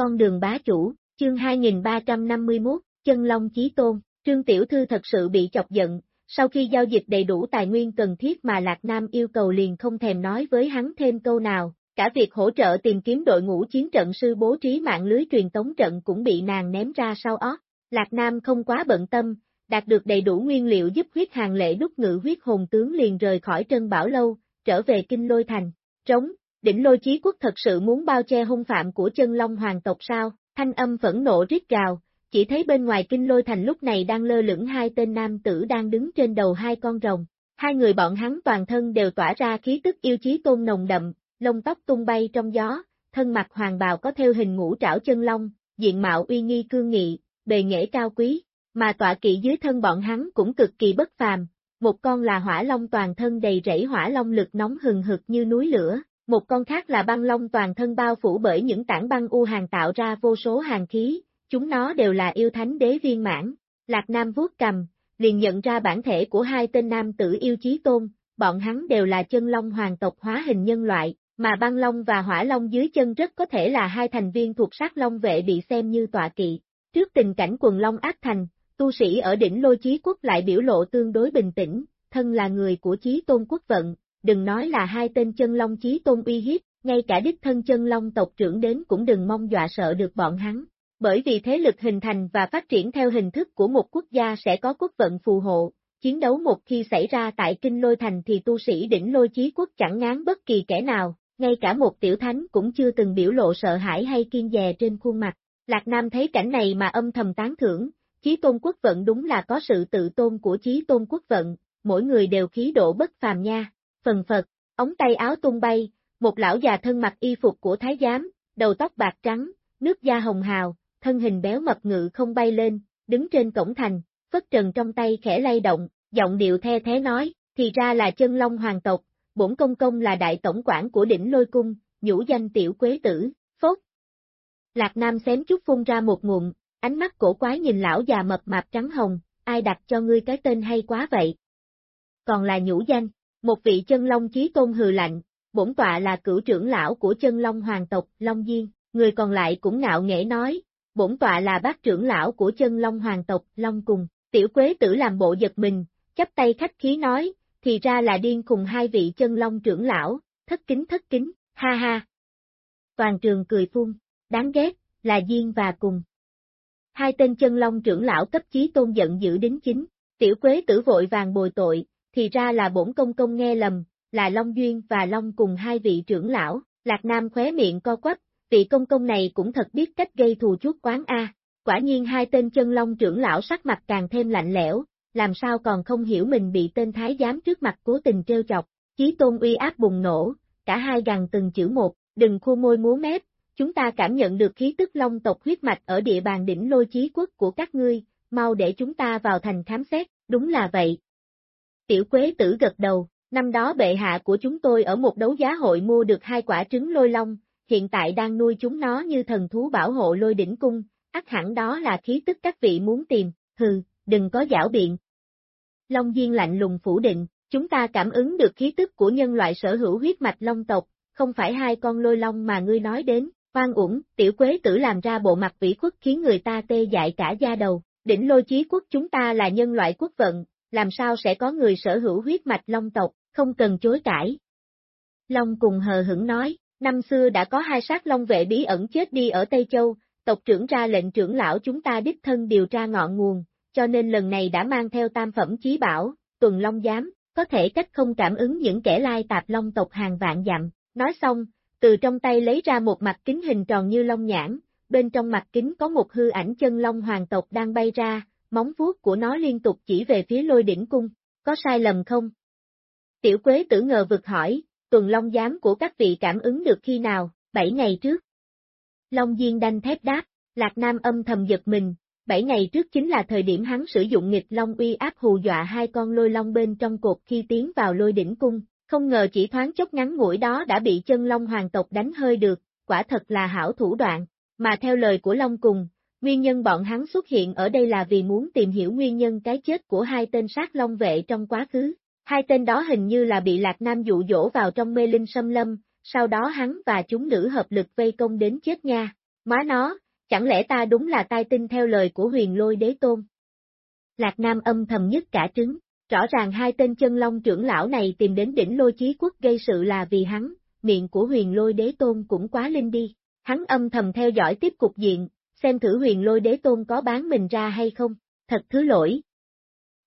con đường bá chủ, chương 2351, chân long chí tôn, Trương Tiểu Thư thật sự bị chọc giận, sau khi giao dịch đầy đủ tài nguyên cần thiết mà Lạc Nam yêu cầu liền không thèm nói với hắn thêm câu nào, cả việc hỗ trợ tìm kiếm đội ngũ chiến trận sư bố trí mạng lưới truyền tống trận cũng bị nàng ném ra sau óc. Lạc Nam không quá bận tâm, đạt được đầy đủ nguyên liệu giúp huyết hàng lệ đúc ngự huyết hồn tướng liền rời khỏi Trân Bảo Lâu, trở về Kinh Lôi Thành. Trống, đỉnh lôi chí quốc thật sự muốn bao che hung phạm của chân long hoàng tộc sao, thanh âm phẫn nộ rít gào, chỉ thấy bên ngoài Kinh Lôi Thành lúc này đang lơ lửng hai tên nam tử đang đứng trên đầu hai con rồng. Hai người bọn hắn toàn thân đều tỏa ra khí tức yêu chí tôn nồng đậm, lông tóc tung bay trong gió, thân mặt hoàng bào có theo hình ngũ trảo chân long, diện mạo uy nghi cương nghị, bề nghệ cao quý, mà tọa kỵ dưới thân bọn hắn cũng cực kỳ bất phàm, một con là hỏa long toàn thân đầy rẫy hỏa long lực nóng hừng hực như núi lửa, một con khác là băng long toàn thân bao phủ bởi những tảng băng u hàng tạo ra vô số hàng khí, chúng nó đều là yêu thánh đế viên mãn. Lạc Nam vuốt cầm, liền nhận ra bản thể của hai tên nam tử yêu chí tôn, bọn hắn đều là chân long hoàng tộc hóa hình nhân loại, mà băng long và hỏa long dưới chân rất có thể là hai thành viên thuộc sát long vệ bị xem như tọa kỵ. Trước tình cảnh quần long ác thành, tu sĩ ở đỉnh lôi chí quốc lại biểu lộ tương đối bình tĩnh, thân là người của chí tôn quốc vận, đừng nói là hai tên chân long chí tôn uy hiếp, ngay cả đích thân chân long tộc trưởng đến cũng đừng mong dọa sợ được bọn hắn. Bởi vì thế lực hình thành và phát triển theo hình thức của một quốc gia sẽ có quốc vận phù hộ, chiến đấu một khi xảy ra tại kinh lôi thành thì tu sĩ đỉnh lôi chí quốc chẳng ngán bất kỳ kẻ nào, ngay cả một tiểu thánh cũng chưa từng biểu lộ sợ hãi hay kiên dè trên khuôn mặt. Lạc Nam thấy cảnh này mà âm thầm tán thưởng, chí tôn quốc vận đúng là có sự tự tôn của chí tôn quốc vận, mỗi người đều khí độ bất phàm nha, phần phật, ống tay áo tung bay, một lão già thân mặc y phục của thái giám, đầu tóc bạc trắng, nước da hồng hào, thân hình béo mập ngự không bay lên, đứng trên cổng thành, phất trần trong tay khẽ lay động, giọng điệu the thế nói, thì ra là chân long hoàng tộc, bổn công công là đại tổng quản của đỉnh lôi cung, nhũ danh tiểu quế tử, phốt. Lạc Nam xém chút phun ra một ngụm, ánh mắt cổ quái nhìn lão già mập mạp trắng hồng, ai đặt cho ngươi cái tên hay quá vậy? Còn là nhũ danh, một vị chân long chí tôn hừ lạnh, bổn tọa là cửu trưởng lão của chân long hoàng tộc, Long Diên, người còn lại cũng ngạo nghễ nói, bổn tọa là bác trưởng lão của chân long hoàng tộc, Long Cùng, tiểu quế tử làm bộ giật mình, chắp tay khách khí nói, thì ra là điên cùng hai vị chân long trưởng lão, thất kính thất kính, ha ha. Toàn trường cười phun, đáng ghét, là Diên và cùng. Hai tên chân long trưởng lão cấp chí tôn giận dữ đính chính, tiểu quế tử vội vàng bồi tội, thì ra là bổn công công nghe lầm, là Long Duyên và Long cùng hai vị trưởng lão, Lạc Nam khóe miệng co quắp, vị công công này cũng thật biết cách gây thù chuốc quán A. Quả nhiên hai tên chân long trưởng lão sắc mặt càng thêm lạnh lẽo, làm sao còn không hiểu mình bị tên thái giám trước mặt cố tình trêu chọc, chí tôn uy áp bùng nổ, cả hai gằn từng chữ một, đừng khu môi múa mép, chúng ta cảm nhận được khí tức long tộc huyết mạch ở địa bàn đỉnh lôi chí quốc của các ngươi, mau để chúng ta vào thành khám xét, đúng là vậy. Tiểu Quế tử gật đầu, năm đó bệ hạ của chúng tôi ở một đấu giá hội mua được hai quả trứng lôi long, hiện tại đang nuôi chúng nó như thần thú bảo hộ lôi đỉnh cung, ắt hẳn đó là khí tức các vị muốn tìm, hừ, đừng có giảo biện. Long Diên lạnh lùng phủ định, chúng ta cảm ứng được khí tức của nhân loại sở hữu huyết mạch long tộc, không phải hai con lôi long mà ngươi nói đến, hoang uổng, tiểu quế tử làm ra bộ mặt vĩ khuất khiến người ta tê dại cả da đầu, đỉnh lôi chí quốc chúng ta là nhân loại quốc vận, làm sao sẽ có người sở hữu huyết mạch long tộc, không cần chối cãi. Long cùng hờ hững nói, năm xưa đã có hai sát long vệ bí ẩn chết đi ở Tây Châu, tộc trưởng ra lệnh trưởng lão chúng ta đích thân điều tra ngọn nguồn, cho nên lần này đã mang theo tam phẩm chí bảo, tuần long giám, có thể cách không cảm ứng những kẻ lai tạp long tộc hàng vạn dặm. Nói xong, từ trong tay lấy ra một mặt kính hình tròn như long nhãn, bên trong mặt kính có một hư ảnh chân long hoàng tộc đang bay ra, móng vuốt của nó liên tục chỉ về phía lôi đỉnh cung, có sai lầm không? Tiểu Quế tử ngờ vực hỏi, tuần long giám của các vị cảm ứng được khi nào, bảy ngày trước. Long Diên đanh thép đáp, Lạc Nam âm thầm giật mình, bảy ngày trước chính là thời điểm hắn sử dụng nghịch long uy áp hù dọa hai con lôi long bên trong cột khi tiến vào lôi đỉnh cung, không ngờ chỉ thoáng chốc ngắn ngủi đó đã bị chân long hoàng tộc đánh hơi được, quả thật là hảo thủ đoạn, mà theo lời của Long cùng, nguyên nhân bọn hắn xuất hiện ở đây là vì muốn tìm hiểu nguyên nhân cái chết của hai tên sát long vệ trong quá khứ. Hai tên đó hình như là bị Lạc Nam dụ dỗ vào trong mê linh xâm lâm, sau đó hắn và chúng nữ hợp lực vây công đến chết nha. Má nó, chẳng lẽ ta đúng là tai tinh theo lời của huyền lôi đế tôn? Lạc Nam âm thầm nhất cả trứng, rõ ràng hai tên chân long trưởng lão này tìm đến đỉnh lôi chí quốc gây sự là vì hắn, miệng của huyền lôi đế tôn cũng quá linh đi. Hắn âm thầm theo dõi tiếp cục diện, xem thử huyền lôi đế tôn có bán mình ra hay không, thật thứ lỗi.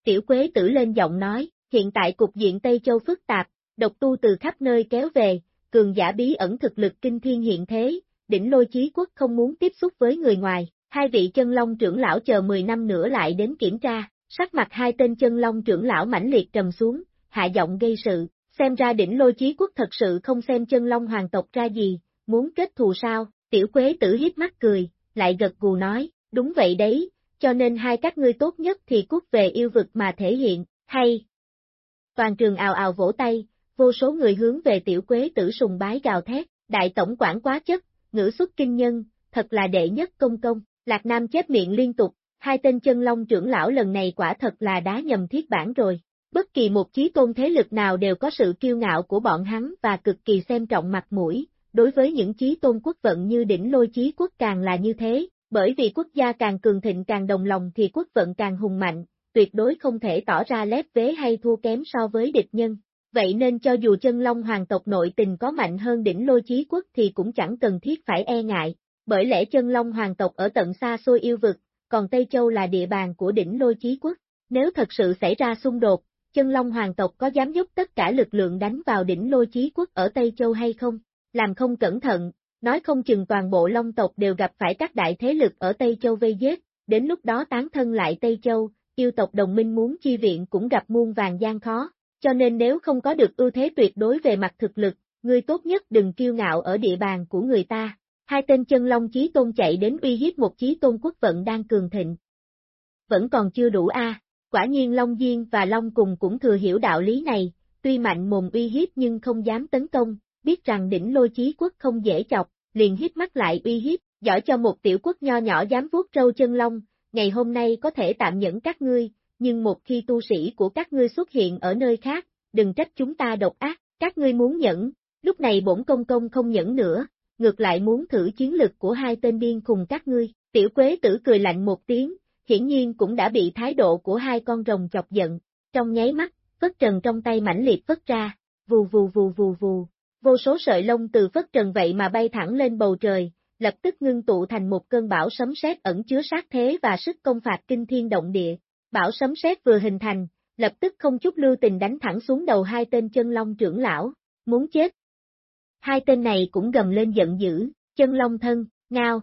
Tiểu Quế tử lên giọng nói, hiện tại cục diện Tây Châu phức tạp, độc tu từ khắp nơi kéo về, cường giả bí ẩn thực lực kinh thiên hiện thế, đỉnh lôi chí quốc không muốn tiếp xúc với người ngoài, hai vị chân long trưởng lão chờ 10 năm nữa lại đến kiểm tra, sắc mặt hai tên chân long trưởng lão mãnh liệt trầm xuống, hạ giọng gây sự, xem ra đỉnh lôi chí quốc thật sự không xem chân long hoàng tộc ra gì, muốn kết thù sao, tiểu quế tử hiếp mắt cười, lại gật gù nói, đúng vậy đấy, cho nên hai các ngươi tốt nhất thì cút về yêu vực mà thể hiện, hay. Toàn trường ào ào vỗ tay, vô số người hướng về tiểu quế tử sùng bái gào thét, đại tổng quản quá chất, ngữ xuất kinh nhân, thật là đệ nhất công công, Lạc Nam chép miệng liên tục, hai tên chân long trưởng lão lần này quả thật là đá nhầm thiết bản rồi. Bất kỳ một chí tôn thế lực nào đều có sự kiêu ngạo của bọn hắn và cực kỳ xem trọng mặt mũi, đối với những chí tôn quốc vận như đỉnh lôi chí quốc càng là như thế, bởi vì quốc gia càng cường thịnh càng đồng lòng thì quốc vận càng hùng mạnh, tuyệt đối không thể tỏ ra lép vế hay thua kém so với địch nhân. Vậy nên cho dù chân long hoàng tộc nội tình có mạnh hơn đỉnh lôi chí quốc thì cũng chẳng cần thiết phải e ngại, bởi lẽ chân long hoàng tộc ở tận xa xôi yêu vực, còn Tây Châu là địa bàn của đỉnh lôi chí quốc. Nếu thật sự xảy ra xung đột, chân long hoàng tộc có dám dốc tất cả lực lượng đánh vào đỉnh lôi chí quốc ở Tây Châu hay không? Làm không cẩn thận, nói không chừng toàn bộ long tộc đều gặp phải các đại thế lực ở Tây Châu vây giết, đến lúc đó tán thân lại Tây Châu, yêu tộc đồng minh muốn chi viện cũng gặp muôn vàng gian khó, cho nên nếu không có được ưu thế tuyệt đối về mặt thực lực, ngươi tốt nhất đừng kiêu ngạo ở địa bàn của người ta. Hai tên chân long chí tôn chạy đến uy hiếp một chí tôn quốc vận đang cường thịnh. Vẫn còn chưa đủ a. quả nhiên Long Diên và Long Cùng cũng thừa hiểu đạo lý này, tuy mạnh mồm uy hiếp nhưng không dám tấn công, biết rằng đỉnh lôi chí quốc không dễ chọc, liền hít mắt lại uy hiếp, giỏi cho một tiểu quốc nho nhỏ dám vuốt râu chân long, ngày hôm nay có thể tạm nhẫn các ngươi, nhưng một khi tu sĩ của các ngươi xuất hiện ở nơi khác, đừng trách chúng ta độc ác, các ngươi muốn nhẫn, lúc này bổn công công không nhẫn nữa, ngược lại muốn thử chiến lực của hai tên điên cùng các ngươi, tiểu quế tử cười lạnh một tiếng, hiển nhiên cũng đã bị thái độ của hai con rồng chọc giận, trong nháy mắt, phất trần trong tay mãnh liệt phất ra, vù vù vù vù vù, vô số sợi lông từ phất trần vậy mà bay thẳng lên bầu trời, lập tức ngưng tụ thành một cơn bão sấm sét ẩn chứa sát thế và sức công phạt kinh thiên động địa. Bão sấm sét vừa hình thành, lập tức không chút lưu tình đánh thẳng xuống đầu hai tên chân long trưởng lão, muốn chết. Hai tên này cũng gầm lên giận dữ, chân long thân, ngao.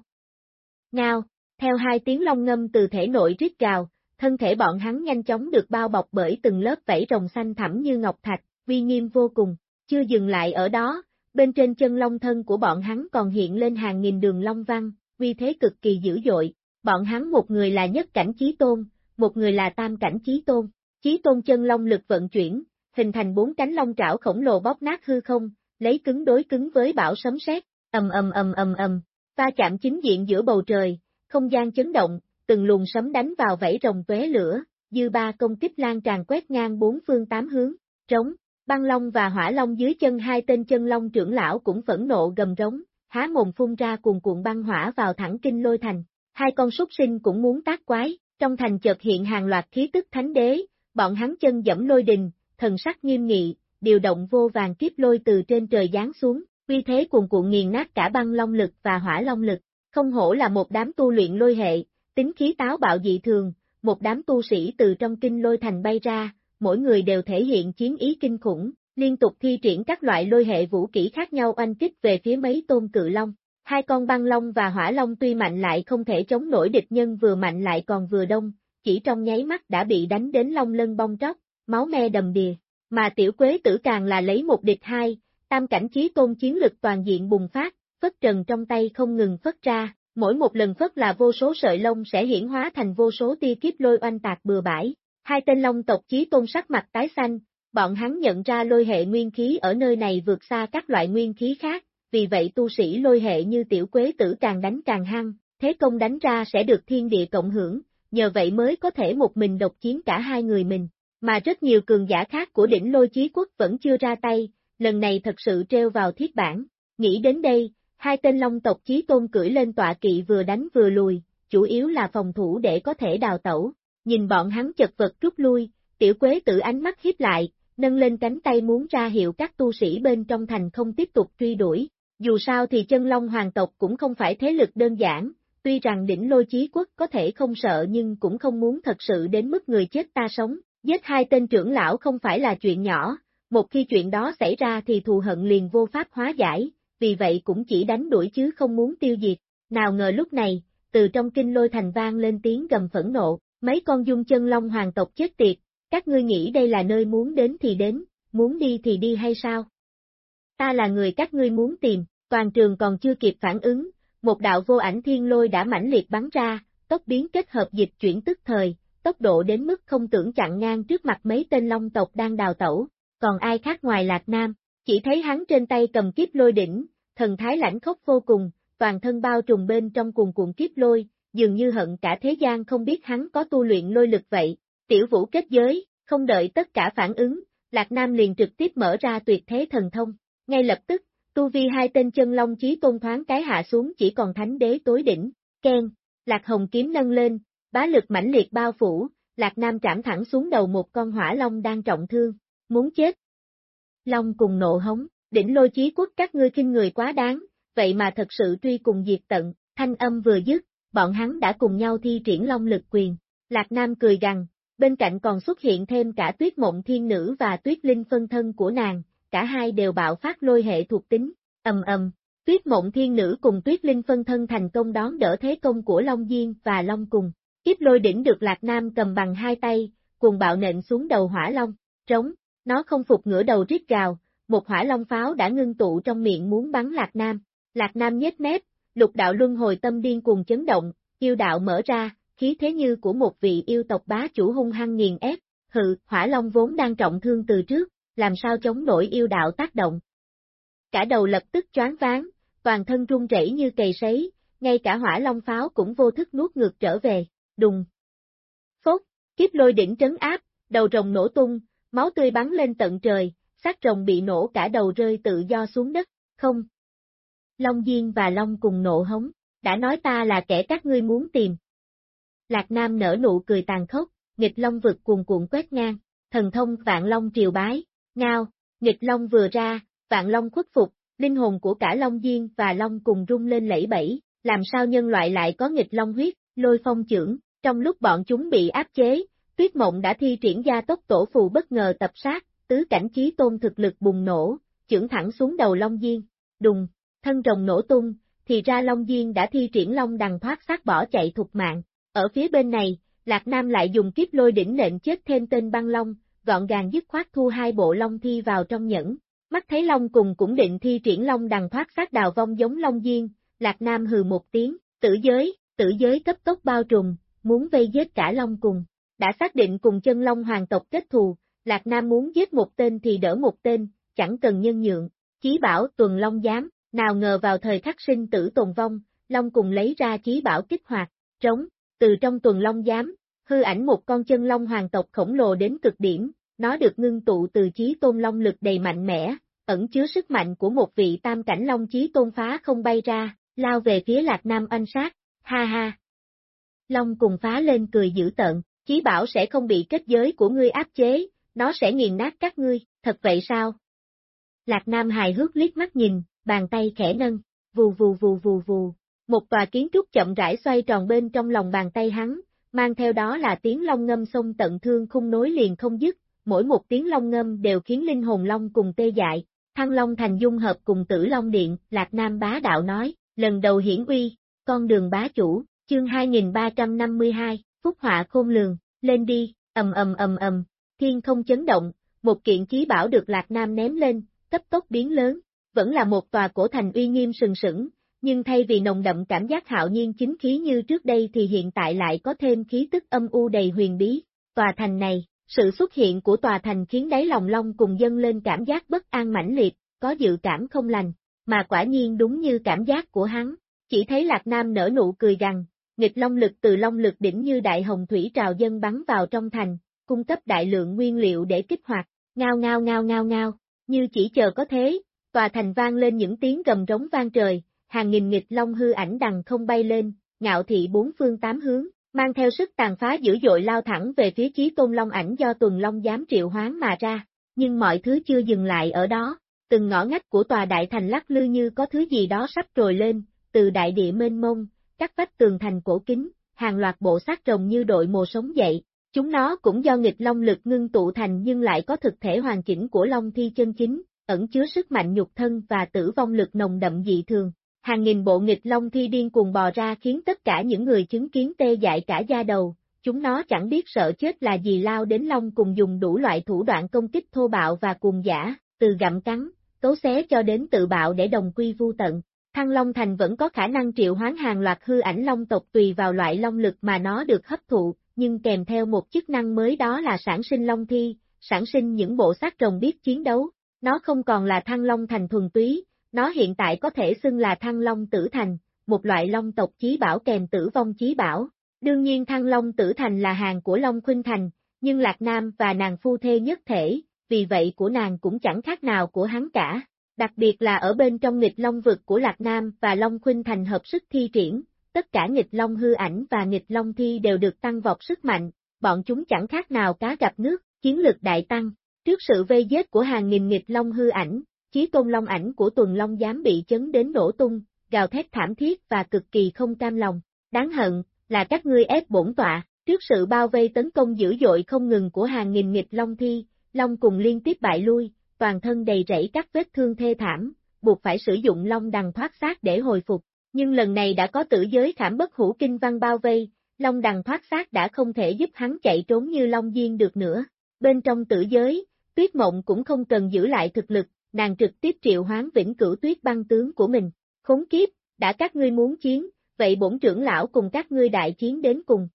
Ngao, theo hai tiếng long ngâm từ thể nội rít gào, thân thể bọn hắn nhanh chóng được bao bọc bởi từng lớp vảy rồng xanh thẳm như ngọc thạch, uy nghiêm vô cùng, chưa dừng lại ở đó, bên trên chân long thân của bọn hắn còn hiện lên hàng nghìn đường long văn, uy thế cực kỳ dữ dội, bọn hắn một người là nhất cảnh chí tôn, một người là tam cảnh chí tôn, chí tôn chân long lực vận chuyển, hình thành bốn cánh long trảo khổng lồ bóp nát hư không, lấy cứng đối cứng với bão sấm sét, ầm ầm ầm ầm ầm, va chạm chính diện giữa bầu trời, không gian chấn động, từng luồng sấm đánh vào vảy rồng tuế lửa, dư ba công kích lan tràn quét ngang bốn phương tám hướng, trống, băng long và hỏa long dưới chân hai tên chân long trưởng lão cũng phẫn nộ gầm rống, há mồm phun ra cuồn cuộn băng hỏa vào thẳng kinh lôi thành, hai con súc sinh cũng muốn tác quái, trong thành chợt hiện hàng loạt khí tức thánh đế, bọn hắn chân dẫm lôi đình, thần sắc nghiêm nghị, điều động vô vàng kiếp lôi từ trên trời giáng xuống, uy thế cuồn cuộn nghiền nát cả băng long lực và hỏa long lực, không hổ là một đám tu luyện lôi hệ, tính khí táo bạo dị thường, một đám tu sĩ từ trong kinh lôi thành bay ra, mỗi người đều thể hiện chiến ý kinh khủng, liên tục thi triển các loại lôi hệ vũ kỹ khác nhau oanh kích về phía mấy tôn cự long. Hai con băng long và hỏa long tuy mạnh lại không thể chống nổi địch nhân vừa mạnh lại còn vừa đông, chỉ trong nháy mắt đã bị đánh đến long lân bong tróc, máu me đầm đìa. Mà tiểu quế tử càng là lấy một địch hai, tam cảnh chí tôn chiến lực toàn diện bùng phát, phất trần trong tay không ngừng phất ra, mỗi một lần phất là vô số sợi lông sẽ hiển hóa thành vô số tia kiếp lôi oanh tạc bừa bãi. Hai tên long tộc chí tôn sắc mặt tái xanh, bọn hắn nhận ra lôi hệ nguyên khí ở nơi này vượt xa các loại nguyên khí khác, vì vậy tu sĩ lôi hệ như tiểu quế tử càng đánh càng hăng, thế công đánh ra sẽ được thiên địa cộng hưởng, nhờ vậy mới có thể một mình độc chiến cả hai người mình, mà rất nhiều cường giả khác của đỉnh lôi chí quốc vẫn chưa ra tay, lần này thật sự treo vào thiết bản, nghĩ đến đây, Hai tên long tộc chí tôn cưỡi lên tọa kỵ vừa đánh vừa lùi, chủ yếu là phòng thủ để có thể đào tẩu. Nhìn bọn hắn chật vật rút lui, tiểu quế tự ánh mắt hiếp lại, nâng lên cánh tay muốn ra hiệu các tu sĩ bên trong thành không tiếp tục truy đuổi. Dù sao thì chân long hoàng tộc cũng không phải thế lực đơn giản, tuy rằng đỉnh lôi chí quốc có thể không sợ nhưng cũng không muốn thật sự đến mức người chết ta sống. Giết hai tên trưởng lão không phải là chuyện nhỏ, một khi chuyện đó xảy ra thì thù hận liền vô pháp hóa giải, vì vậy cũng chỉ đánh đuổi chứ không muốn tiêu diệt. Nào ngờ lúc này, từ trong kinh lôi thành vang lên tiếng gầm phẫn nộ, mấy con dung chân long hoàng tộc chết tiệt, các ngươi nghĩ đây là nơi muốn đến thì đến, muốn đi thì đi hay sao? Ta là người các ngươi muốn tìm, toàn trường còn chưa kịp phản ứng, một đạo vô ảnh thiên lôi đã mãnh liệt bắn ra, tốc biến kết hợp dịch chuyển tức thời, tốc độ đến mức không tưởng chặn ngang trước mặt mấy tên long tộc đang đào tẩu, còn ai khác ngoài Lạc Nam, chỉ thấy hắn trên tay cầm kiếp lôi đỉnh, thần thái lãnh khốc vô cùng, toàn thân bao trùm bên trong cuồng cuộn kiếp lôi, dường như hận cả thế gian không biết hắn có tu luyện lôi lực vậy. Tiểu vũ kết giới, không đợi tất cả phản ứng, Lạc Nam liền trực tiếp mở ra tuyệt thế thần thông. Ngay lập tức, tu vi hai tên chân long chí tôn thoáng cái hạ xuống chỉ còn thánh đế tối đỉnh. Khen. Lạc Hồng kiếm nâng lên, bá lực mãnh liệt bao phủ, Lạc Nam trảm thẳng xuống đầu một con hỏa long đang trọng thương, muốn chết. Long cùng nộ hống, đỉnh lôi chí quốc các ngươi kinh người quá đáng, vậy mà thật sự truy cùng diệt tận, thanh âm vừa dứt, bọn hắn đã cùng nhau thi triển long lực quyền. Lạc Nam cười gằn, bên cạnh còn xuất hiện thêm cả tuyết mộng thiên nữ và tuyết linh phân thân của nàng, cả hai đều bạo phát lôi hệ thuộc tính, ầm ầm. Tuyết mộng thiên nữ cùng tuyết linh phân thân thành công đón đỡ thế công của Long Diên và Long Cùng. Kiếp lôi đỉnh được Lạc Nam cầm bằng hai tay, cùng bạo nện xuống đầu hỏa long, trống, nó không phục ngửa đầu rít gào, một hỏa long pháo đã ngưng tụ trong miệng muốn bắn Lạc Nam. Lạc Nam nhếch mép, lục đạo luân hồi tâm điên cuồng chấn động, yêu đạo mở ra, khí thế như của một vị yêu tộc bá chủ hung hăng nghiền ép, hự, hỏa long vốn đang trọng thương từ trước, làm sao chống nổi yêu đạo tác động. Cả đầu lập tức choáng váng, toàn thân run rẩy như cầy sấy, ngay cả hỏa long pháo cũng vô thức nuốt ngược trở về, đùng. Phốt, kiếp lôi đỉnh trấn áp, đầu rồng nổ tung, máu tươi bắn lên tận trời, xác rồng bị nổ cả đầu rơi tự do xuống đất, không. Long Diên và Long cùng nộ hống, đã nói ta là kẻ các ngươi muốn tìm. Lạc Nam nở nụ cười tàn khốc, nghịch Long vực cuồn cuộn quét ngang, thần thông vạn Long triều bái, ngao, nghịch Long vừa ra, vạn Long khuất phục, linh hồn của cả Long Diên và Long cùng rung lên lẫy bẫy, làm sao nhân loại lại có nghịch Long huyết, lôi phong trưởng, trong lúc bọn chúng bị áp chế, Tuyết Mộng đã thi triển gia tốc tổ phù bất ngờ tập sát, tứ cảnh chí tôn thực lực bùng nổ, trưởng thẳng xuống đầu Long Diên, đùng, thân rồng nổ tung, thì ra Long Diên đã thi triển Long đằng thoát xác bỏ chạy thục mạng. Ở phía bên này, Lạc Nam lại dùng kiếp lôi đỉnh nện chết thêm tên băng Long, gọn gàng dứt khoát thu hai bộ Long thi vào trong nhẫn. Mắt thấy Long cùng cũng định thi triển Long đằng thoát xác đào vong giống Long Diên, Lạc Nam hừ một tiếng, tử giới, tử giới cấp tốc bao trùm, muốn vây giết cả Long cùng. Đã xác định cùng chân Long hoàng tộc kết thù, Lạc Nam muốn giết một tên thì đỡ một tên, chẳng cần nhân nhượng. Chí bảo tuần Long dám nào ngờ vào thời khắc sinh tử tồn vong, Long cùng lấy ra chí bảo kích hoạt, trống, từ trong tuần Long giám, hư ảnh một con chân Long hoàng tộc khổng lồ đến cực điểm, nó được ngưng tụ từ chí tôn Long lực đầy mạnh mẽ, ẩn chứa sức mạnh của một vị tam cảnh Long chí tôn phá không bay ra, lao về phía Lạc Nam anh sát, ha ha. Long cùng phá lên cười dữ tợn, chí bảo sẽ không bị kết giới của ngươi áp chế, nó sẽ nghiền nát các ngươi, thật vậy sao? Lạc Nam hài hước liếc mắt nhìn, bàn tay khẽ nâng, vù vù vù vù vù, một tòa kiến trúc chậm rãi xoay tròn bên trong lòng bàn tay hắn, mang theo đó là tiếng long ngâm sông tận thương khung nối liền không dứt, mỗi một tiếng long ngâm đều khiến linh hồn long cùng tê dại, thăng long thành dung hợp cùng tử long điện, Lạc Nam bá đạo nói, lần đầu hiển uy, con đường bá chủ, chương 2352, phúc họa khôn lường, lên đi, ầm ầm ầm ầm, thiên không chấn động, một kiện chí bảo được Lạc Nam ném lên, cấp tốc biến lớn, vẫn là một tòa cổ thành uy nghiêm sừng sững, nhưng thay vì nồng đậm cảm giác hạo nhiên chính khí như trước đây thì hiện tại lại có thêm khí tức âm u đầy huyền bí. Tòa thành này, sự xuất hiện của tòa thành khiến đáy lòng long cùng dân lên cảm giác bất an mãnh liệt, có dự cảm không lành, mà quả nhiên đúng như cảm giác của hắn, chỉ thấy Lạc Nam nở nụ cười rằng, nghịch long lực từ long lực đỉnh như đại hồng thủy trào dân bắn vào trong thành, cung cấp đại lượng nguyên liệu để kích hoạt, ngao ngao ngao ngao ngao, như chỉ chờ có thế, tòa thành vang lên những tiếng gầm rống vang trời, hàng nghìn nghịch long hư ảnh đằng không bay lên, ngạo thị bốn phương tám hướng, mang theo sức tàn phá dữ dội lao thẳng về phía chí tôn long ảnh do tuần long dám triệu hoán mà ra. Nhưng mọi thứ chưa dừng lại ở đó, từng ngõ ngách của tòa đại thành lắc lư như có thứ gì đó sắp trồi lên, từ đại địa mênh mông, các vách tường thành cổ kính, hàng loạt bộ xác rồng như đội mồ sống dậy. Chúng nó cũng do nghịch long lực ngưng tụ thành nhưng lại có thực thể hoàn chỉnh của long thi chân chính, ẩn chứa sức mạnh nhục thân và tử vong lực nồng đậm dị thường. Hàng nghìn bộ nghịch long thi điên cuồng bò ra khiến tất cả những người chứng kiến tê dại cả da đầu, chúng nó chẳng biết sợ chết là gì lao đến long cùng dùng đủ loại thủ đoạn công kích thô bạo và cuồng giả, từ gặm cắn, cấu xé cho đến tự bạo để đồng quy vu tận. Thăng Long Thành vẫn có khả năng triệu hoán hàng loạt hư ảnh long tộc tùy vào loại long lực mà nó được hấp thụ, nhưng kèm theo một chức năng mới đó là sản sinh long thi, sản sinh những bộ xác rồng biết chiến đấu. Nó không còn là Thăng Long Thành thuần túy, nó hiện tại có thể xưng là Thăng Long Tử Thành, một loại long tộc chí bảo kèm tử vong chí bảo. Đương nhiên Thăng Long Tử Thành là hàng của Long Khuynh Thành, nhưng Lạc Nam và nàng phu thê nhất thể, vì vậy của nàng cũng chẳng khác nào của hắn cả. Đặc biệt là ở bên trong nghịch long vực của Lạc Nam và Long Khuynh Thành hợp sức thi triển, tất cả nghịch long hư ảnh và nghịch long thi đều được tăng vọt sức mạnh, bọn chúng chẳng khác nào cá gặp nước, chiến lực đại tăng. Trước sự vây giết của hàng nghìn nghịch long hư ảnh, chí tôn long ảnh của tuần long dám bị chấn đến nổ tung, gào thét thảm thiết và cực kỳ không cam lòng. Đáng hận, là các ngươi ép bổn tọa, trước sự bao vây tấn công dữ dội không ngừng của hàng nghìn nghịch long thi, long cùng liên tiếp bại lui, toàn thân đầy rẫy các vết thương thê thảm, buộc phải sử dụng long đằng thoát xác để hồi phục. Nhưng lần này đã có tử giới khảm bất hủ kinh văn bao vây, long đằng thoát xác đã không thể giúp hắn chạy trốn như long diên được nữa. Bên trong tử giới, tuyết mộng cũng không cần giữ lại thực lực, nàng trực tiếp triệu hoán vĩnh cửu tuyết băng tướng của mình. Khốn kiếp, đã các ngươi muốn chiến, vậy bổn trưởng lão cùng các ngươi đại chiến đến cùng.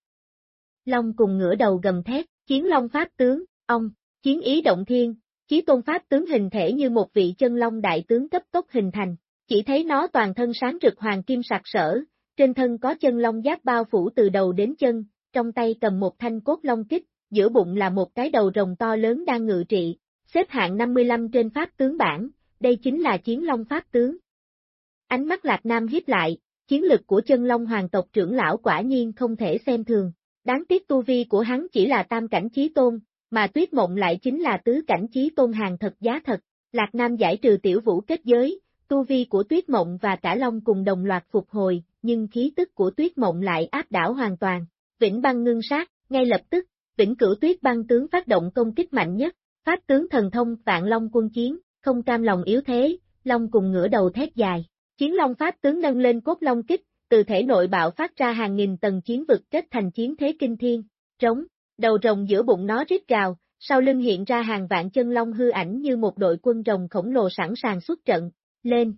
Long cùng ngửa đầu gầm thét, chiến long pháp tướng, ông, chiến ý động thiên, chí tôn pháp tướng hình thể như một vị chân long đại tướng cấp tốc hình thành, chỉ thấy nó toàn thân sáng rực hoàng kim sạc sở, trên thân có chân long giáp bao phủ từ đầu đến chân, trong tay cầm một thanh cốt long kích, giữa bụng là một cái đầu rồng to lớn đang ngự trị, xếp hạng 55 trên pháp tướng bảng, đây chính là chiến long pháp tướng. Ánh mắt Lạc Nam hiếp lại, chiến lực của chân long hoàng tộc trưởng lão quả nhiên không thể xem thường, đáng tiếc tu vi của hắn chỉ là tam cảnh chí tôn, mà tuyết mộng lại chính là tứ cảnh chí tôn hàng thật giá thật, Lạc Nam giải trừ tiểu vũ kết giới, tu vi của tuyết mộng và cả long cùng đồng loạt phục hồi, nhưng khí tức của tuyết mộng lại áp đảo hoàn toàn, vĩnh băng ngưng sát, ngay lập tức, vĩnh cửu tuyết băng tướng phát động công kích mạnh nhất, pháp tướng thần thông vạn long quân chiến, không cam lòng yếu thế, long cùng ngửa đầu thét dài, chiến long pháp tướng nâng lên cốt long kích, từ thể nội bạo phát ra hàng nghìn tầng chiến vực kết thành chiến thế kinh thiên, trống, đầu rồng giữa bụng nó rít gào, sau lưng hiện ra hàng vạn chân long hư ảnh như một đội quân rồng khổng lồ sẵn sàng xuất trận, lên.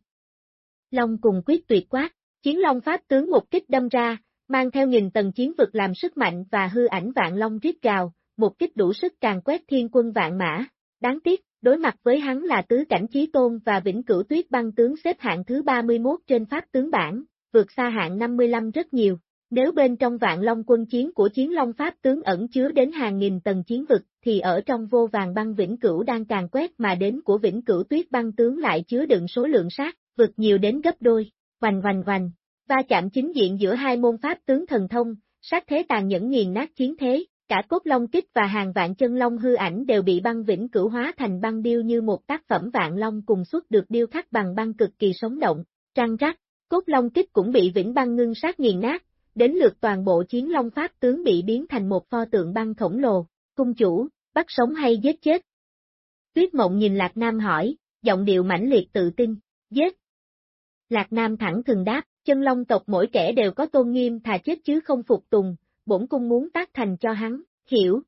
Long cùng quyết tuyệt quát, chiến long pháp tướng một kích đâm ra, mang theo nghìn tầng chiến vực làm sức mạnh và hư ảnh vạn long rít gào, một kích đủ sức càng quét thiên quân vạn mã. Đáng tiếc, đối mặt với hắn là tứ cảnh chí tôn và vĩnh cửu tuyết băng tướng xếp hạng thứ 31 trên pháp tướng bảng, vượt xa hạng 55 rất nhiều. Nếu bên trong vạn long quân chiến của chiến long pháp tướng ẩn chứa đến hàng nghìn tầng chiến vực, thì ở trong vô vàng băng vĩnh cửu đang càng quét mà đến của vĩnh cửu tuyết băng tướng lại chứa đựng số lượng sát, vượt nhiều đến gấp đôi, Hoành hoành hoành, va chạm chính diện giữa hai môn pháp tướng thần thông, sát thế tàn nhẫn nghiền nát chiến thế, cả cốt long kích và hàng vạn chân long hư ảnh đều bị băng vĩnh cửu hóa thành băng điêu như một tác phẩm vạn long cùng xuất được điêu khắc bằng băng cực kỳ sống động, trăng rắc, cốt long kích cũng bị vĩnh băng ngưng sát nghiền nát, đến lượt toàn bộ chiến long pháp tướng bị biến thành một pho tượng băng khổng lồ, cung chủ, bắt sống hay giết chết? Tuyết mộng nhìn Lạc Nam hỏi, giọng điệu mãnh liệt tự tin, giết. Lạc Nam thẳng thừng đáp, chân long tộc mỗi kẻ đều có tôn nghiêm thà chết chứ không phục tùng, bổn cung muốn tác thành cho hắn, hiểu.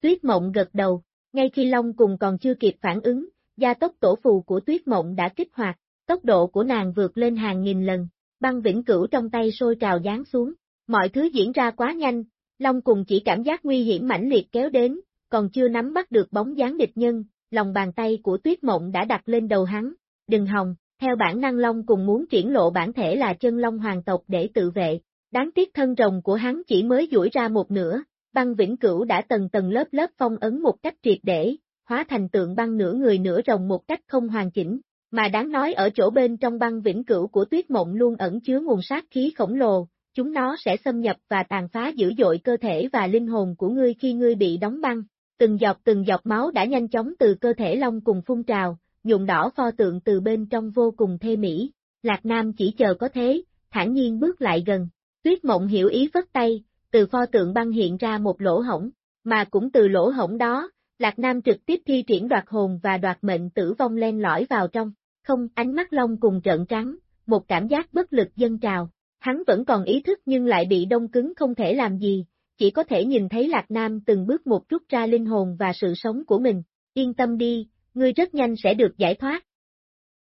Tuyết mộng gật đầu, ngay khi long cùng còn chưa kịp phản ứng, gia tốc tổ phù của tuyết mộng đã kích hoạt, tốc độ của nàng vượt lên hàng nghìn lần, băng vĩnh cửu trong tay sôi trào giáng xuống, mọi thứ diễn ra quá nhanh, Long cùng chỉ cảm giác nguy hiểm mãnh liệt kéo đến, còn chưa nắm bắt được bóng dáng địch nhân, lòng bàn tay của tuyết mộng đã đặt lên đầu hắn, đừng hòng, theo bản năng Long cùng muốn triển lộ bản thể là chân Long hoàng tộc để tự vệ, đáng tiếc thân rồng của hắn chỉ mới duỗi ra một nửa, băng vĩnh cửu đã tầng tầng lớp lớp phong ấn một cách triệt để, hóa thành tượng băng nửa người nửa rồng một cách không hoàn chỉnh, Mà đáng nói ở chỗ bên trong băng vĩnh cửu của tuyết mộng luôn ẩn chứa nguồn sát khí khổng lồ, chúng nó sẽ xâm nhập và tàn phá dữ dội cơ thể và linh hồn của ngươi khi ngươi bị đóng băng. Từng giọt từng giọt máu đã nhanh chóng từ cơ thể long cùng phun trào, nhuộm đỏ pho tượng từ bên trong vô cùng thê mỹ. Lạc Nam chỉ chờ có thế, thản nhiên bước lại gần. Tuyết mộng hiểu ý vất tay, từ pho tượng băng hiện ra một lỗ hổng, mà cũng từ lỗ hổng đó, Lạc Nam trực tiếp thi triển đoạt hồn và đoạt mệnh tử vong len lỏi vào trong. Không, ánh mắt long cùng trợn trắng, một cảm giác bất lực dân trào. Hắn vẫn còn ý thức nhưng lại bị đông cứng không thể làm gì, chỉ có thể nhìn thấy Lạc Nam từng bước một rút ra linh hồn và sự sống của mình. Yên tâm đi, ngươi rất nhanh sẽ được giải thoát.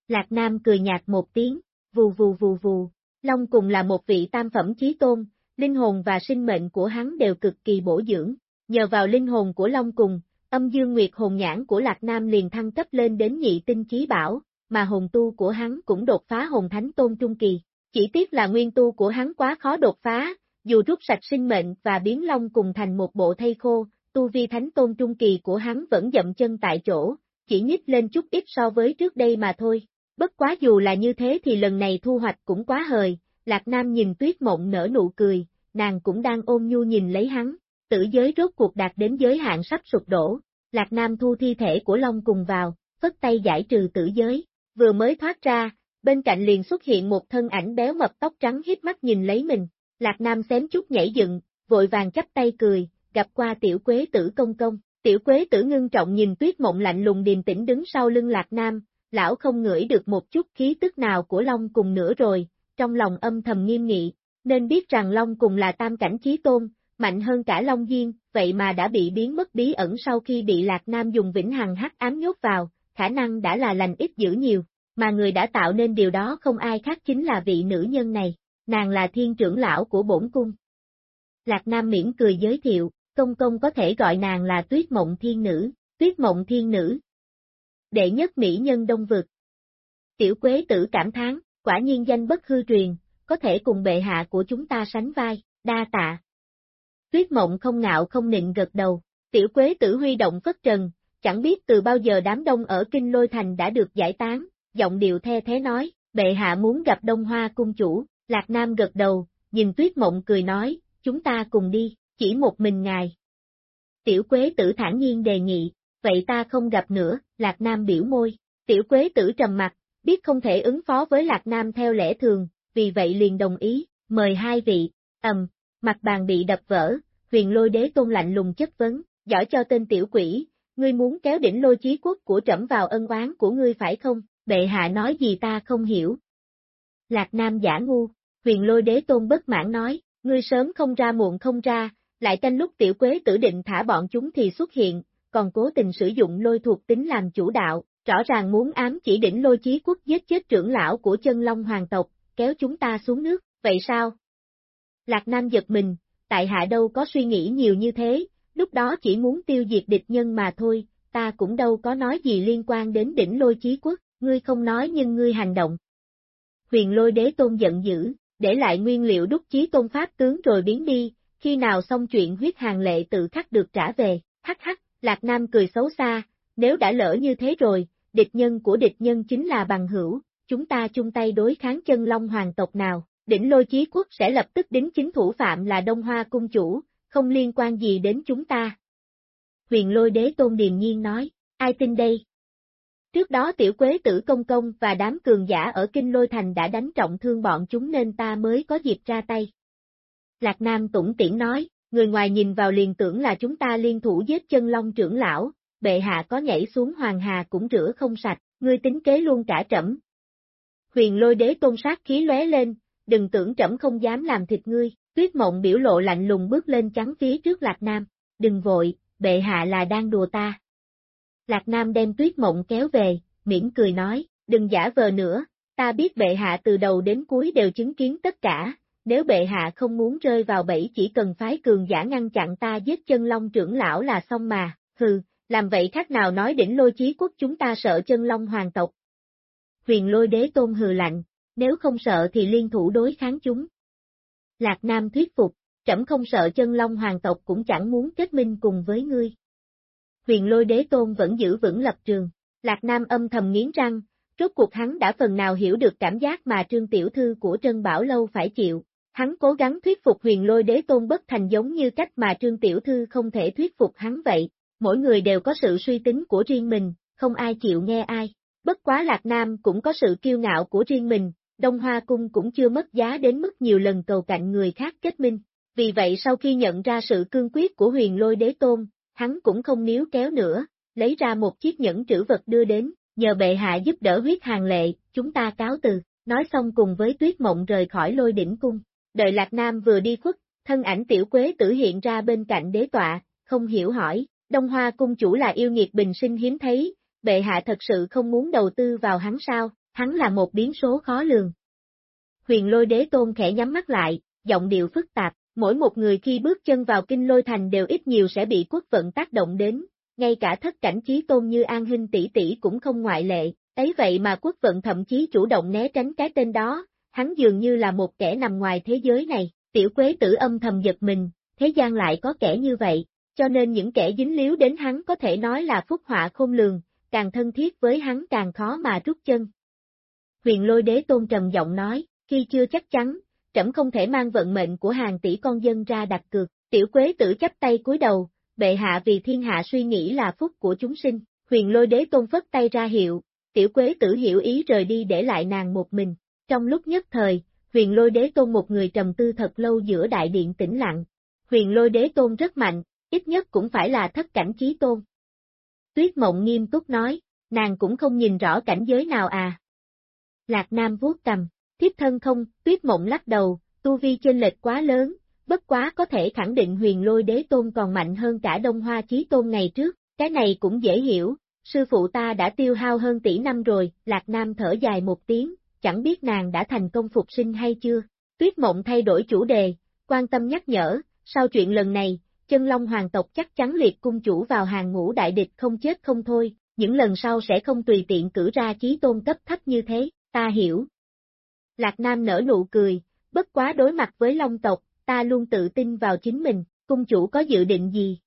Lạc Nam cười nhạt một tiếng, vù vù vù vù, Long cùng là một vị tam phẩm chí tôn, linh hồn và sinh mệnh của hắn đều cực kỳ bổ dưỡng. Nhờ vào linh hồn của Long cùng, âm dương nguyệt hồn nhãn của Lạc Nam liền thăng cấp lên đến nhị tinh chí bảo, mà hồn tu của hắn cũng đột phá hồn thánh tôn trung kỳ. Chỉ tiếc là nguyên tu của hắn quá khó đột phá, dù rút sạch sinh mệnh và biến long cùng thành một bộ thây khô, tu vi thánh tôn trung kỳ của hắn vẫn dậm chân tại chỗ, chỉ nhích lên chút ít so với trước đây mà thôi. Bất quá dù là như thế thì lần này thu hoạch cũng quá hời, Lạc Nam nhìn tuyết mộng nở nụ cười, nàng cũng đang ôm nhu nhìn lấy hắn, tử giới rốt cuộc đạt đến giới hạn sắp sụp đổ, Lạc Nam thu thi thể của Long cùng vào, phất tay giải trừ tử giới, vừa mới thoát ra, bên cạnh liền xuất hiện một thân ảnh béo mập tóc trắng hiếp mắt nhìn lấy mình, Lạc Nam xém chút nhảy dựng, vội vàng chắp tay cười, gặp qua tiểu quế tử công công, tiểu quế tử ngưng trọng nhìn tuyết mộng lạnh lùng điềm tĩnh đứng sau lưng Lạc Nam, lão không ngửi được một chút khí tức nào của Long cùng nữa rồi, trong lòng âm thầm nghiêm nghị, nên biết rằng Long cùng là tam cảnh chí tôn, mạnh hơn cả Long Diên, vậy mà đã bị biến mất bí ẩn sau khi bị Lạc Nam dùng vĩnh hằng hắc ám nhốt vào, khả năng đã là lành ít dữ nhiều, mà người đã tạo nên điều đó không ai khác chính là vị nữ nhân này, nàng là thiên trưởng lão của bổn cung. Lạc Nam miễn cười giới thiệu, công công có thể gọi nàng là tuyết mộng thiên nữ, tuyết mộng thiên nữ. Đệ nhất mỹ nhân đông vực. Tiểu quế tử cảm thán, quả nhiên danh bất hư truyền, có thể cùng bệ hạ của chúng ta sánh vai, đa tạ. Tuyết mộng không ngạo không nịnh gật đầu, tiểu quế tử huy động phất trần, chẳng biết từ bao giờ đám đông ở Kinh Lôi Thành đã được giải tán, giọng điệu the thế nói, bệ hạ muốn gặp Đông Hoa cung chủ, Lạc Nam gật đầu, nhìn tuyết mộng cười nói, chúng ta cùng đi, chỉ một mình ngài. Tiểu quế tử thản nhiên đề nghị, vậy ta không gặp nữa, Lạc Nam biểu môi, tiểu quế tử trầm mặt, biết không thể ứng phó với Lạc Nam theo lẽ thường, vì vậy liền đồng ý, mời hai vị, ầm, mặt bàn bị đập vỡ, huyền lôi đế tôn lạnh lùng chất vấn, giỏi cho tên tiểu quỷ, ngươi muốn kéo đỉnh lôi chí quốc của trẫm vào ân oán của ngươi phải không, bệ hạ nói gì ta không hiểu. Lạc Nam giả ngu, huyền lôi đế tôn bất mãn nói, ngươi sớm không ra muộn không ra, lại canh lúc tiểu quế tử định thả bọn chúng thì xuất hiện, còn cố tình sử dụng lôi thuộc tính làm chủ đạo, rõ ràng muốn ám chỉ đỉnh lôi chí quốc giết chết trưởng lão của chân long hoàng tộc, kéo chúng ta xuống nước, vậy sao? Lạc Nam giật mình, tại hạ đâu có suy nghĩ nhiều như thế, lúc đó chỉ muốn tiêu diệt địch nhân mà thôi, ta cũng đâu có nói gì liên quan đến đỉnh lôi chí quốc, ngươi không nói nhưng ngươi hành động. Huyền lôi đế tôn giận dữ, để lại nguyên liệu đúc chí tôn pháp tướng rồi biến đi, khi nào xong chuyện huyết hàng lệ tự khắc được trả về, hắc hắc, Lạc Nam cười xấu xa, nếu đã lỡ như thế rồi, địch nhân của địch nhân chính là bằng hữu, chúng ta chung tay đối kháng chân long hoàng tộc nào, đỉnh lôi chí quốc sẽ lập tức đính chính thủ phạm là Đông Hoa cung chủ, không liên quan gì đến chúng ta. Huyền lôi đế tôn điềm nhiên nói, ai tin đây? Trước đó tiểu quế tử công công và đám cường giả ở Kinh Lôi Thành đã đánh trọng thương bọn chúng nên ta mới có dịp ra tay. Lạc Nam tủng tiễn nói, người ngoài nhìn vào liền tưởng là chúng ta liên thủ giết chân long trưởng lão, bệ hạ có nhảy xuống hoàng hà cũng rửa không sạch, ngươi tính kế luôn cả trẫm. Huyền lôi đế tôn sát khí lóe lên, đừng tưởng trẫm không dám làm thịt ngươi, tuyết mộng biểu lộ lạnh lùng bước lên chắn phía trước Lạc Nam, đừng vội, bệ hạ là đang đùa ta. Lạc Nam đem tuyết mộng kéo về, miễn cười nói, đừng giả vờ nữa, ta biết bệ hạ từ đầu đến cuối đều chứng kiến tất cả, nếu bệ hạ không muốn rơi vào bẫy chỉ cần phái cường giả ngăn chặn ta giết chân long trưởng lão là xong mà, hừ, làm vậy khác nào nói đỉnh lôi chí quốc chúng ta sợ chân long hoàng tộc. Huyền lôi đế tôn hừ lạnh, nếu không sợ thì liên thủ đối kháng chúng. Lạc Nam thuyết phục, trẫm không sợ chân long hoàng tộc cũng chẳng muốn kết minh cùng với ngươi. Huyền lôi đế tôn vẫn giữ vững lập trường, Lạc Nam âm thầm nghiến răng, Rốt cuộc hắn đã phần nào hiểu được cảm giác mà trương tiểu thư của Trân Bảo Lâu phải chịu. Hắn cố gắng thuyết phục huyền lôi đế tôn bất thành giống như cách mà trương tiểu thư không thể thuyết phục hắn vậy. Mỗi người đều có sự suy tính của riêng mình, không ai chịu nghe ai. Bất quá Lạc Nam cũng có sự kiêu ngạo của riêng mình, Đông Hoa Cung cũng chưa mất giá đến mức nhiều lần cầu cạnh người khác kết minh. Vì vậy sau khi nhận ra sự cương quyết của huyền lôi đế tôn, hắn cũng không níu kéo nữa, lấy ra một chiếc nhẫn trữ vật đưa đến, nhờ bệ hạ giúp đỡ huyết hàng lệ, chúng ta cáo từ, nói xong cùng với tuyết mộng rời khỏi lôi đỉnh cung. Đợi Lạc Nam vừa đi khuất, thân ảnh tiểu quế tử hiện ra bên cạnh đế tọa, không hiểu hỏi, Đông Hoa cung chủ là yêu nghiệt bình sinh hiếm thấy, bệ hạ thật sự không muốn đầu tư vào hắn sao, hắn là một biến số khó lường. Huyền lôi đế tôn khẽ nhắm mắt lại, giọng điệu phức tạp, mỗi một người khi bước chân vào kinh lôi thành đều ít nhiều sẽ bị quốc vận tác động đến, ngay cả thất cảnh trí tôn như An Hinh tỷ tỷ cũng không ngoại lệ, ấy vậy mà quốc vận thậm chí chủ động né tránh cái tên đó, hắn dường như là một kẻ nằm ngoài thế giới này, tiểu quế tử âm thầm giật mình, thế gian lại có kẻ như vậy, cho nên những kẻ dính líu đến hắn có thể nói là phúc họa khôn lường, càng thân thiết với hắn càng khó mà rút chân. Huyền lôi đế tôn trầm giọng nói, khi chưa chắc chắn, trẫm không thể mang vận mệnh của hàng tỷ con dân ra đặt cược, tiểu quế tử chấp tay cúi đầu, bệ hạ vì thiên hạ suy nghĩ là phúc của chúng sinh, huyền lôi đế tôn phất tay ra hiệu, tiểu quế tử hiểu ý rời đi để lại nàng một mình, trong lúc nhất thời, huyền lôi đế tôn một người trầm tư thật lâu giữa đại điện tĩnh lặng, huyền lôi đế tôn rất mạnh, ít nhất cũng phải là thất cảnh chí tôn. Tuyết mộng nghiêm túc nói, nàng cũng không nhìn rõ cảnh giới nào à. Lạc Nam vuốt cầm, thiếp thân không, tuyết mộng lắc đầu, tu vi trên lệch quá lớn, bất quá có thể khẳng định huyền lôi đế tôn còn mạnh hơn cả đông hoa chí tôn ngày trước, cái này cũng dễ hiểu, sư phụ ta đã tiêu hao hơn tỷ năm rồi, Lạc Nam thở dài một tiếng, chẳng biết nàng đã thành công phục sinh hay chưa. Tuyết mộng thay đổi chủ đề, quan tâm nhắc nhở, sau chuyện lần này, chân long hoàng tộc chắc chắn liệt cung chủ vào hàng ngũ đại địch không chết không thôi, những lần sau sẽ không tùy tiện cử ra chí tôn cấp thấp như thế, ta hiểu. Lạc Nam nở nụ cười, bất quá đối mặt với long tộc, ta luôn tự tin vào chính mình, cung chủ có dự định gì?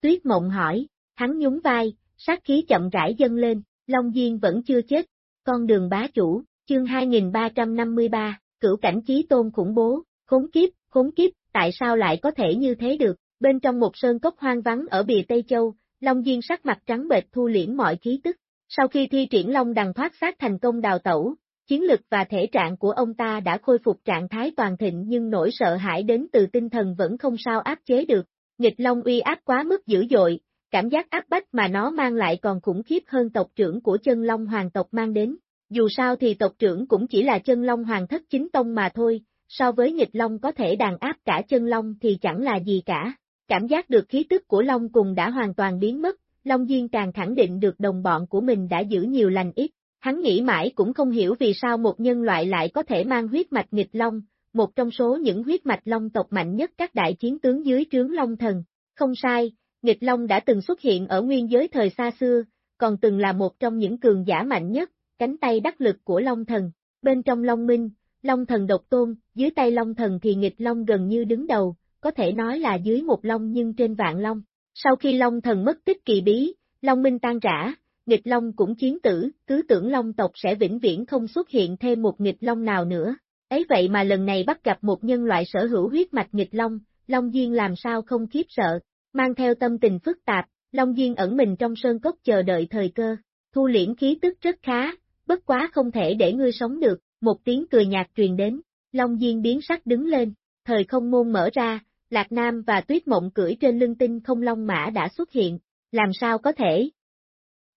Tuyết mộng hỏi, hắn nhún vai, sát khí chậm rãi dâng lên, Long Diên vẫn chưa chết, con đường bá chủ, chương 2353, cửu cảnh chí tôn khủng bố, khốn kiếp, khốn kiếp, tại sao lại có thể như thế được, bên trong một sơn cốc hoang vắng ở bìa Tây Châu, Long Diên sắc mặt trắng bệch thu liễm mọi khí tức, sau khi thi triển Long đằng thoát sát thành công đào tẩu, chiến lực và thể trạng của ông ta đã khôi phục trạng thái toàn thịnh nhưng nỗi sợ hãi đến từ tinh thần vẫn không sao áp chế được. Nghịch Long uy áp quá mức dữ dội, cảm giác áp bách mà nó mang lại còn khủng khiếp hơn tộc trưởng của chân Long Hoàng tộc mang đến. Dù sao thì tộc trưởng cũng chỉ là chân Long Hoàng thất chính tông mà thôi, so với nghịch Long có thể đàn áp cả chân Long thì chẳng là gì cả. Cảm giác được khí tức của Long cùng đã hoàn toàn biến mất, Long Diên càng khẳng định được đồng bọn của mình đã giữ nhiều lành ít, Hắn nghĩ mãi cũng không hiểu vì sao một nhân loại lại có thể mang huyết mạch nghịch long, một trong số những huyết mạch long tộc mạnh nhất các đại chiến tướng dưới trướng long thần. Không sai, nghịch long đã từng xuất hiện ở nguyên giới thời xa xưa, còn từng là một trong những cường giả mạnh nhất, cánh tay đắc lực của long thần. Bên trong long minh, long thần độc tôn, dưới tay long thần thì nghịch long gần như đứng đầu, có thể nói là dưới một long nhưng trên vạn long. Sau khi long thần mất tích kỳ bí, long minh tan rã, nghịch long cũng chiến tử, cứ tưởng long tộc sẽ vĩnh viễn không xuất hiện thêm một nghịch long nào nữa. Ấy vậy mà lần này bắt gặp một nhân loại sở hữu huyết mạch nghịch long, Long Duyên làm sao không khiếp sợ, mang theo tâm tình phức tạp, Long Duyên ẩn mình trong sơn cốc chờ đợi thời cơ, thu liễm khí tức rất khá, bất quá không thể để ngươi sống được, một tiếng cười nhạt truyền đến, Long Duyên biến sắc đứng lên, thời không môn mở ra, Lạc Nam và Tuyết Mộng cưỡi trên lưng tinh không long mã đã xuất hiện, làm sao có thể,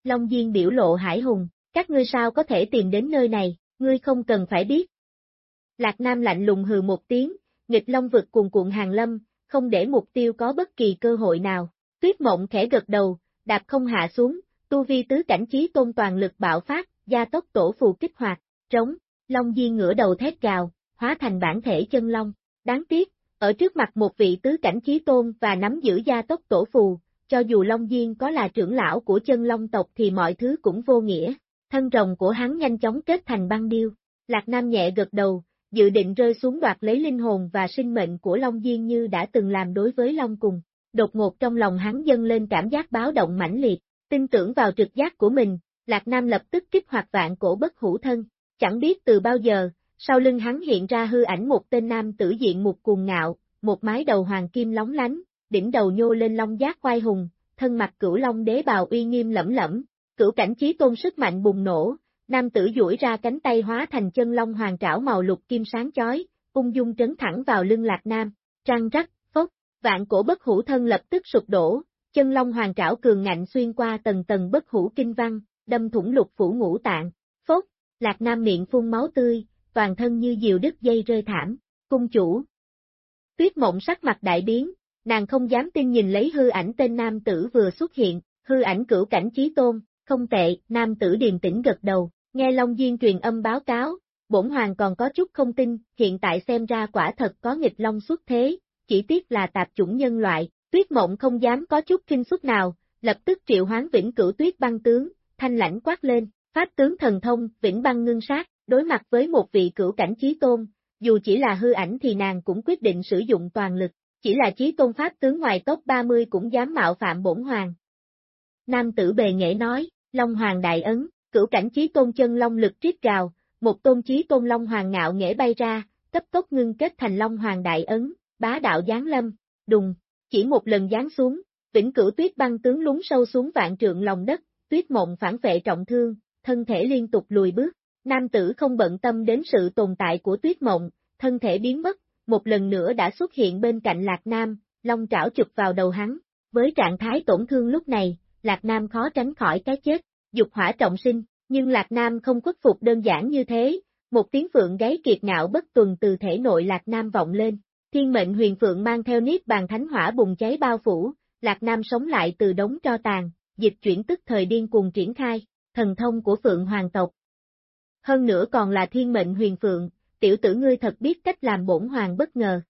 Long Diên biểu lộ hải hùng, các ngươi sao có thể tìm đến nơi này, ngươi không cần phải biết. Lạc Nam lạnh lùng hừ một tiếng, nghịch long vực cuồn cuộn hàng lâm, không để mục tiêu có bất kỳ cơ hội nào. Tuyết mộng khẽ gật đầu, đạp không hạ xuống, tu vi tứ cảnh trí tôn toàn lực bạo phát, gia tốc tổ phù kích hoạt, trống, long diên ngửa đầu thét gào, hóa thành bản thể chân long. Đáng tiếc, ở trước mặt một vị tứ cảnh chí tôn và nắm giữ gia tốc tổ phù, cho dù Long Diên có là trưởng lão của chân Long tộc thì mọi thứ cũng vô nghĩa, thân rồng của hắn nhanh chóng kết thành băng điêu, Lạc Nam nhẹ gật đầu, dự định rơi xuống đoạt lấy linh hồn và sinh mệnh của Long Diên như đã từng làm đối với Long cùng. Đột ngột trong lòng hắn dâng lên cảm giác báo động mãnh liệt, tin tưởng vào trực giác của mình, Lạc Nam lập tức kích hoạt vạn cổ bất hủ thân, chẳng biết từ bao giờ, sau lưng hắn hiện ra hư ảnh một tên nam tử diện một cuồng ngạo, một mái đầu hoàng kim lóng lánh, đỉnh đầu nhô lên long giác quai hùng, thân mặt cửu long đế bào uy nghiêm lẫm lẫm, cửu cảnh trí tôn sức mạnh bùng nổ, nam tử duỗi ra cánh tay hóa thành chân long hoàng trảo màu lục kim sáng chói, ung dung trấn thẳng vào lưng Lạc Nam, trăng rắc, phốc, vạn cổ bất hủ thân lập tức sụp đổ, chân long hoàng trảo cường ngạnh xuyên qua tầng tầng bất hủ kinh văn, đâm thủng lục phủ ngũ tạng, phốc, Lạc Nam miệng phun máu tươi, toàn thân như diều đứt dây rơi thảm, cung chủ. Tuyết mộng sắc mặt đại biến, nàng không dám tin nhìn lấy hư ảnh tên nam tử vừa xuất hiện, hư ảnh cửu cảnh trí tôn, không tệ, nam tử điềm tĩnh gật đầu, nghe Long Duyên truyền âm báo cáo, bổn hoàng còn có chút không tin, hiện tại xem ra quả thật có nghịch long xuất thế, chỉ tiếc là tạp chủng nhân loại, tuyết mộng không dám có chút kinh xuất nào, lập tức triệu hoán vĩnh cửu tuyết băng tướng, thanh lãnh quát lên, pháp tướng thần thông, vĩnh băng ngưng sát, đối mặt với một vị cửu cảnh chí tôn, dù chỉ là hư ảnh thì nàng cũng quyết định sử dụng toàn lực, chỉ là chí tôn pháp tướng ngoài top 30 cũng dám mạo phạm bổn hoàng. Nam tử bề nghệ nói, Long Hoàng đại ấn, cửu cảnh chí tôn chân long lực triết gào, một tôn chí tôn long hoàng ngạo nghệ bay ra, cấp tốc ngưng kết thành long hoàng đại ấn, bá đạo giáng lâm, đùng, chỉ một lần giáng xuống, vĩnh cửu tuyết băng tướng lún sâu xuống vạn trượng lòng đất, tuyết mộng phản vệ trọng thương, thân thể liên tục lùi bước, nam tử không bận tâm đến sự tồn tại của tuyết mộng, thân thể biến mất, một lần nữa đã xuất hiện bên cạnh Lạc Nam, long trảo chụp vào đầu hắn, với trạng thái tổn thương lúc này, Lạc Nam khó tránh khỏi cái chết, dục hỏa trọng sinh, nhưng Lạc Nam không khuất phục đơn giản như thế, một tiếng phượng gáy kiệt ngạo bất tuần từ thể nội Lạc Nam vọng lên, thiên mệnh huyền phượng mang theo niết bàn thánh hỏa bùng cháy bao phủ, Lạc Nam sống lại từ đống tro tàn, dịch chuyển tức thời điên cuồng triển khai, thần thông của phượng hoàng tộc. Hơn nữa còn là thiên mệnh huyền phượng, tiểu tử ngươi thật biết cách làm bổn hoàng bất ngờ.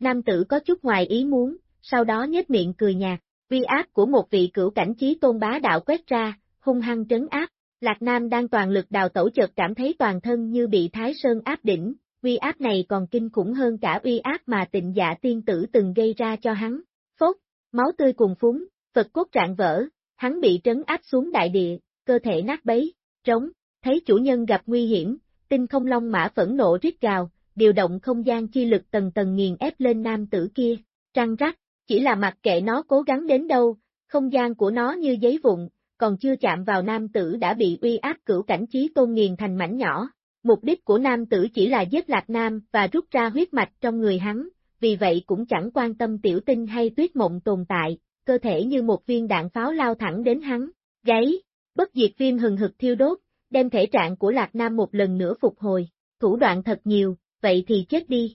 Nam tử có chút ngoài ý muốn, sau đó nhếch miệng cười nhạt, vi áp của một vị cửu cảnh trí tôn bá đạo quét ra, hung hăng trấn áp, Lạc Nam đang toàn lực đào tẩu chợt cảm thấy toàn thân như bị Thái Sơn áp đỉnh, uy áp này còn kinh khủng hơn cả uy áp mà tịnh dạ tiên tử từng gây ra cho hắn. Phốt, máu tươi cùng phúng, Phật cốt trạng vỡ, hắn bị trấn áp xuống đại địa, cơ thể nát bấy, trống, thấy chủ nhân gặp nguy hiểm, tinh không long mã phẫn nộ rít gào, điều động không gian chi lực tầng tầng nghiền ép lên nam tử kia, trăng rắc, chỉ là mặc kệ nó cố gắng đến đâu, không gian của nó như giấy vụn, còn chưa chạm vào nam tử đã bị uy áp cửu cảnh trí tôn nghiền thành mảnh nhỏ. Mục đích của nam tử chỉ là giết lạc nam và rút ra huyết mạch trong người hắn, vì vậy cũng chẳng quan tâm tiểu tinh hay tuyết mộng tồn tại, cơ thể như một viên đạn pháo lao thẳng đến hắn, gáy, bất diệt viêm hừng hực thiêu đốt, đem thể trạng của lạc nam một lần nữa phục hồi, thủ đoạn thật nhiều, vậy thì chết đi.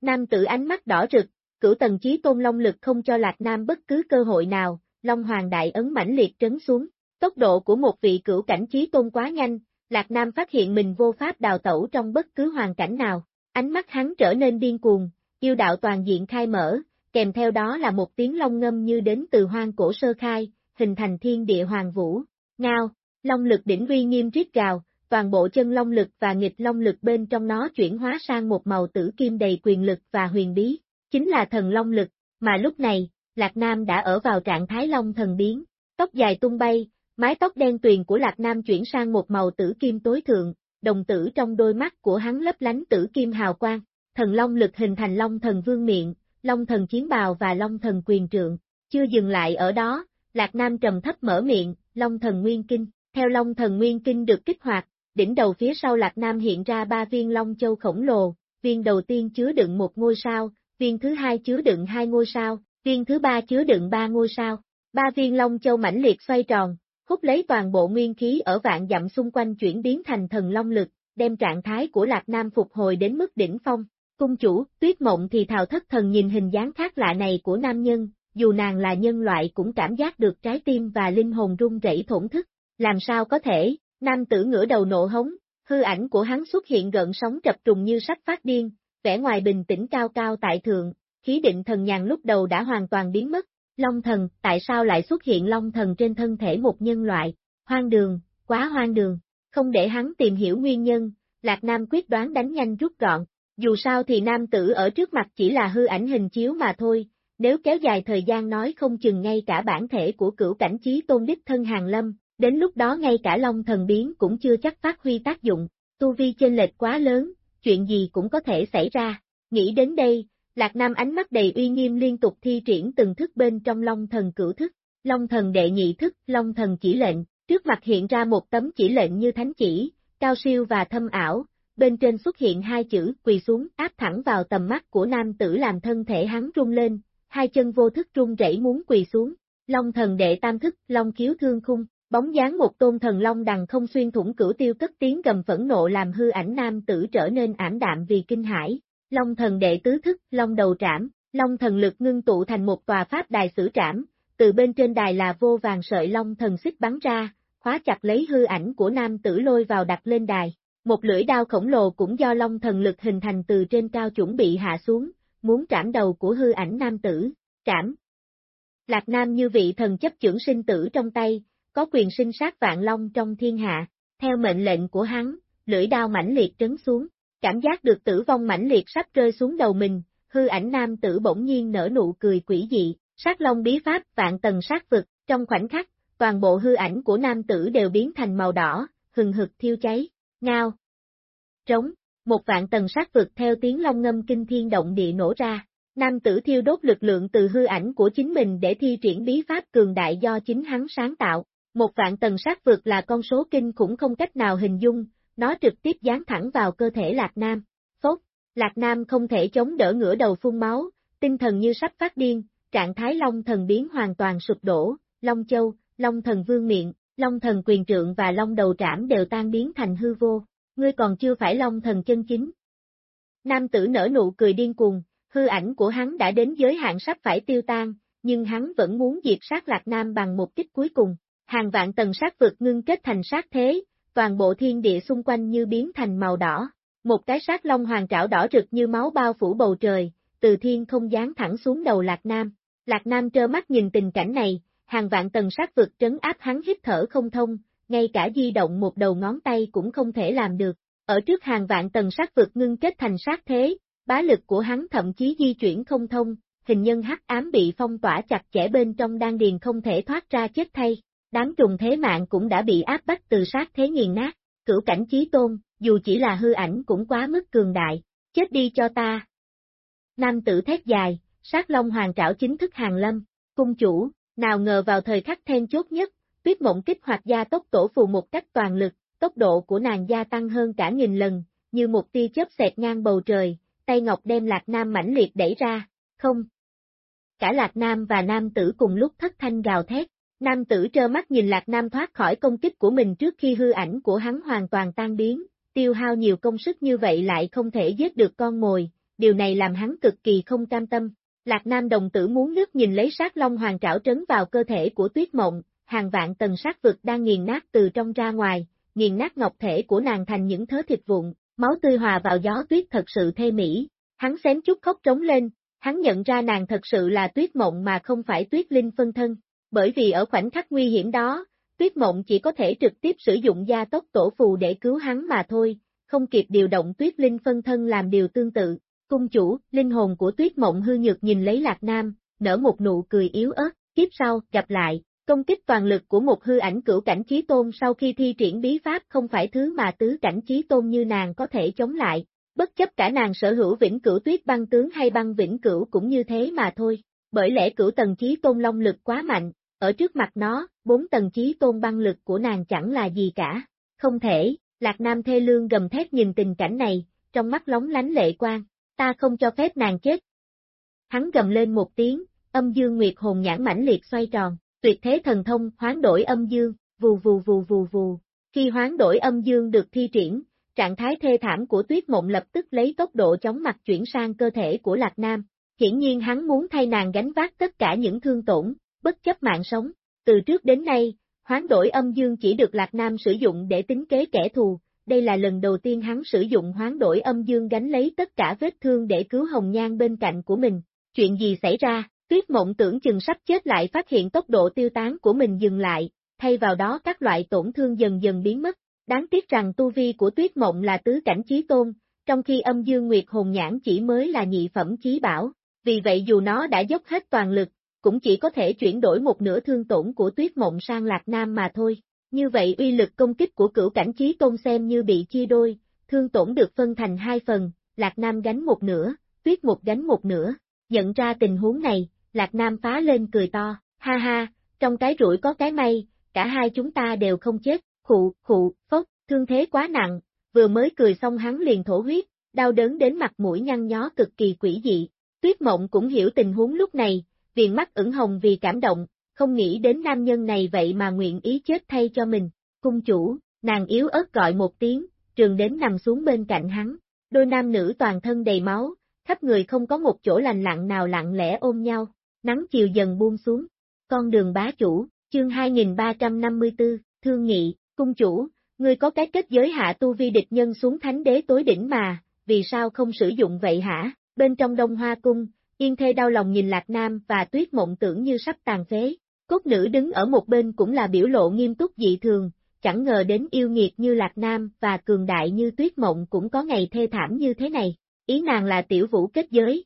Nam tử ánh mắt đỏ rực, cửu tầng chí tôn long lực không cho lạc nam bất cứ cơ hội nào, Long Hoàng Đại Ấn mãnh liệt trấn xuống, tốc độ của một vị cửu cảnh chí tôn quá nhanh, Lạc Nam phát hiện mình vô pháp đào tẩu trong bất cứ hoàn cảnh nào, ánh mắt hắn trở nên điên cuồng, yêu đạo toàn diện khai mở, kèm theo đó là một tiếng long ngâm như đến từ hoang cổ sơ khai, hình thành thiên địa hoàng vũ, ngao, long lực đỉnh uy nghiêm riết gào, toàn bộ chân long lực và nghịch long lực bên trong nó chuyển hóa sang một màu tử kim đầy quyền lực và huyền bí, chính là thần long lực, mà lúc này, Lạc Nam đã ở vào trạng thái long thần biến, tóc dài tung bay, mái tóc đen tuyền của Lạc Nam chuyển sang một màu tử kim tối thượng, đồng tử trong đôi mắt của hắn lấp lánh tử kim hào quang, thần long lực hình thành long thần vương miệng, long thần chiến bào và long thần quyền trượng, chưa dừng lại ở đó, Lạc Nam trầm thấp mở miệng, long thần nguyên kinh, theo long thần nguyên kinh được kích hoạt, đỉnh đầu phía sau Lạc Nam hiện ra ba viên long châu khổng lồ, viên đầu tiên chứa đựng một ngôi sao, viên thứ hai chứa đựng hai ngôi sao, viên thứ ba chứa đựng ba ngôi sao, ba viên long châu mãnh liệt xoay tròn, hút lấy toàn bộ nguyên khí ở vạn dặm xung quanh chuyển biến thành thần long lực, đem trạng thái của Lạc Nam phục hồi đến mức đỉnh phong. Cung chủ, tuyết mộng thì thào thất thần nhìn hình dáng khác lạ này của nam nhân, dù nàng là nhân loại cũng cảm giác được trái tim và linh hồn rung rẩy thổn thức. Làm sao có thể, nam tử ngửa đầu nộ hống, hư ảnh của hắn xuất hiện gợn sóng trập trùng như sắp phát điên, vẻ ngoài bình tĩnh cao cao tại thượng, khí định thần nhàn lúc đầu đã hoàn toàn biến mất. Long thần, tại sao lại xuất hiện long thần trên thân thể một nhân loại? Hoang đường, quá hoang đường. Không để hắn tìm hiểu nguyên nhân, Lạc Nam quyết đoán đánh nhanh rút gọn. Dù sao thì nam tử ở trước mặt chỉ là hư ảnh hình chiếu mà thôi, nếu kéo dài thời gian nói không chừng ngay cả bản thể của cửu cảnh trí tôn đích thân hàng lâm, đến lúc đó ngay cả Long thần biến cũng chưa chắc phát huy tác dụng, tu vi chênh lệch quá lớn, chuyện gì cũng có thể xảy ra. Nghĩ đến đây, Lạc Nam ánh mắt đầy uy nghiêm liên tục thi triển từng thức bên trong Long thần cửu thức, Long thần đệ nhị thức, Long thần chỉ lệnh, trước mặt hiện ra một tấm chỉ lệnh như thánh chỉ, cao siêu và thâm ảo, bên trên xuất hiện hai chữ quỳ xuống áp thẳng vào tầm mắt của nam tử làm thân thể hắn rung lên, hai chân vô thức rung rẩy muốn quỳ xuống. Long thần đệ tam thức, long khiếu thương khung, bóng dáng một tôn thần long đằng không xuyên thủng cửu tiêu cất tiếng gầm phẫn nộ làm hư ảnh nam tử trở nên ảm đạm vì kinh hãi. Long thần đệ tứ thức, long đầu trảm, long thần lực ngưng tụ thành một tòa pháp đài sử trảm, từ bên trên đài là vô vàng sợi long thần xích bắn ra, khóa chặt lấy hư ảnh của nam tử lôi vào đặt lên đài. Một lưỡi đao khổng lồ cũng do long thần lực hình thành từ trên cao chuẩn bị hạ xuống, muốn trảm đầu của hư ảnh nam tử, trảm. Lạc Nam như vị thần chấp trưởng sinh tử trong tay, có quyền sinh sát vạn long trong thiên hạ, theo mệnh lệnh của hắn, lưỡi đao mãnh liệt trấn xuống, cảm giác được tử vong mãnh liệt sắp rơi xuống đầu mình, hư ảnh nam tử bỗng nhiên nở nụ cười quỷ dị, sát long bí pháp vạn tầng sát vực, trong khoảnh khắc, toàn bộ hư ảnh của nam tử đều biến thành màu đỏ, hừng hực thiêu cháy, ngao, trống, một vạn tầng sát vực theo tiếng long ngâm kinh thiên động địa nổ ra. Nam tử thiêu đốt lực lượng từ hư ảnh của chính mình để thi triển bí pháp cường đại do chính hắn sáng tạo. Một vạn tầng sát vực là con số kinh khủng không cách nào hình dung, nó trực tiếp dán thẳng vào cơ thể Lạc Nam. Phốt, Lạc Nam không thể chống đỡ ngửa đầu phun máu, tinh thần như sắp phát điên, trạng thái Long thần biến hoàn toàn sụp đổ, Long Châu, Long thần vương miệng, Long thần quyền trượng và Long đầu trảm đều tan biến thành hư vô ngươi còn chưa phải long thần chân chính. Nam tử nở nụ cười điên cuồng, hư ảnh của hắn đã đến giới hạn sắp phải tiêu tan, nhưng hắn vẫn muốn diệt sát Lạc Nam bằng một kích cuối cùng. Hàng vạn tầng sát vực ngưng kết thành sát thế, toàn bộ thiên địa xung quanh như biến thành màu đỏ. Một cái sát long hoàng trảo đỏ rực như máu bao phủ bầu trời, từ thiên không dán thẳng xuống đầu Lạc Nam. Lạc Nam trơ mắt nhìn tình cảnh này, hàng vạn tầng sát vực trấn áp hắn hít thở không thông, ngay cả di động một đầu ngón tay cũng không thể làm được. Ở trước hàng vạn tầng sát vực ngưng kết thành sát thế, bá lực của hắn thậm chí di chuyển không thông, hình nhân hắc ám bị phong tỏa chặt chẽ bên trong đan điền không thể thoát ra chết thay, đám trùng thế mạng cũng đã bị áp bách từ sát thế nghiền nát, cửu cảnh chí tôn, dù chỉ là hư ảnh cũng quá mức cường đại, chết đi cho ta. Nam tử thét dài, sát long hoàng trảo chính thức hàng lâm, cung chủ, nào ngờ vào thời khắc then chốt nhất, Tuyết mộng kích hoạt gia tốc tổ phù một cách toàn lực, tốc độ của nàng gia tăng hơn cả nghìn lần, như một tia chớp xẹt ngang bầu trời, tay ngọc đem Lạc Nam mãnh liệt đẩy ra, không. Cả Lạc Nam và Nam tử cùng lúc thất thanh gào thét, Nam tử trơ mắt nhìn Lạc Nam thoát khỏi công kích của mình trước khi hư ảnh của hắn hoàn toàn tan biến, tiêu hao nhiều công sức như vậy lại không thể giết được con mồi, điều này làm hắn cực kỳ không cam tâm. Lạc Nam đồng tử muốn nước nhìn lấy sát long hoàng trảo trấn vào cơ thể của tuyết mộng, hàng vạn tầng sát vực đang nghiền nát từ trong ra ngoài, nghiền nát ngọc thể của nàng thành những thớ thịt vụn, máu tươi hòa vào gió tuyết thật sự thê mỹ. Hắn xém chút khóc trống lên, hắn nhận ra nàng thật sự là tuyết mộng mà không phải tuyết linh phân thân, bởi vì ở khoảnh khắc nguy hiểm đó, tuyết mộng chỉ có thể trực tiếp sử dụng gia tốc tổ phù để cứu hắn mà thôi, không kịp điều động tuyết linh phân thân làm điều tương tự. Cung chủ, linh hồn của tuyết mộng hư nhược nhìn lấy lạc nam, nở một nụ cười yếu ớt, kiếp sau, gặp lại. Công kích toàn lực của một hư ảnh cửu cảnh chí tôn sau khi thi triển bí pháp không phải thứ mà tứ cảnh chí tôn như nàng có thể chống lại, bất chấp cả nàng sở hữu vĩnh cửu tuyết băng tướng hay băng vĩnh cửu cũng như thế mà thôi, bởi lẽ cửu tầng chí tôn long lực quá mạnh, ở trước mặt nó, bốn tầng chí tôn băng lực của nàng chẳng là gì cả, không thể, Lạc Nam thê lương gầm thét nhìn tình cảnh này, trong mắt lóng lánh lệ quang, ta không cho phép nàng chết. Hắn gầm lên một tiếng, âm dương nguyệt hồn nhãn mãnh liệt xoay tròn, tuyệt thế thần thông hoán đổi âm dương, vù vù vù vù vù. Khi hoán đổi âm dương được thi triển, trạng thái thê thảm của tuyết mộng lập tức lấy tốc độ chóng mặt chuyển sang cơ thể của Lạc Nam. Hiển nhiên hắn muốn thay nàng gánh vác tất cả những thương tổn, bất chấp mạng sống. Từ trước đến nay, hoán đổi âm dương chỉ được Lạc Nam sử dụng để tính kế kẻ thù, đây là lần đầu tiên hắn sử dụng hoán đổi âm dương gánh lấy tất cả vết thương để cứu Hồng Nhan bên cạnh của mình. Chuyện gì xảy ra? Tuyết mộng tưởng chừng sắp chết lại phát hiện tốc độ tiêu tán của mình dừng lại, thay vào đó các loại tổn thương dần dần biến mất. Đáng tiếc rằng tu vi của tuyết mộng là tứ cảnh trí tôn, trong khi âm dương nguyệt hồn nhãn chỉ mới là nhị phẩm chí bảo, vì vậy dù nó đã dốc hết toàn lực, cũng chỉ có thể chuyển đổi một nửa thương tổn của tuyết mộng sang lạc nam mà thôi. Như vậy uy lực công kích của cửu cảnh trí tôn xem như bị chia đôi, thương tổn được phân thành hai phần, Lạc Nam gánh một nửa, tuyết một gánh một nửa. Nhận ra tình huống này, Lạc Nam phá lên cười to, ha ha, trong cái rủi có cái may, cả hai chúng ta đều không chết, khụ, khụ, phốc, thương thế quá nặng, vừa mới cười xong hắn liền thổ huyết, đau đớn đến mặt mũi nhăn nhó cực kỳ quỷ dị. Tuyết mộng cũng hiểu tình huống lúc này, viền mắt ửng hồng vì cảm động, không nghĩ đến nam nhân này vậy mà nguyện ý chết thay cho mình. Cung chủ, nàng yếu ớt gọi một tiếng, trường đến nằm xuống bên cạnh hắn. Đôi nam nữ toàn thân đầy máu, khắp người không có một chỗ lành lặng nào lặng lẽ ôm nhau. Nắng chiều dần buông xuống. Con đường bá chủ, chương 2354, thương nghị, cung chủ, ngươi có cái kết giới hạ tu vi địch nhân xuống thánh đế tối đỉnh mà, vì sao không sử dụng vậy hả? Bên trong đông hoa cung, Yên Thê đau lòng nhìn Lạc Nam và Tuyết Mộng tưởng như sắp tàn phế. Cốt nữ đứng ở một bên cũng là biểu lộ nghiêm túc dị thường, chẳng ngờ đến yêu nghiệt như Lạc Nam và cường đại như Tuyết Mộng cũng có ngày thê thảm như thế này. Ý nàng là tiểu vũ kết giới.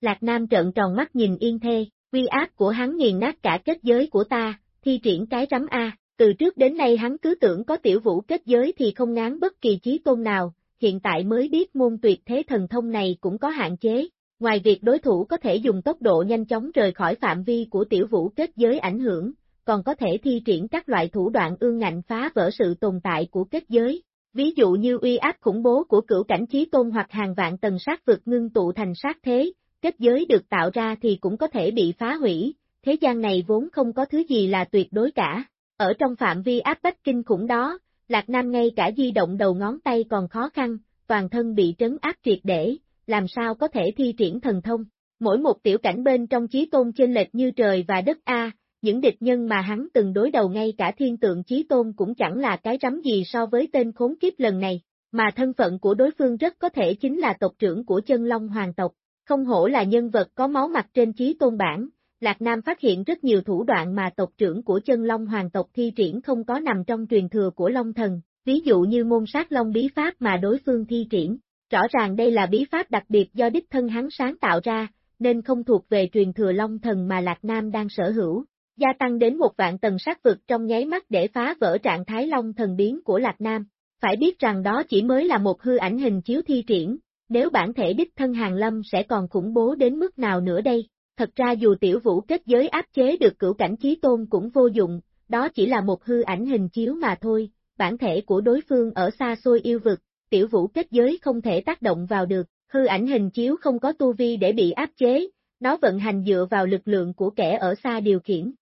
Lạc Nam trợn tròn mắt nhìn Yên Thê, uy áp của hắn nghiền nát cả kết giới của ta, thi triển cái rắm A. Từ trước đến nay hắn cứ tưởng có tiểu vũ kết giới thì không ngán bất kỳ chí tôn nào, hiện tại mới biết môn tuyệt thế thần thông này cũng có hạn chế. Ngoài việc đối thủ có thể dùng tốc độ nhanh chóng rời khỏi phạm vi của tiểu vũ kết giới ảnh hưởng, còn có thể thi triển các loại thủ đoạn ương ngạnh phá vỡ sự tồn tại của kết giới. Ví dụ như uy áp khủng bố của cửu cảnh trí tôn hoặc hàng vạn tầng sát vực ngưng tụ thành sát thế, kết giới được tạo ra thì cũng có thể bị phá hủy, thế gian này vốn không có thứ gì là tuyệt đối cả. Ở trong phạm vi áp bách kinh khủng đó, Lạc Nam ngay cả di động đầu ngón tay còn khó khăn, toàn thân bị trấn áp triệt để, làm sao có thể thi triển thần thông. Mỗi một tiểu cảnh bên trong chí tôn chênh lệch như trời và đất A, những địch nhân mà hắn từng đối đầu ngay cả thiên tượng chí tôn cũng chẳng là cái rắm gì so với tên khốn kiếp lần này, mà thân phận của đối phương rất có thể chính là tộc trưởng của chân long hoàng tộc, không hổ là nhân vật có máu mặt trên chí tôn bản, Lạc Nam phát hiện rất nhiều thủ đoạn mà tộc trưởng của chân Long Hoàng tộc thi triển không có nằm trong truyền thừa của Long Thần, ví dụ như môn sát Long bí pháp mà đối phương thi triển. Rõ ràng đây là bí pháp đặc biệt do đích thân hắn sáng tạo ra, nên không thuộc về truyền thừa Long Thần mà Lạc Nam đang sở hữu. Gia tăng đến một vạn tầng sát vực trong nháy mắt để phá vỡ trạng thái Long Thần biến của Lạc Nam. Phải biết rằng đó chỉ mới là một hư ảnh hình chiếu thi triển, nếu bản thể đích thân hàng lâm sẽ còn khủng bố đến mức nào nữa đây. Thật ra dù tiểu vũ kết giới áp chế được cửu cảnh chí tôn cũng vô dụng, đó chỉ là một hư ảnh hình chiếu mà thôi, bản thể của đối phương ở xa xôi yêu vực, tiểu vũ kết giới không thể tác động vào được, hư ảnh hình chiếu không có tu vi để bị áp chế, nó vận hành dựa vào lực lượng của kẻ ở xa điều khiển.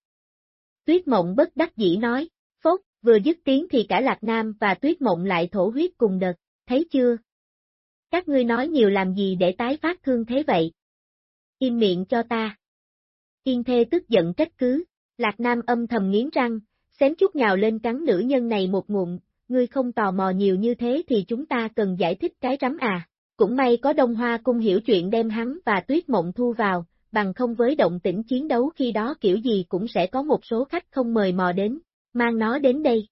Tuyết mộng bất đắc dĩ nói, phốt, vừa dứt tiếng thì cả Lạc Nam và Tuyết mộng lại thổ huyết cùng đợt, thấy chưa? Các ngươi nói nhiều làm gì để tái phát thương thế vậy? Im miệng cho ta. Yên thê tức giận trách cứ, Lạc Nam âm thầm nghiến răng, xém chút nhào lên cắn nữ nhân này một ngụm, ngươi không tò mò nhiều như thế thì chúng ta cần giải thích cái rắm à. Cũng may có Đông Hoa cung hiểu chuyện đem hắn và Tuyết Mộng thu vào, bằng không với động tĩnh chiến đấu khi đó kiểu gì cũng sẽ có một số khách không mời mò đến, mang nó đến đây.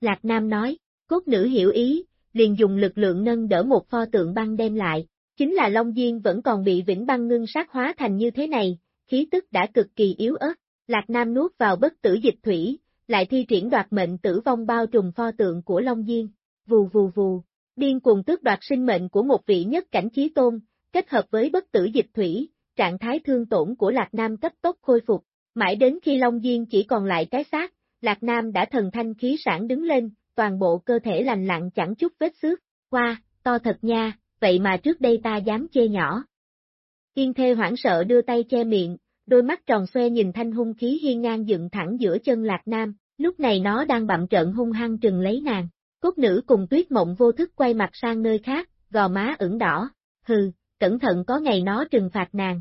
Lạc Nam nói, cốt nữ hiểu ý, liền dùng lực lượng nâng đỡ một pho tượng băng đem lại, Chính là Long Diên vẫn còn bị vĩnh băng ngưng sát hóa thành như thế này, khí tức đã cực kỳ yếu ớt. Lạc Nam nuốt vào bất tử dịch thủy, lại thi triển đoạt mệnh tử vong bao trùm pho tượng của Long Diên. Vù vù vù, điên cuồng tước đoạt sinh mệnh của một vị nhất cảnh chí tôn, kết hợp với bất tử dịch thủy, trạng thái thương tổn của Lạc Nam cấp tốc khôi phục. Mãi đến khi Long Diên chỉ còn lại cái xác, Lạc Nam đã thần thanh khí sản đứng lên, toàn bộ cơ thể lành lặng chẳng chút vết xước. Qua, to thật nha, vậy mà trước đây ta dám chê nhỏ. Yên thê hoảng sợ đưa tay che miệng, đôi mắt tròn xoe nhìn thanh hung khí hiên ngang dựng thẳng giữa chân lạc nam, lúc này nó đang bậm trợn hung hăng trừng lấy nàng. Cốt nữ cùng tuyết mộng vô thức quay mặt sang nơi khác, gò má ửng đỏ, hừ, cẩn thận có ngày nó trừng phạt nàng.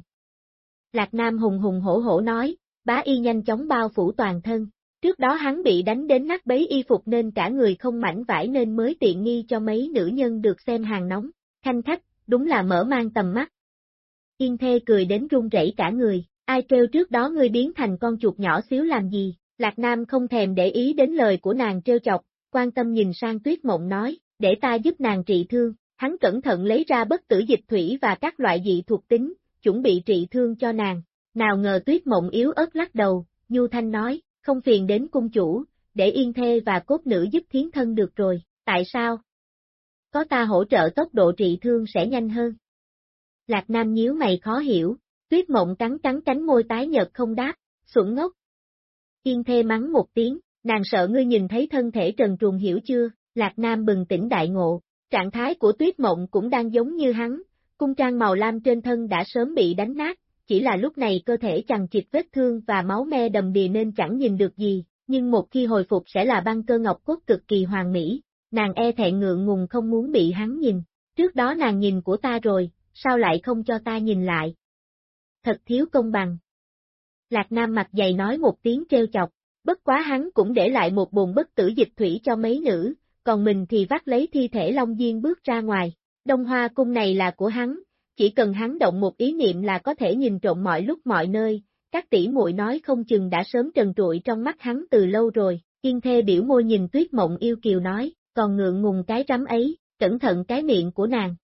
Lạc Nam hùng hùng hổ hổ nói, bá y nhanh chóng bao phủ toàn thân. Trước đó hắn bị đánh đến nát bấy y phục nên cả người không mảnh vải nên mới tiện nghi cho mấy nữ nhân được xem hàng nóng. Khanh khách, đúng là mở mang tầm mắt. Yên thê cười đến run rẩy cả người, ai kêu trước đó ngươi biến thành con chuột nhỏ xíu làm gì, Lạc Nam không thèm để ý đến lời của nàng trêu chọc, quan tâm nhìn sang tuyết mộng nói, để ta giúp nàng trị thương, hắn cẩn thận lấy ra bất tử dịch thủy và các loại dị thuộc tính, chuẩn bị trị thương cho nàng, nào ngờ tuyết mộng yếu ớt lắc đầu, Nhu Thanh nói, không phiền đến cung chủ, để yên thê và cốt nữ giúp thiến thân được rồi, tại sao? Có ta hỗ trợ tốc độ trị thương sẽ nhanh hơn. Lạc Nam nhíu mày khó hiểu, tuyết mộng cắn cắn cánh môi tái nhợt không đáp, xuẩn ngốc. Yên thê mắng một tiếng, nàng sợ ngươi nhìn thấy thân thể trần truồng hiểu chưa, Lạc Nam bừng tỉnh đại ngộ, trạng thái của tuyết mộng cũng đang giống như hắn, cung trang màu lam trên thân đã sớm bị đánh nát, chỉ là lúc này cơ thể chằng chịt vết thương và máu me đầm đìa nên chẳng nhìn được gì, nhưng một khi hồi phục sẽ là băng cơ ngọc cốt cực kỳ hoàn mỹ, nàng e thẹn ngượng ngùng không muốn bị hắn nhìn, trước đó nàng nhìn của ta rồi, sao lại không cho ta nhìn lại? Thật thiếu công bằng. Lạc Nam mặt dày nói một tiếng treo chọc, bất quá hắn cũng để lại một bồn bất tử dịch thủy cho mấy nữ, còn mình thì vác lấy thi thể Long Diên bước ra ngoài. Đông Hoa cung này là của hắn, chỉ cần hắn động một ý niệm là có thể nhìn trộm mọi lúc mọi nơi, các tỷ muội nói không chừng đã sớm trần trụi trong mắt hắn từ lâu rồi, Yên Thê biểu môi nhìn Tuyết Mộng yêu kiều nói, còn ngượng ngùng cái rắm ấy, cẩn thận cái miệng của nàng.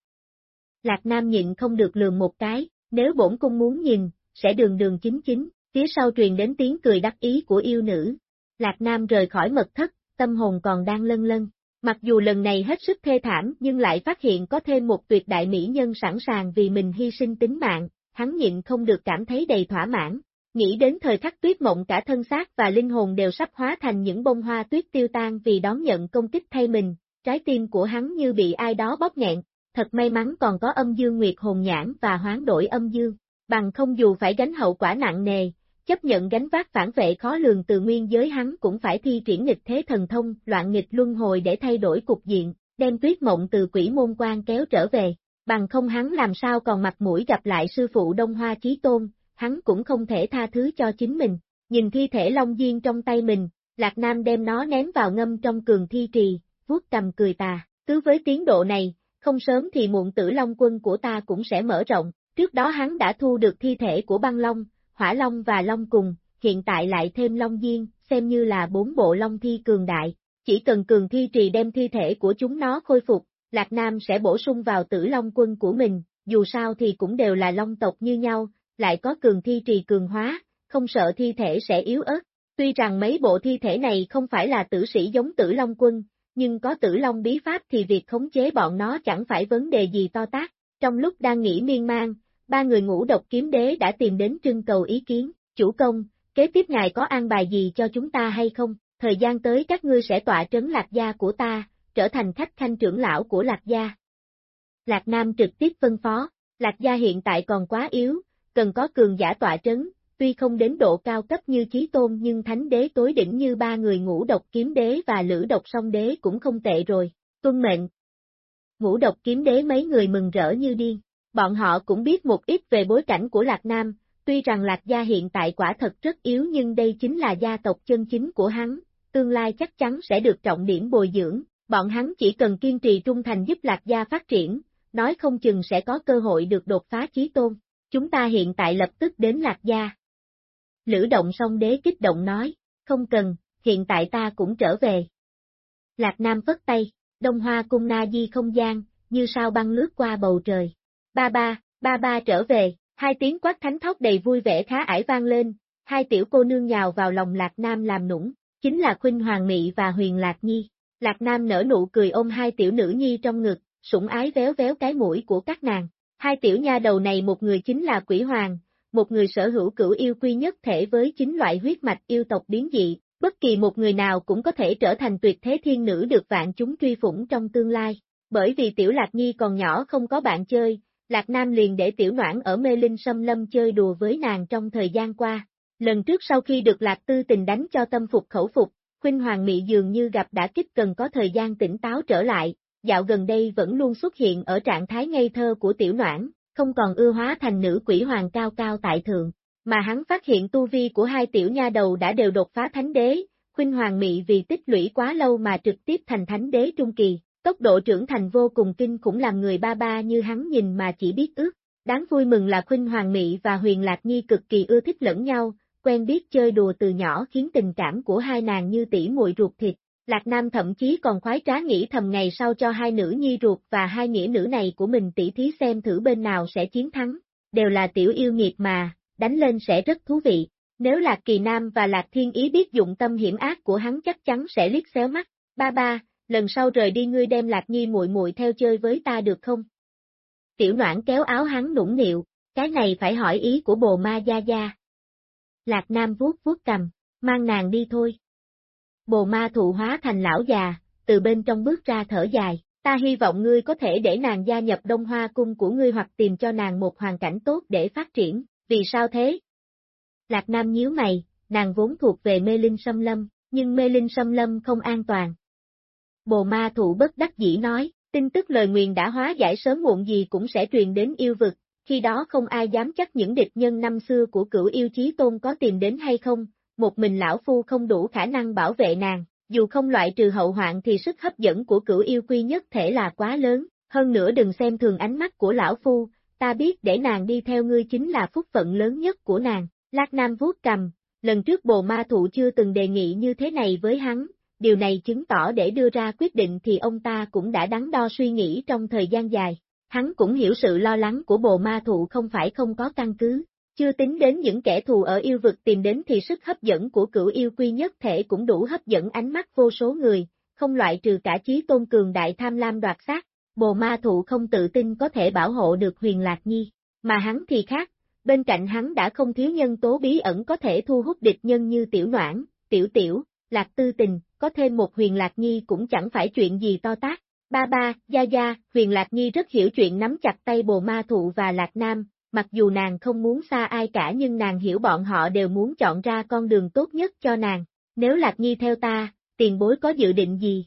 Lạc Nam nhịn không được lườm một cái, nếu bổn cung muốn nhìn, sẽ đường đường chính chính, phía sau truyền đến tiếng cười đắc ý của yêu nữ. Lạc Nam rời khỏi mật thất, tâm hồn còn đang lân lân. Mặc dù lần này hết sức thê thảm nhưng lại phát hiện có thêm một tuyệt đại mỹ nhân sẵn sàng vì mình hy sinh tính mạng, hắn nhịn không được cảm thấy đầy thỏa mãn. Nghĩ đến thời khắc tuyết mộng cả thân xác và linh hồn đều sắp hóa thành những bông hoa tuyết tiêu tan vì đón nhận công kích thay mình, trái tim của hắn như bị ai đó bóp nghẹn, thật may mắn còn có âm dương nguyệt hồn nhãn và hoán đổi âm dương, bằng không dù phải gánh hậu quả nặng nề, chấp nhận gánh vác phản vệ khó lường từ nguyên giới hắn cũng phải thi triển nghịch thế thần thông, loạn nghịch luân hồi để thay đổi cục diện, đem tuyết mộng từ quỷ môn quan kéo trở về, bằng không hắn làm sao còn mặt mũi gặp lại sư phụ Đông Hoa Chí Tôn, hắn cũng không thể tha thứ cho chính mình. Nhìn thi thể Long Diên trong tay mình, Lạc Nam đem nó ném vào ngâm trong cường thi trì, vuốt cầm cười tà, cứ với tiến độ này, không sớm thì muộn tử Long quân của ta cũng sẽ mở rộng, trước đó hắn đã thu được thi thể của băng Long, Hỏa Long và Long cùng, hiện tại lại thêm Long Diên, xem như là bốn bộ Long thi cường đại, chỉ cần cường thi trì đem thi thể của chúng nó khôi phục, Lạc Nam sẽ bổ sung vào tử Long quân của mình, dù sao thì cũng đều là Long tộc như nhau, lại có cường thi trì cường hóa, không sợ thi thể sẽ yếu ớt. Tuy rằng mấy bộ thi thể này không phải là tử sĩ giống tử Long quân, nhưng có tử Long bí pháp thì việc khống chế bọn nó chẳng phải vấn đề gì to tác. Trong lúc đang nghĩ miên man, ba người ngũ độc kiếm đế đã tìm đến trưng cầu ý kiến, chủ công, kế tiếp ngài có an bài gì cho chúng ta hay không, thời gian tới các ngươi sẽ tọa trấn lạc gia của ta, trở thành khách khanh trưởng lão của lạc gia. Lạc Nam trực tiếp phân phó, lạc gia hiện tại còn quá yếu, cần có cường giả tọa trấn, tuy không đến độ cao cấp như chí tôn nhưng thánh đế tối đỉnh như ba người ngũ độc kiếm đế và lữ độc song đế cũng không tệ rồi, tuân mệnh. Ngũ độc kiếm đế mấy người mừng rỡ như điên, bọn họ cũng biết một ít về bối cảnh của Lạc Nam, tuy rằng Lạc Gia hiện tại quả thật rất yếu nhưng đây chính là gia tộc chân chính của hắn, tương lai chắc chắn sẽ được trọng điểm bồi dưỡng, bọn hắn chỉ cần kiên trì trung thành giúp Lạc Gia phát triển, nói không chừng sẽ có cơ hội được đột phá chí tôn. Chúng ta hiện tại lập tức đến Lạc Gia. Lữ động song đế kích động nói, không cần, hiện tại ta cũng trở về. Lạc Nam vất tay, Đông Hoa cung na di không gian, như sao băng lướt qua bầu trời. Ba ba, ba ba trở về, hai tiếng quát thánh thóc đầy vui vẻ khá ải vang lên, hai tiểu cô nương nhào vào lòng Lạc Nam làm nũng, chính là Khuynh Hoàng Mị và Huyền Lạc Nhi. Lạc Nam nở nụ cười ôm hai tiểu nữ nhi trong ngực, sủng ái véo véo cái mũi của các nàng. Hai tiểu nha đầu này một người chính là Quỷ Hoàng, một người sở hữu cửu yêu quy nhất thể với chính loại huyết mạch yêu tộc biến dị, bất kỳ một người nào cũng có thể trở thành tuyệt thế thiên nữ được vạn chúng truy phủng trong tương lai. Bởi vì tiểu Lạc Nhi còn nhỏ không có bạn chơi, Lạc Nam liền để tiểu noãn ở mê linh xâm lâm chơi đùa với nàng trong thời gian qua. Lần trước sau khi được Lạc Tư tình đánh cho tâm phục khẩu phục, Khuynh Hoàng Mị dường như gặp đã kích cần có thời gian tỉnh táo trở lại, dạo gần đây vẫn luôn xuất hiện ở trạng thái ngây thơ của tiểu noãn, không còn ưa hóa thành nữ quỷ hoàng cao cao tại thượng, mà hắn phát hiện tu vi của hai tiểu nha đầu đã đều đột phá thánh đế, Khuynh Hoàng Mị vì tích lũy quá lâu mà trực tiếp thành thánh đế trung kỳ, Tốc độ trưởng thành vô cùng kinh khủng làm người ba ba như hắn nhìn mà chỉ biết ước. Đáng vui mừng là Khuynh Hoàng Mỹ và Huyền Lạc Nhi cực kỳ ưa thích lẫn nhau, quen biết chơi đùa từ nhỏ khiến tình cảm của hai nàng như tỷ muội ruột thịt. Lạc Nam thậm chí còn khoái trá nghĩ thầm ngày sau cho hai nữ nhi ruột và hai nghĩa nữ này của mình tỉ thí xem thử bên nào sẽ chiến thắng. Đều là tiểu yêu nghiệt mà, đánh lên sẽ rất thú vị. Nếu Lạc Kỳ Nam và Lạc Thiên Ý biết dụng tâm hiểm ác của hắn chắc chắn sẽ liếc xéo mắt. Ba ba, lần sau rời đi ngươi đem Lạc Nhi muội muội theo chơi với ta được không? Tiểu noãn kéo áo hắn nũng nịu, cái này phải hỏi ý của bồ ma gia gia. Lạc Nam vuốt vuốt cầm, mang nàng đi thôi. Bồ ma thụ hóa thành lão già, từ bên trong bước ra thở dài, ta hy vọng ngươi có thể để nàng gia nhập đông hoa cung của ngươi hoặc tìm cho nàng một hoàn cảnh tốt để phát triển, vì sao thế? Lạc Nam nhíu mày, nàng vốn thuộc về mê linh sâm lâm, nhưng mê linh sâm lâm không an toàn. Bồ ma thụ bất đắc dĩ nói, tin tức lời nguyền đã hóa giải sớm muộn gì cũng sẽ truyền đến yêu vực, khi đó không ai dám chắc những địch nhân năm xưa của cửu yêu chí tôn có tìm đến hay không, một mình lão phu không đủ khả năng bảo vệ nàng, dù không loại trừ hậu hoạn thì sức hấp dẫn của cửu yêu quy nhất thể là quá lớn, hơn nữa đừng xem thường ánh mắt của lão phu, ta biết để nàng đi theo ngươi chính là phúc phận lớn nhất của nàng, Lạc Nam vuốt cầm, lần trước bồ ma thụ chưa từng đề nghị như thế này với hắn, điều này chứng tỏ để đưa ra quyết định thì ông ta cũng đã đắn đo suy nghĩ trong thời gian dài. Hắn cũng hiểu sự lo lắng của bồ ma thụ không phải không có căn cứ, chưa tính đến những kẻ thù ở yêu vực tìm đến thì sức hấp dẫn của cửu yêu quy nhất thể cũng đủ hấp dẫn ánh mắt vô số người, không loại trừ cả chí tôn cường đại tham lam đoạt sát, bồ ma thụ không tự tin có thể bảo hộ được huyền lạc nhi, mà hắn thì khác, bên cạnh hắn đã không thiếu nhân tố bí ẩn có thể thu hút địch nhân như tiểu noãn, tiểu tiểu, lạc tư tình, có thêm một huyền lạc nhi cũng chẳng phải chuyện gì to tác. Ba ba, Gia Gia, huyền lạc nhi rất hiểu chuyện nắm chặt tay bồ ma thụ và lạc nam, mặc dù nàng không muốn xa ai cả nhưng nàng hiểu bọn họ đều muốn chọn ra con đường tốt nhất cho nàng. Nếu lạc nhi theo ta, tiền bối có dự định gì?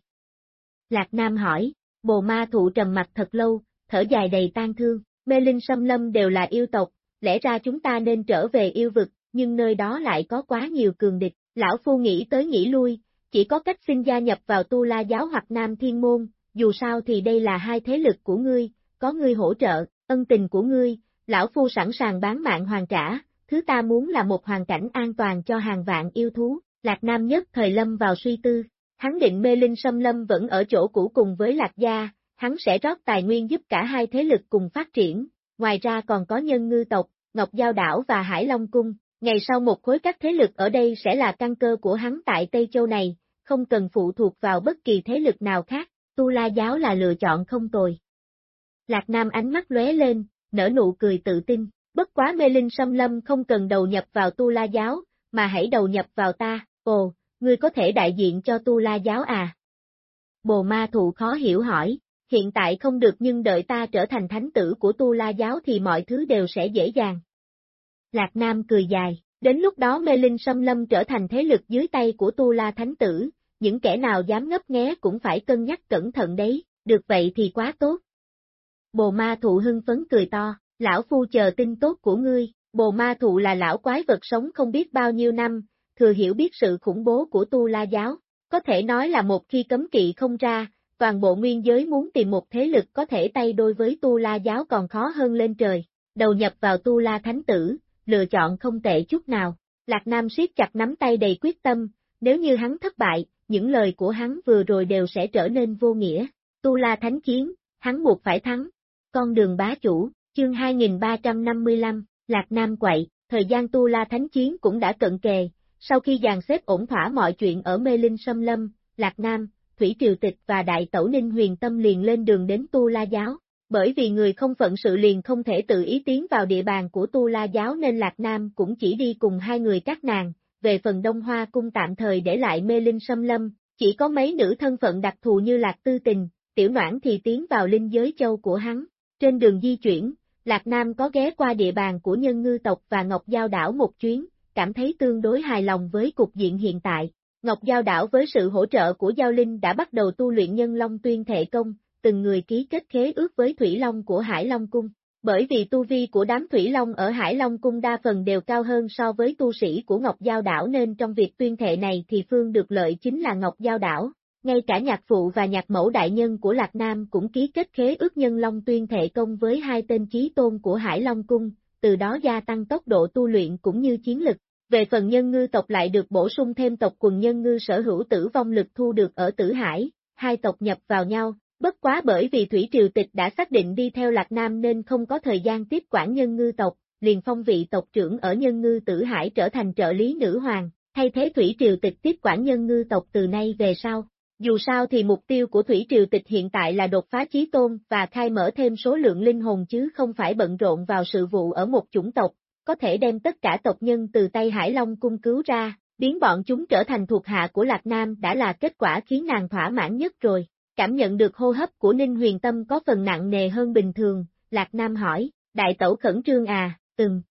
Lạc nam hỏi, bồ ma thụ trầm mặt thật lâu, thở dài đầy tan thương, mê linh xâm lâm đều là yêu tộc, lẽ ra chúng ta nên trở về yêu vực, nhưng nơi đó lại có quá nhiều cường địch, lão phu nghĩ tới nghĩ lui, chỉ có cách xin gia nhập vào tu la giáo hoặc nam thiên môn, dù sao thì đây là hai thế lực của ngươi, có ngươi hỗ trợ, ân tình của ngươi, lão phu sẵn sàng bán mạng hoàn trả, thứ ta muốn là một hoàn cảnh an toàn cho hàng vạn yêu thú, Lạc Nam nhất thời lâm vào suy tư, hắn định mê linh xâm lâm vẫn ở chỗ cũ cùng với Lạc Gia, hắn sẽ rót tài nguyên giúp cả hai thế lực cùng phát triển, ngoài ra còn có nhân ngư tộc, Ngọc Giao Đảo và Hải Long Cung, ngày sau một khối các thế lực ở đây sẽ là căn cơ của hắn tại Tây Châu này, không cần phụ thuộc vào bất kỳ thế lực nào khác, Tu La Giáo là lựa chọn không tồi. Lạc Nam ánh mắt lóe lên, nở nụ cười tự tin, bất quá mê linh xâm lâm không cần đầu nhập vào Tu La Giáo, mà hãy đầu nhập vào ta, ồ, ngươi có thể đại diện cho Tu La Giáo à? Bồ ma thụ khó hiểu hỏi, hiện tại không được nhưng đợi ta trở thành thánh tử của Tu La Giáo thì mọi thứ đều sẽ dễ dàng. Lạc Nam cười dài, đến lúc đó mê linh xâm lâm trở thành thế lực dưới tay của Tu La Thánh Tử, những kẻ nào dám ngấp nghé cũng phải cân nhắc cẩn thận đấy, được vậy thì quá tốt. Bồ ma thụ hưng phấn cười to, lão phu chờ tin tốt của ngươi, bồ ma thụ là lão quái vật sống không biết bao nhiêu năm, thừa hiểu biết sự khủng bố của tu la giáo, có thể nói là một khi cấm kỵ không ra, toàn bộ nguyên giới muốn tìm một thế lực có thể tay đôi với tu la giáo còn khó hơn lên trời, đầu nhập vào tu la thánh tử, lựa chọn không tệ chút nào. Lạc Nam siết chặt nắm tay đầy quyết tâm, nếu như hắn thất bại, những lời của hắn vừa rồi đều sẽ trở nên vô nghĩa. Tu La Thánh Chiến, hắn buộc phải thắng. Con đường bá chủ, chương 2355, Lạc Nam quậy, thời gian Tu La Thánh Chiến cũng đã cận kề, sau khi dàn xếp ổn thỏa mọi chuyện ở Mê Linh Sâm Lâm, Lạc Nam, Thủy Triều Tịch và Đại Tẩu Ninh Huyền Tâm liền lên đường đến Tu La Giáo. Bởi vì người không phận sự liền không thể tự ý tiến vào địa bàn của Tu La Giáo nên Lạc Nam cũng chỉ đi cùng hai người các nàng, về phần Đông Hoa cung tạm thời để lại mê linh xâm lâm, chỉ có mấy nữ thân phận đặc thù như Lạc Tư Tình, Tiểu Noãn thì tiến vào linh giới châu của hắn. Trên đường di chuyển, Lạc Nam có ghé qua địa bàn của nhân ngư tộc và Ngọc Giao đảo một chuyến, cảm thấy tương đối hài lòng với cục diện hiện tại. Ngọc Giao đảo với sự hỗ trợ của Giao Linh đã bắt đầu tu luyện nhân Long tuyên thệ công, từng người ký kết khế ước với Thủy Long của Hải Long Cung. Bởi vì tu vi của đám Thủy Long ở Hải Long Cung đa phần đều cao hơn so với tu sĩ của Ngọc Giao Đảo nên trong việc tuyên thệ này thì Phương được lợi chính là Ngọc Giao Đảo. Ngay cả nhạc phụ và nhạc mẫu đại nhân của Lạc Nam cũng ký kết khế ước nhân Long tuyên thệ công với hai tên chí tôn của Hải Long Cung, từ đó gia tăng tốc độ tu luyện cũng như chiến lực. Về phần nhân ngư tộc lại được bổ sung thêm tộc quần nhân ngư sở hữu tử vong lực thu được ở Tử Hải, hai tộc nhập vào nhau, Bất quá bởi vì Thủy Triều Tịch đã xác định đi theo Lạc Nam nên không có thời gian tiếp quản nhân ngư tộc, liền phong vị tộc trưởng ở nhân ngư tử hải trở thành trợ lý nữ hoàng, thay thế Thủy Triều Tịch tiếp quản nhân ngư tộc từ nay về sau. Dù sao thì mục tiêu của Thủy Triều Tịch hiện tại là đột phá chí tôn và khai mở thêm số lượng linh hồn chứ không phải bận rộn vào sự vụ ở một chủng tộc, có thể đem tất cả tộc nhân từ tay Hải Long cung cứu ra, biến bọn chúng trở thành thuộc hạ của Lạc Nam đã là kết quả khiến nàng thỏa mãn nhất rồi. Cảm nhận được hô hấp của Ninh Huyền Tâm có phần nặng nề hơn bình thường, Lạc Nam hỏi, đại tẩu khẩn trương à, từng.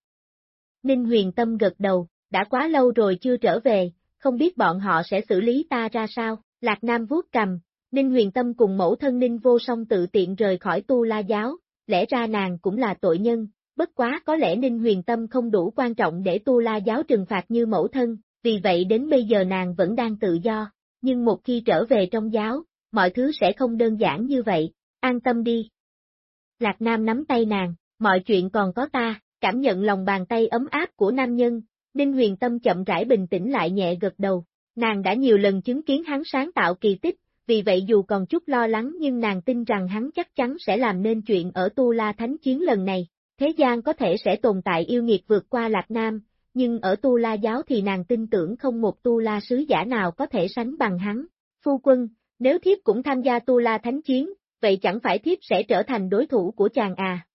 Ninh Huyền Tâm gật đầu, đã quá lâu rồi chưa trở về, không biết bọn họ sẽ xử lý ta ra sao, Lạc Nam vuốt cầm, Ninh Huyền Tâm cùng mẫu thân Ninh vô song tự tiện rời khỏi tu la giáo, lẽ ra nàng cũng là tội nhân, bất quá có lẽ Ninh Huyền Tâm không đủ quan trọng để tu la giáo trừng phạt như mẫu thân, vì vậy đến bây giờ nàng vẫn đang tự do, nhưng một khi trở về trong giáo, mọi thứ sẽ không đơn giản như vậy, an tâm đi. Lạc Nam nắm tay nàng, mọi chuyện còn có ta, cảm nhận lòng bàn tay ấm áp của nam nhân, Ninh huyền tâm chậm rãi bình tĩnh lại nhẹ gật đầu, nàng đã nhiều lần chứng kiến hắn sáng tạo kỳ tích, vì vậy dù còn chút lo lắng nhưng nàng tin rằng hắn chắc chắn sẽ làm nên chuyện ở Tu La Thánh Chiến lần này. Thế gian có thể sẽ tồn tại yêu nghiệt vượt qua Lạc Nam, nhưng ở Tu La giáo thì nàng tin tưởng không một Tu La sứ giả nào có thể sánh bằng hắn. Phu quân, nếu thiếp cũng tham gia Tu La Thánh Chiến, vậy chẳng phải thiếp sẽ trở thành đối thủ của chàng à?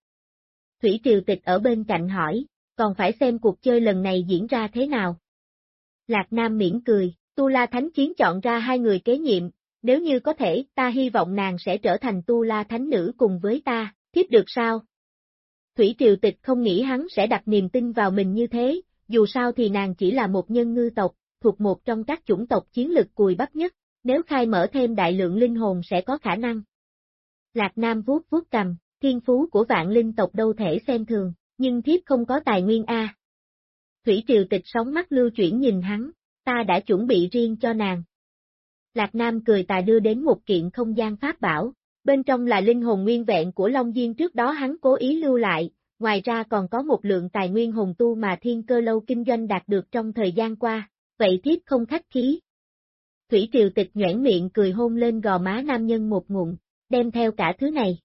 Thủy Triều Tịch ở bên cạnh hỏi, còn phải xem cuộc chơi lần này diễn ra thế nào. Lạc Nam miễn cười, Tu La Thánh Chiến chọn ra hai người kế nhiệm, nếu như có thể, ta hy vọng nàng sẽ trở thành Tu La Thánh Nữ cùng với ta, thiếp được sao? Thủy Triều Tịch không nghĩ hắn sẽ đặt niềm tin vào mình như thế, dù sao thì nàng chỉ là một nhân ngư tộc, thuộc một trong các chủng tộc chiến lực cùi bắp nhất, nếu khai mở thêm đại lượng linh hồn sẽ có khả năng. Lạc Nam vuốt vuốt cầm, thiên phú của vạn linh tộc đâu thể xem thường, nhưng thiếp không có tài nguyên A. Thủy Triều Tịch sóng mắt lưu chuyển nhìn hắn, ta đã chuẩn bị riêng cho nàng. Lạc Nam cười tà đưa đến một kiện không gian pháp bảo, bên trong là linh hồn nguyên vẹn của Long Diên trước đó hắn cố ý lưu lại, ngoài ra còn có một lượng tài nguyên hồn tu mà thiên cơ lâu kinh doanh đạt được trong thời gian qua, vậy thiếp không khách khí. Thủy Triều Tịch nhoảng miệng cười hôn lên gò má nam nhân một ngụm, đem theo cả thứ này.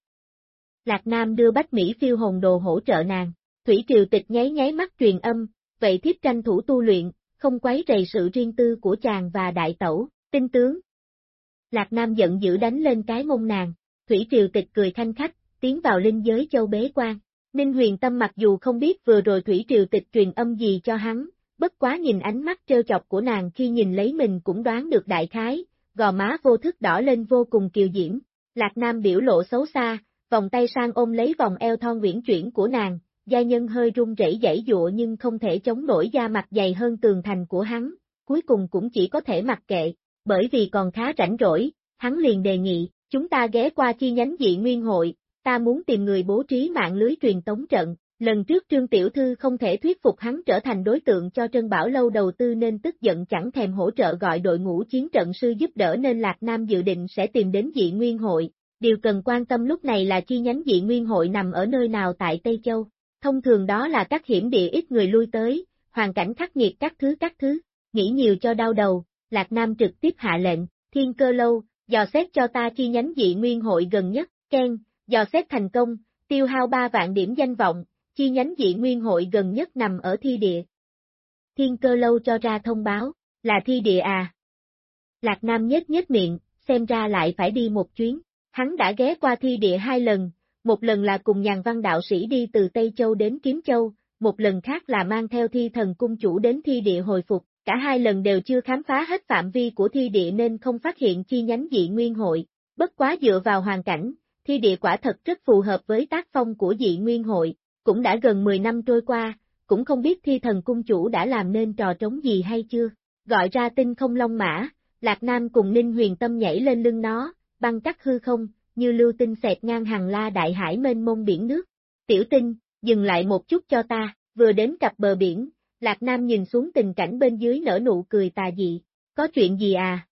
Lạc Nam đưa Bách Mỹ phiêu hồn đồ hỗ trợ nàng, Thủy Triều Tịch nháy nháy mắt truyền âm, vậy thiếp tranh thủ tu luyện, không quấy rầy sự riêng tư của chàng và đại tẩu, tinh tướng. Lạc Nam giận dữ đánh lên cái mông nàng, Thủy Triều Tịch cười thanh khách, tiến vào linh giới châu bế quan. Ninh huyền tâm mặc dù không biết vừa rồi Thủy Triều Tịch truyền âm gì cho hắn, bất quá nhìn ánh mắt trêu chọc của nàng khi nhìn lấy mình cũng đoán được đại khái, gò má vô thức đỏ lên vô cùng kiều diễm. Lạc Nam biểu lộ xấu xa, vòng tay sang ôm lấy vòng eo thon uyển chuyển của nàng, gia nhân hơi run rẩy dãy dụa nhưng không thể chống nổi da mặt dày hơn tường thành của hắn, cuối cùng cũng chỉ có thể mặc kệ, bởi vì còn khá rảnh rỗi, hắn liền đề nghị, chúng ta ghé qua chi nhánh dị nguyên hội, ta muốn tìm người bố trí mạng lưới truyền tống trận, lần trước Trương Tiểu Thư không thể thuyết phục hắn trở thành đối tượng cho Trân Bảo Lâu đầu tư nên tức giận chẳng thèm hỗ trợ gọi đội ngũ chiến trận sư giúp đỡ nên Lạc Nam dự định sẽ tìm đến dị nguyên hội, điều cần quan tâm lúc này là chi nhánh dị nguyên hội nằm ở nơi nào tại Tây Châu, thông thường đó là các hiểm địa ít người lui tới, hoàn cảnh khắc nghiệt các thứ các thứ, nghĩ nhiều cho đau đầu, Lạc Nam trực tiếp hạ lệnh, thiên cơ lâu, dò xét cho ta chi nhánh dị nguyên hội gần nhất, khen, dò xét thành công, tiêu hao 3 vạn điểm danh vọng, chi nhánh dị nguyên hội gần nhất nằm ở thi địa. Thiên cơ lâu cho ra thông báo, là thi địa à. Lạc Nam nhếch nhếch miệng, xem ra lại phải đi một chuyến, hắn đã ghé qua thi địa hai lần, một lần là cùng nhàn văn đạo sĩ đi từ Tây Châu đến Kiếm Châu, một lần khác là mang theo thi thần cung chủ đến thi địa hồi phục, cả hai lần đều chưa khám phá hết phạm vi của thi địa nên không phát hiện chi nhánh dị nguyên hội, bất quá dựa vào hoàn cảnh, thi địa quả thật rất phù hợp với tác phong của dị nguyên hội, cũng đã gần 10 năm trôi qua, cũng không biết thi thần cung chủ đã làm nên trò trống gì hay chưa, gọi ra tinh không long mã, Lạc Nam cùng Ninh huyền tâm nhảy lên lưng nó, băng cắt hư không, như lưu tinh xẹt ngang hàng la đại hải mênh mông biển nước. Tiểu tinh, dừng lại một chút cho ta, vừa đến cặp bờ biển, Lạc Nam nhìn xuống tình cảnh bên dưới nở nụ cười tà dị, có chuyện gì à?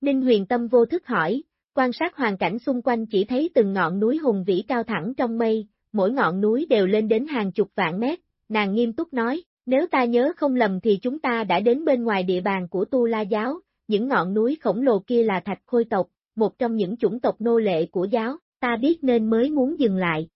Ninh huyền tâm vô thức hỏi, quan sát hoàn cảnh xung quanh chỉ thấy từng ngọn núi hùng vĩ cao thẳng trong mây, mỗi ngọn núi đều lên đến hàng chục vạn mét, nàng nghiêm túc nói, nếu ta nhớ không lầm thì chúng ta đã đến bên ngoài địa bàn của Tu La Giáo, những ngọn núi khổng lồ kia là thạch khôi tộc, một trong những chủng tộc nô lệ của giáo, ta biết nên mới muốn dừng lại.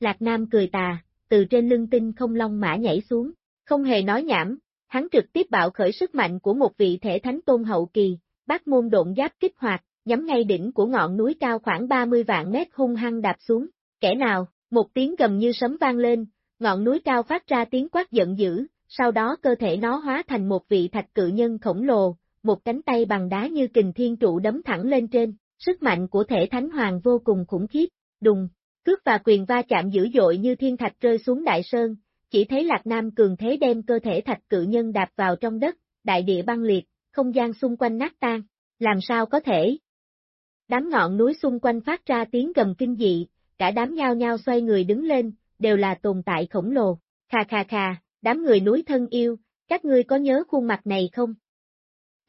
Lạc Nam cười tà, từ trên lưng tinh không long mã nhảy xuống, không hề nói nhảm, hắn trực tiếp bạo khởi sức mạnh của một vị thể thánh tôn hậu kỳ, bát môn độn giáp kích hoạt, nhắm ngay đỉnh của ngọn núi cao khoảng 30 vạn mét hung hăng đạp xuống, kẻ nào, một tiếng gầm như sấm vang lên, ngọn núi cao phát ra tiếng quát giận dữ, sau đó cơ thể nó hóa thành một vị thạch cự nhân khổng lồ, một cánh tay bằng đá như kình thiên trụ đấm thẳng lên trên, sức mạnh của thể thánh hoàng vô cùng khủng khiếp, đùng, cước và quyền va chạm dữ dội như thiên thạch rơi xuống đại sơn, chỉ thấy Lạc Nam cường thế đem cơ thể thạch cự nhân đạp vào trong đất, đại địa băng liệt, không gian xung quanh nát tan, làm sao có thể? Đám ngọn núi xung quanh phát ra tiếng gầm kinh dị, cả đám nhao nhao xoay người đứng lên, đều là tồn tại khổng lồ, khà khà khà, đám người núi thân yêu, các ngươi có nhớ khuôn mặt này không?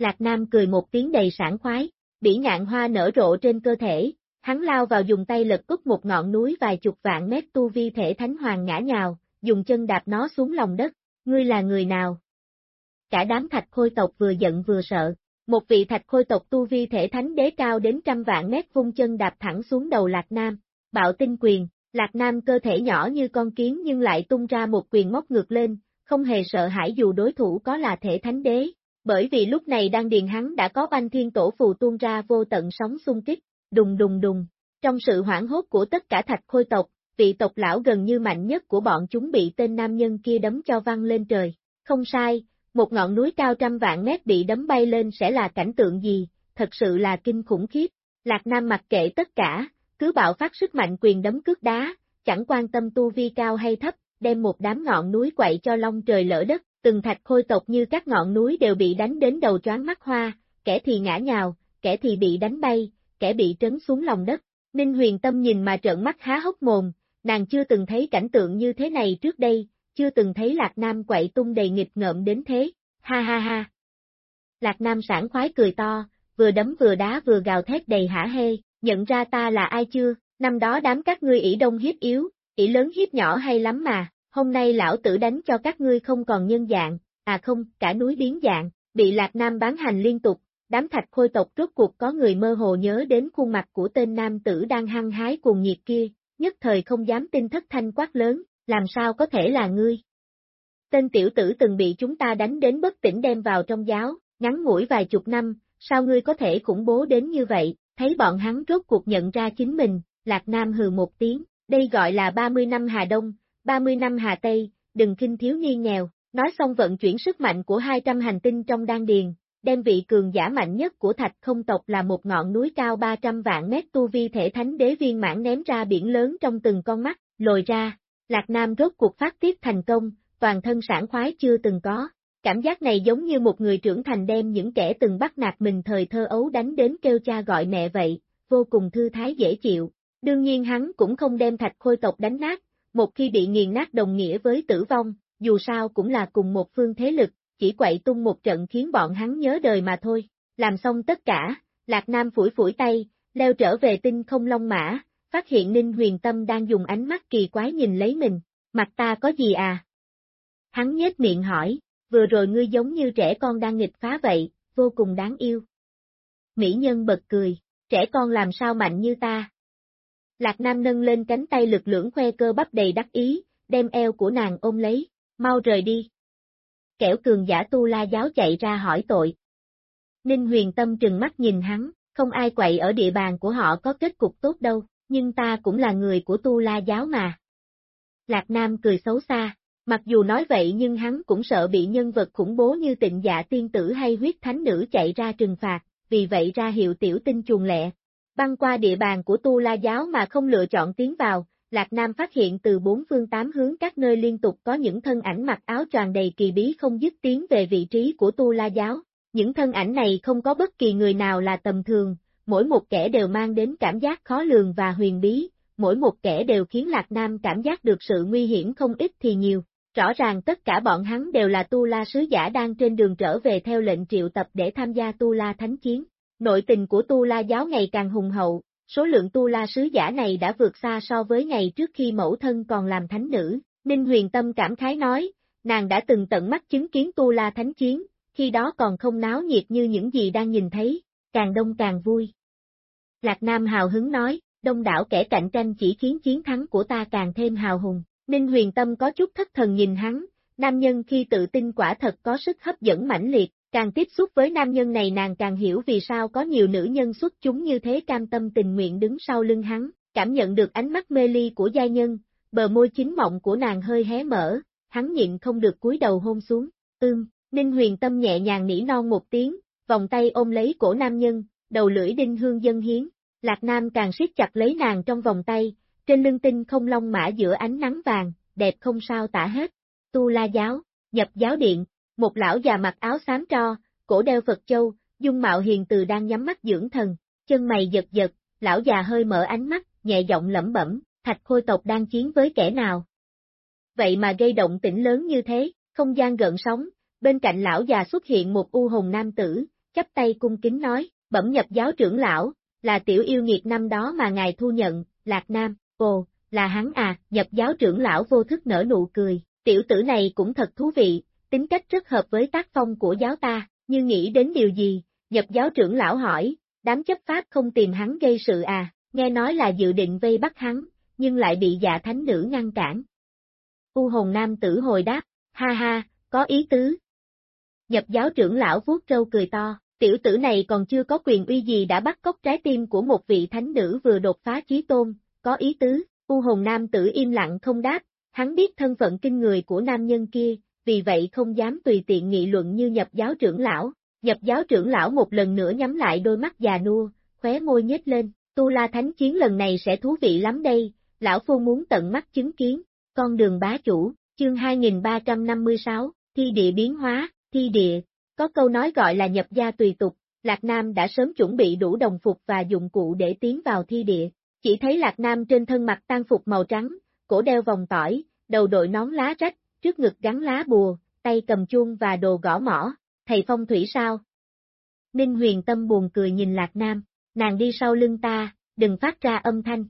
Lạc Nam cười một tiếng đầy sảng khoái, bỉ ngạn hoa nở rộ trên cơ thể, hắn lao vào dùng tay lật cút một ngọn núi vài chục vạn mét tu vi thể thánh hoàng ngã nhào, dùng chân đạp nó xuống lòng đất, ngươi là người nào? Cả đám thạch khôi tộc vừa giận vừa sợ, một vị thạch khôi tộc tu vi thể thánh đế cao đến trăm vạn mét vung chân đạp thẳng xuống đầu Lạc Nam, bạo tinh quyền, Lạc Nam cơ thể nhỏ như con kiến nhưng lại tung ra một quyền móc ngược lên, không hề sợ hãi dù đối thủ có là thể thánh đế, bởi vì lúc này đang điền hắn đã có banh thiên tổ phù tuôn ra vô tận sóng xung kích, đùng đùng đùng, trong sự hoảng hốt của tất cả thạch khôi tộc, vị tộc lão gần như mạnh nhất của bọn chúng bị tên nam nhân kia đấm cho văng lên trời, không sai, một ngọn núi cao trăm vạn mét bị đấm bay lên sẽ là cảnh tượng gì, thật sự là kinh khủng khiếp, Lạc Nam mặc kệ tất cả, cứ bạo phát sức mạnh quyền đấm cước đá, chẳng quan tâm tu vi cao hay thấp, đem một đám ngọn núi quậy cho long trời lỡ đất, từng thạch khôi tộc như các ngọn núi đều bị đánh đến đầu choáng mắt hoa, kẻ thì ngã nhào, kẻ thì bị đánh bay, kẻ bị trấn xuống lòng đất. Ninh huyền tâm nhìn mà trợn mắt há hốc mồm, nàng chưa từng thấy cảnh tượng như thế này trước đây, chưa từng thấy Lạc Nam quậy tung đầy nghịch ngợm đến thế, ha ha ha. Lạc Nam sảng khoái cười to, vừa đấm vừa đá vừa gào thét đầy hả hê, nhận ra ta là ai chưa, năm đó đám các ngươi ỷ đông hiếp yếu, ỷ lớn hiếp nhỏ hay lắm mà, hôm nay lão tử đánh cho các ngươi không còn nhân dạng, à không, cả núi biến dạng, bị Lạc Nam bán hành liên tục, đám thạch khôi tộc rốt cuộc có người mơ hồ nhớ đến khuôn mặt của tên nam tử đang hăng hái cuồng nhiệt kia, nhất thời không dám tin thất thanh quát lớn, làm sao có thể là ngươi. Tên tiểu tử từng bị chúng ta đánh đến bất tỉnh đem vào trong giáo, ngắn ngủi vài chục năm, sao ngươi có thể khủng bố đến như vậy, thấy bọn hắn rốt cuộc nhận ra chính mình, Lạc Nam hừ một tiếng, đây gọi là 30 năm Hà Đông, 30 năm Hà Tây, đừng kinh thiếu nhi nghèo, nói xong vận chuyển sức mạnh của 200 hành tinh trong đan điền, đem vị cường giả mạnh nhất của thạch không tộc là một ngọn núi cao 300 vạn mét tu vi thể thánh đế viên mãn ném ra biển lớn trong từng con mắt, lồi ra, Lạc Nam rốt cuộc phát tiết thành công, toàn thân sản khoái chưa từng có. Cảm giác này giống như một người trưởng thành đem những kẻ từng bắt nạt mình thời thơ ấu đánh đến kêu cha gọi mẹ vậy, vô cùng thư thái dễ chịu. Đương nhiên hắn cũng không đem thạch khôi tộc đánh nát, một khi bị nghiền nát đồng nghĩa với tử vong, dù sao cũng là cùng một phương thế lực, chỉ quậy tung một trận khiến bọn hắn nhớ đời mà thôi. Làm xong tất cả, Lạc Nam phủi phủi tay, leo trở về tinh không long mã, phát hiện Ninh Huyền Tâm đang dùng ánh mắt kỳ quái nhìn lấy mình, mặt ta có gì à? Hắn nhếch miệng hỏi, vừa rồi ngươi giống như trẻ con đang nghịch phá vậy, vô cùng đáng yêu. Mỹ nhân bật cười, trẻ con làm sao mạnh như ta. Lạc Nam nâng lên cánh tay lực lưỡng khoe cơ bắp đầy đắc ý, đem eo của nàng ôm lấy, mau rời đi. Kẻo cường giả tu la giáo chạy ra hỏi tội. Ninh huyền tâm trừng mắt nhìn hắn, không ai quậy ở địa bàn của họ có kết cục tốt đâu, nhưng ta cũng là người của tu la giáo mà. Lạc Nam cười xấu xa, mặc dù nói vậy nhưng hắn cũng sợ bị nhân vật khủng bố như tịnh dạ tiên tử hay huyết thánh nữ chạy ra trừng phạt, vì vậy ra hiệu tiểu tinh chuồng lẹ. Băng qua địa bàn của tu la giáo mà không lựa chọn tiến vào, Lạc Nam phát hiện từ bốn phương tám hướng các nơi liên tục có những thân ảnh mặc áo tròn đầy kỳ bí không dứt tiến về vị trí của tu la giáo. Những thân ảnh này không có bất kỳ người nào là tầm thường, mỗi một kẻ đều mang đến cảm giác khó lường và huyền bí, mỗi một kẻ đều khiến Lạc Nam cảm giác được sự nguy hiểm không ít thì nhiều. Rõ ràng tất cả bọn hắn đều là Tu La Sứ Giả đang trên đường trở về theo lệnh triệu tập để tham gia Tu La Thánh Chiến. Nội tình của Tu La giáo ngày càng hùng hậu, số lượng Tu La Sứ Giả này đã vượt xa so với ngày trước khi mẫu thân còn làm thánh nữ. Ninh Huyền Tâm cảm khái nói, nàng đã từng tận mắt chứng kiến Tu La Thánh Chiến, khi đó còn không náo nhiệt như những gì đang nhìn thấy, càng đông càng vui. Lạc Nam hào hứng nói, đông đảo kẻ cạnh tranh chỉ khiến chiến thắng của ta càng thêm hào hùng. Ninh huyền tâm có chút thất thần nhìn hắn, nam nhân khi tự tin quả thật có sức hấp dẫn mãnh liệt, càng tiếp xúc với nam nhân này nàng càng hiểu vì sao có nhiều nữ nhân xuất chúng như thế cam tâm tình nguyện đứng sau lưng hắn, cảm nhận được ánh mắt mê ly của gia nhân, bờ môi chính mộng của nàng hơi hé mở, hắn nhịn không được cúi đầu hôn xuống, ưm, Ninh huyền tâm nhẹ nhàng nỉ non một tiếng, vòng tay ôm lấy cổ nam nhân, đầu lưỡi đinh hương dân hiến, Lạc Nam càng siết chặt lấy nàng trong vòng tay, trên lưng tinh không long mã giữa ánh nắng vàng, đẹp không sao tả hết. Tu La giáo, nhập giáo điện, một lão già mặc áo xám tro, cổ đeo Phật châu, dung mạo hiền từ đang nhắm mắt dưỡng thần, chân mày giật giật, lão già hơi mở ánh mắt, nhẹ giọng lẩm bẩm, thạch khôi tộc đang chiến với kẻ nào. Vậy mà gây động tĩnh lớn như thế, không gian gợn sóng, bên cạnh lão già xuất hiện một u hồn nam tử, chắp tay cung kính nói, bẩm nhập giáo trưởng lão, là tiểu yêu nghiệt năm đó mà ngài thu nhận, Lạc Nam, ồ, là hắn à, nhập giáo trưởng lão vô thức nở nụ cười, tiểu tử này cũng thật thú vị, tính cách rất hợp với tác phong của giáo ta, như nghĩ đến điều gì, nhập giáo trưởng lão hỏi, đám chấp pháp không tìm hắn gây sự à, nghe nói là dự định vây bắt hắn, nhưng lại bị dạ thánh nữ ngăn cản. U hồn nam tử hồi đáp, ha ha, có ý tứ. Nhập giáo trưởng lão vuốt râu cười to, tiểu tử này còn chưa có quyền uy gì đã bắt cóc trái tim của một vị thánh nữ vừa đột phá chí tôn, có ý tứ, u hồn nam tử im lặng không đáp, hắn biết thân phận kinh người của nam nhân kia, vì vậy không dám tùy tiện nghị luận như nhập giáo trưởng lão. Nhập giáo trưởng lão một lần nữa nhắm lại đôi mắt già nua, khóe môi nhếch lên, tu la thánh chiến lần này sẽ thú vị lắm đây, lão phu muốn tận mắt chứng kiến, con đường bá chủ, chương 2356, thi địa biến hóa, thi địa, có câu nói gọi là nhập gia tùy tục, Lạc Nam đã sớm chuẩn bị đủ đồng phục và dụng cụ để tiến vào thi địa, chỉ thấy Lạc Nam trên thân mặt tan phục màu trắng, cổ đeo vòng tỏi, đầu đội nón lá rách, trước ngực gắn lá bùa, tay cầm chuông và đồ gõ mỏ, thầy phong thủy sao? Ninh huyền tâm buồn cười nhìn Lạc Nam, nàng đi sau lưng ta, đừng phát ra âm thanh.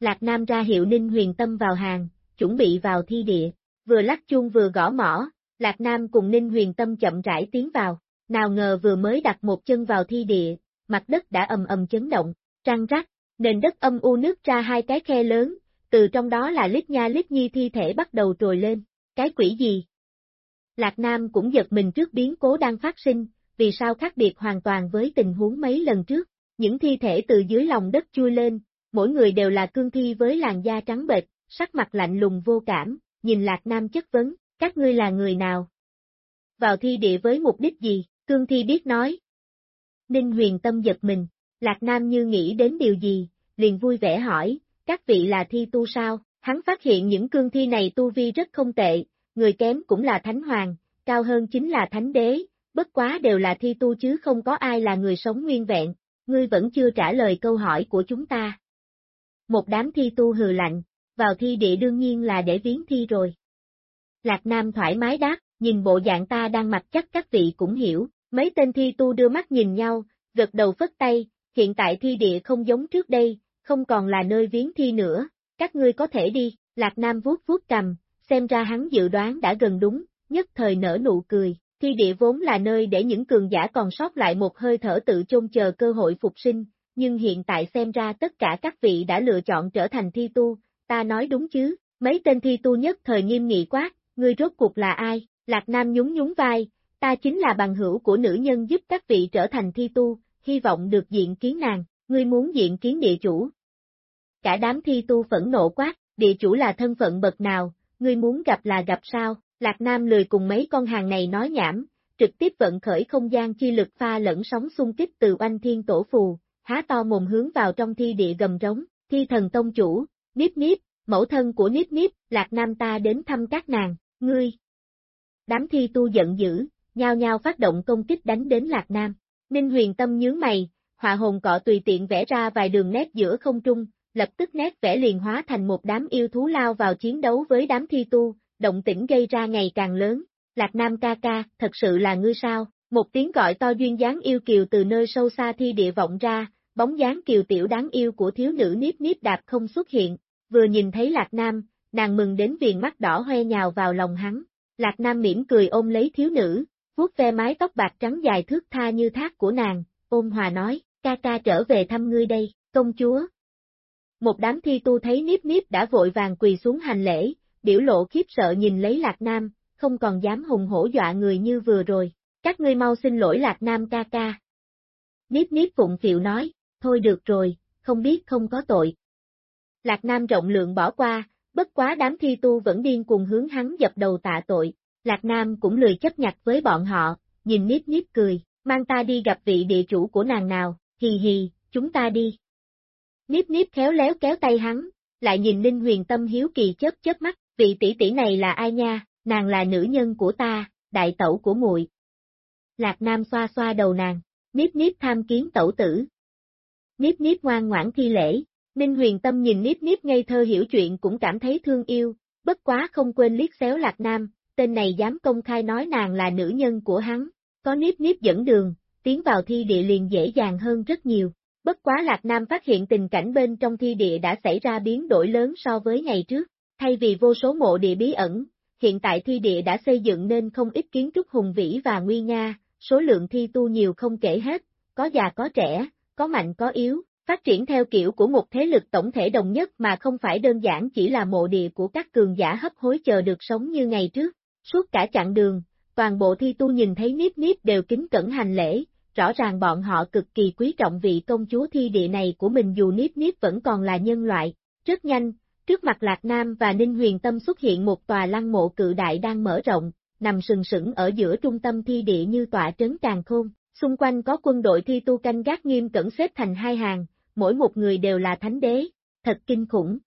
Lạc Nam ra hiệu Ninh huyền tâm vào hàng, chuẩn bị vào thi địa, vừa lắc chuông vừa gõ mỏ, Lạc Nam cùng Ninh huyền tâm chậm rãi tiến vào, nào ngờ vừa mới đặt một chân vào thi địa, mặt đất đã ầm ầm chấn động, trăng rắc, nền đất âm u nước ra hai cái khe lớn, từ trong đó là lít nha lít nhi thi thể bắt đầu trồi lên, cái quỷ gì? Lạc Nam cũng giật mình trước biến cố đang phát sinh, vì sao khác biệt hoàn toàn với tình huống mấy lần trước, những thi thể từ dưới lòng đất chui lên, mỗi người đều là cương thi với làn da trắng bệch, sắc mặt lạnh lùng vô cảm, nhìn Lạc Nam chất vấn, các ngươi là người nào? Vào thi địa với mục đích gì, cương thi biết nói. Ninh huyền tâm giật mình, Lạc Nam như nghĩ đến điều gì, liền vui vẻ hỏi, các vị là thi tu sao? Hắn phát hiện những cương thi này tu vi rất không tệ, người kém cũng là thánh hoàng, cao hơn chính là thánh đế, bất quá đều là thi tu chứ không có ai là người sống nguyên vẹn, ngươi vẫn chưa trả lời câu hỏi của chúng ta. Một đám thi tu hừ lạnh, vào thi địa đương nhiên là để viếng thi rồi. Lạc Nam thoải mái đáp, nhìn bộ dạng ta đang mặc chắc các vị cũng hiểu, mấy tên thi tu đưa mắt nhìn nhau, gật đầu phất tay, hiện tại thi địa không giống trước đây, không còn là nơi viếng thi nữa, các ngươi có thể đi, Lạc Nam vuốt vuốt cầm, xem ra hắn dự đoán đã gần đúng, nhất thời nở nụ cười, thi địa vốn là nơi để những cường giả còn sót lại một hơi thở tự chôn chờ cơ hội phục sinh, nhưng hiện tại xem ra tất cả các vị đã lựa chọn trở thành thi tu, ta nói đúng chứ, mấy tên thi tu nhất thời nghiêm nghị quát, ngươi rốt cuộc là ai, Lạc Nam nhún nhún vai, ta chính là bằng hữu của nữ nhân giúp các vị trở thành thi tu, hy vọng được diện kiến nàng, ngươi muốn diện kiến địa chủ. Cả đám thi tu phẫn nộ quát, địa chủ là thân phận bậc nào, ngươi muốn gặp là gặp sao, Lạc Nam lười cùng mấy con hàng này nói nhảm, trực tiếp vận khởi không gian chi lực pha lẫn sóng xung kích từ oanh thiên tổ phù, há to mồm hướng vào trong thi địa gầm rống, thi thần tông chủ, níp níp, mẫu thân của níp níp, Lạc Nam ta đến thăm các nàng, ngươi. Đám thi tu giận dữ, nhao nhao phát động công kích đánh đến Lạc Nam. Ninh huyền tâm nhướng mày, họa hồn cọ tùy tiện vẽ ra vài đường nét giữa không trung, lập tức nét vẽ liền hóa thành một đám yêu thú lao vào chiến đấu với đám thi tu, động tĩnh gây ra ngày càng lớn. Lạc Nam ca ca, thật sự là ngươi sao? Một tiếng gọi to duyên dáng yêu kiều từ nơi sâu xa thi địa vọng ra, bóng dáng kiều tiểu đáng yêu của thiếu nữ Niếp Niếp đạp không xuất hiện, vừa nhìn thấy Lạc Nam, nàng mừng đến viền mắt đỏ hoe nhào vào lòng hắn. Lạc Nam mỉm cười ôm lấy thiếu nữ, vuốt ve mái tóc bạc trắng dài thước tha như thác của nàng, ôm hòa nói, ca ca trở về thăm ngươi đây, công chúa. Một đám thi tu thấy Niếp Niếp đã vội vàng quỳ xuống hành lễ, biểu lộ khiếp sợ nhìn lấy Lạc Nam, không còn dám hùng hổ dọa người như vừa rồi. Các ngươi mau xin lỗi Lạc Nam ca ca. Niếp niếp phụng phiệu nói, thôi được rồi, không biết không có tội. Lạc Nam rộng lượng bỏ qua, bất quá đám thi tu vẫn điên cùng hướng hắn dập đầu tạ tội. Lạc Nam cũng lười chấp nhặt với bọn họ, nhìn Niếp Niếp cười, mang ta đi gặp vị địa chủ của nàng nào, hì hì, chúng ta đi. Niếp Niếp khéo léo kéo tay hắn, lại nhìn Ninh Huyền Tâm hiếu kỳ chớp chớp mắt, vị tỷ tỷ này là ai nha, nàng là nữ nhân của ta, đại tẩu của muội. Lạc Nam xoa xoa đầu nàng, Niếp Niếp tham kiến tẩu tử. Niếp Niếp ngoan ngoãn thi lễ, Ninh Huyền Tâm nhìn Niếp Niếp ngây thơ hiểu chuyện cũng cảm thấy thương yêu, bất quá không quên liếc xéo Lạc Nam, tên này dám công khai nói nàng là nữ nhân của hắn, có Niếp Niếp dẫn đường, tiến vào thi địa liền dễ dàng hơn rất nhiều. Bất quá Lạc Nam phát hiện tình cảnh bên trong thi địa đã xảy ra biến đổi lớn so với ngày trước, thay vì vô số mộ địa bí ẩn, hiện tại thi địa đã xây dựng nên không ít kiến trúc hùng vĩ và nguy nga, số lượng thi tu nhiều không kể hết, có già có trẻ, có mạnh có yếu, phát triển theo kiểu của một thế lực tổng thể đồng nhất mà không phải đơn giản chỉ là mộ địa của các cường giả hấp hối chờ được sống như ngày trước. Suốt cả chặng đường, toàn bộ thi tu nhìn thấy Niếp Niếp đều kính cẩn hành lễ, rõ ràng bọn họ cực kỳ quý trọng vị công chúa thi địa này của mình dù Niếp Niếp vẫn còn là nhân loại. Rất nhanh, trước mặt Lạc Nam và Ninh Huyền Tâm xuất hiện một tòa lăng mộ cự đại đang mở rộng, nằm sừng sững ở giữa trung tâm thi địa như tọa trấn càng khôn, xung quanh có quân đội thi tu canh gác nghiêm cẩn xếp thành hai hàng, mỗi một người đều là thánh đế, thật kinh khủng.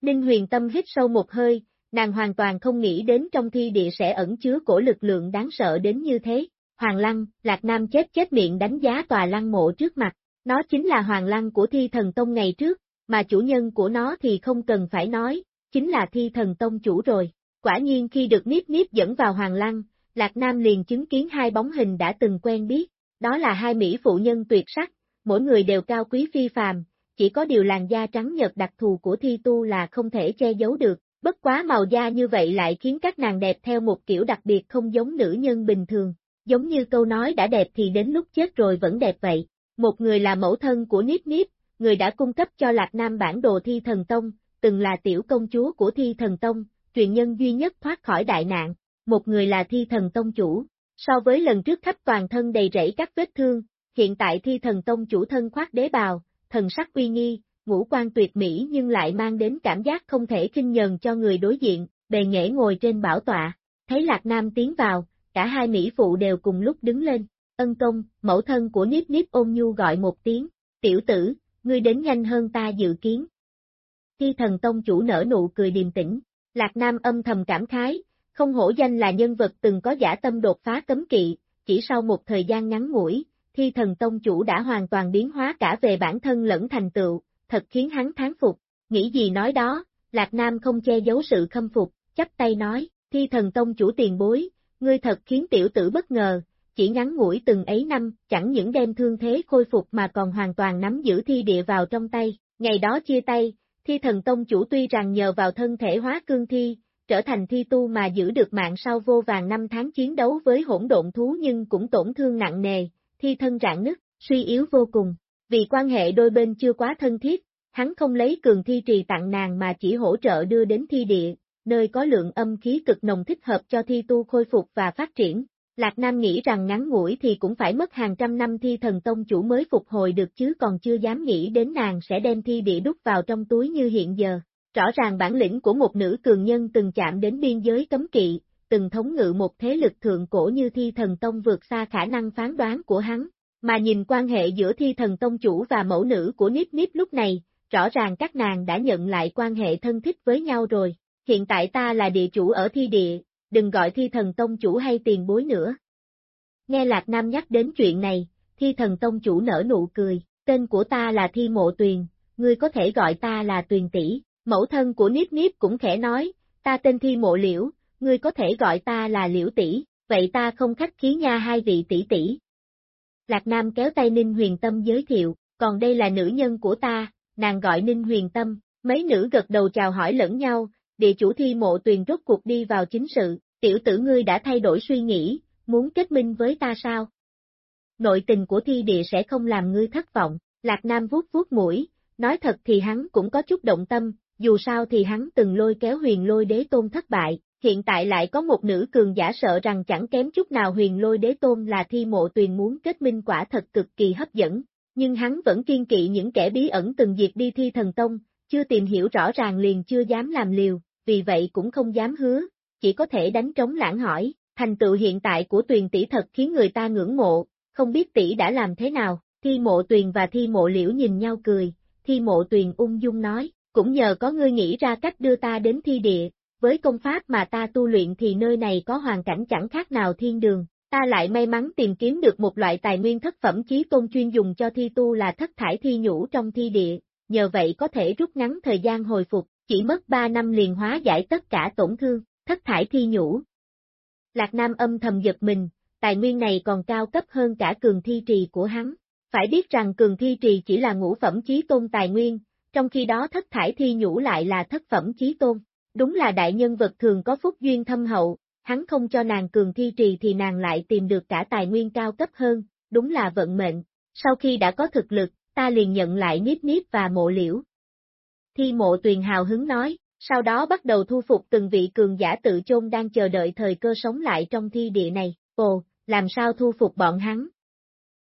Ninh huyền tâm hít sâu một hơi, nàng hoàn toàn không nghĩ đến trong thi địa sẽ ẩn chứa cổ lực lượng đáng sợ đến như thế. Hoàng Lăng, Lạc Nam chết chết miệng đánh giá tòa lăng mộ trước mặt, nó chính là Hoàng Lăng của thi thần tông ngày trước, mà chủ nhân của nó thì không cần phải nói, chính là thi thần tông chủ rồi. Quả nhiên khi được Niếp Niếp dẫn vào Hoàng Lăng, Lạc Nam liền chứng kiến hai bóng hình đã từng quen biết, đó là hai Mỹ phụ nhân tuyệt sắc, mỗi người đều cao quý phi phàm, chỉ có điều làn da trắng nhật đặc thù của thi tu là không thể che giấu được, bất quá màu da như vậy lại khiến các nàng đẹp theo một kiểu đặc biệt không giống nữ nhân bình thường, giống như câu nói đã đẹp thì đến lúc chết rồi vẫn đẹp vậy. Một người là mẫu thân của Niếp Niếp, người đã cung cấp cho Lạc Nam bản đồ thi thần tông, từng là tiểu công chúa của thi thần tông, truyền nhân duy nhất thoát khỏi đại nạn, một người là thi thần tông chủ. So với lần trước khắp toàn thân đầy rẫy các vết thương, hiện tại thi thần tông chủ thân khoác đế bào, thần sắc uy nghi, ngũ quan tuyệt mỹ nhưng lại mang đến cảm giác không thể kinh nhờn cho người đối diện, bề nghệ ngồi trên bảo tọa, thấy Lạc Nam tiến vào, cả hai mỹ phụ đều cùng lúc đứng lên, ân công, mẫu thân của Niếp Niếp ôm nhu gọi một tiếng, tiểu tử, ngươi đến nhanh hơn ta dự kiến. Thi thần tông chủ nở nụ cười điềm tĩnh, Lạc Nam âm thầm cảm khái, không hổ danh là nhân vật từng có giả tâm đột phá cấm kỵ, chỉ sau một thời gian ngắn ngủi, thi thần tông chủ đã hoàn toàn biến hóa cả về bản thân lẫn thành tựu, thật khiến hắn thán phục, nghĩ gì nói đó, Lạc Nam không che giấu sự khâm phục, chắp tay nói, thi thần tông chủ tiền bối, ngươi thật khiến tiểu tử bất ngờ, chỉ ngắn ngủi từng ấy năm, chẳng những đem thương thế khôi phục mà còn hoàn toàn nắm giữ thi địa vào trong tay, ngày đó chia tay, thi thần tông chủ tuy rằng nhờ vào thân thể hóa cương thi, trở thành thi tu mà giữ được mạng sau vô vàng năm tháng chiến đấu với hỗn độn thú nhưng cũng tổn thương nặng nề, thi thân rạn nứt, suy yếu vô cùng. Vì quan hệ đôi bên chưa quá thân thiết, hắn không lấy cường thi trì tặng nàng mà chỉ hỗ trợ đưa đến thi địa, nơi có lượng âm khí cực nồng thích hợp cho thi tu khôi phục và phát triển. Lạc Nam nghĩ rằng ngắn ngủi thì cũng phải mất hàng trăm năm thi thần tông chủ mới phục hồi được chứ còn chưa dám nghĩ đến nàng sẽ đem thi địa đút vào trong túi như hiện giờ. Rõ ràng bản lĩnh của một nữ cường nhân từng chạm đến biên giới cấm kỵ, từng thống ngự một thế lực thượng cổ như thi thần tông vượt xa khả năng phán đoán của hắn, mà nhìn quan hệ giữa thi thần tông chủ và mẫu nữ của Nip Nip lúc này, rõ ràng các nàng đã nhận lại quan hệ thân thích với nhau rồi, hiện tại ta là địa chủ ở thi địa, đừng gọi thi thần tông chủ hay tiền bối nữa. Nghe Lạc Nam nhắc đến chuyện này, thi thần tông chủ nở nụ cười, tên của ta là thi mộ tuyền, ngươi có thể gọi ta là tuyền tỷ, mẫu thân của Niếp Niếp cũng khẽ nói, ta tên thi mộ liễu, ngươi có thể gọi ta là liễu tỷ, vậy ta không khách khí nha hai vị tỷ tỷ. Lạc Nam kéo tay Ninh Huyền Tâm giới thiệu, còn đây là nữ nhân của ta, nàng gọi Ninh Huyền Tâm, mấy nữ gật đầu chào hỏi lẫn nhau, địa chủ thi mộ tuyền rốt cuộc đi vào chính sự, tiểu tử ngươi đã thay đổi suy nghĩ, muốn kết minh với ta sao? Nội tình của thi địa sẽ không làm ngươi thất vọng, Lạc Nam vuốt vuốt mũi, nói thật thì hắn cũng có chút động tâm, dù sao thì hắn từng lôi kéo huyền lôi đế tôn thất bại, hiện tại lại có một nữ cường giả sợ rằng chẳng kém chút nào huyền lôi đế tôn là thi mộ tuyền muốn kết minh quả thật cực kỳ hấp dẫn, nhưng hắn vẫn kiên kỵ những kẻ bí ẩn từng diệt đi thi thần tông, chưa tìm hiểu rõ ràng liền chưa dám làm liều, vì vậy cũng không dám hứa, chỉ có thể đánh trống lãng hỏi, thành tựu hiện tại của tuyền tỷ thật khiến người ta ngưỡng mộ, không biết tỷ đã làm thế nào, thi mộ tuyền và thi mộ liễu nhìn nhau cười, thi mộ tuyền ung dung nói, cũng nhờ có ngươi nghĩ ra cách đưa ta đến thi địa, với công pháp mà ta tu luyện thì nơi này có hoàn cảnh chẳng khác nào thiên đường, ta lại may mắn tìm kiếm được một loại tài nguyên thất phẩm chí tôn chuyên dùng cho thi tu là thất thải thi nhũ trong thi địa, nhờ vậy có thể rút ngắn thời gian hồi phục, chỉ mất 3 năm liền hóa giải tất cả tổn thương, thất thải thi nhũ. Lạc Nam âm thầm giật mình, tài nguyên này còn cao cấp hơn cả cường thi trì của hắn. Phải biết rằng cường thi trì chỉ là ngũ phẩm chí tôn tài nguyên, trong khi đó thất thải thi nhũ lại là thất phẩm chí tôn. Đúng là đại nhân vật thường có phúc duyên thâm hậu, hắn không cho nàng cường thi trì thì nàng lại tìm được cả tài nguyên cao cấp hơn, đúng là vận mệnh. Sau khi đã có thực lực, ta liền nhận lại Niếp Niếp và mộ liễu. Thi mộ tuyền hào hứng nói, sau đó bắt đầu thu phục từng vị cường giả tự chôn đang chờ đợi thời cơ sống lại trong thi địa này, ồ, làm sao thu phục bọn hắn?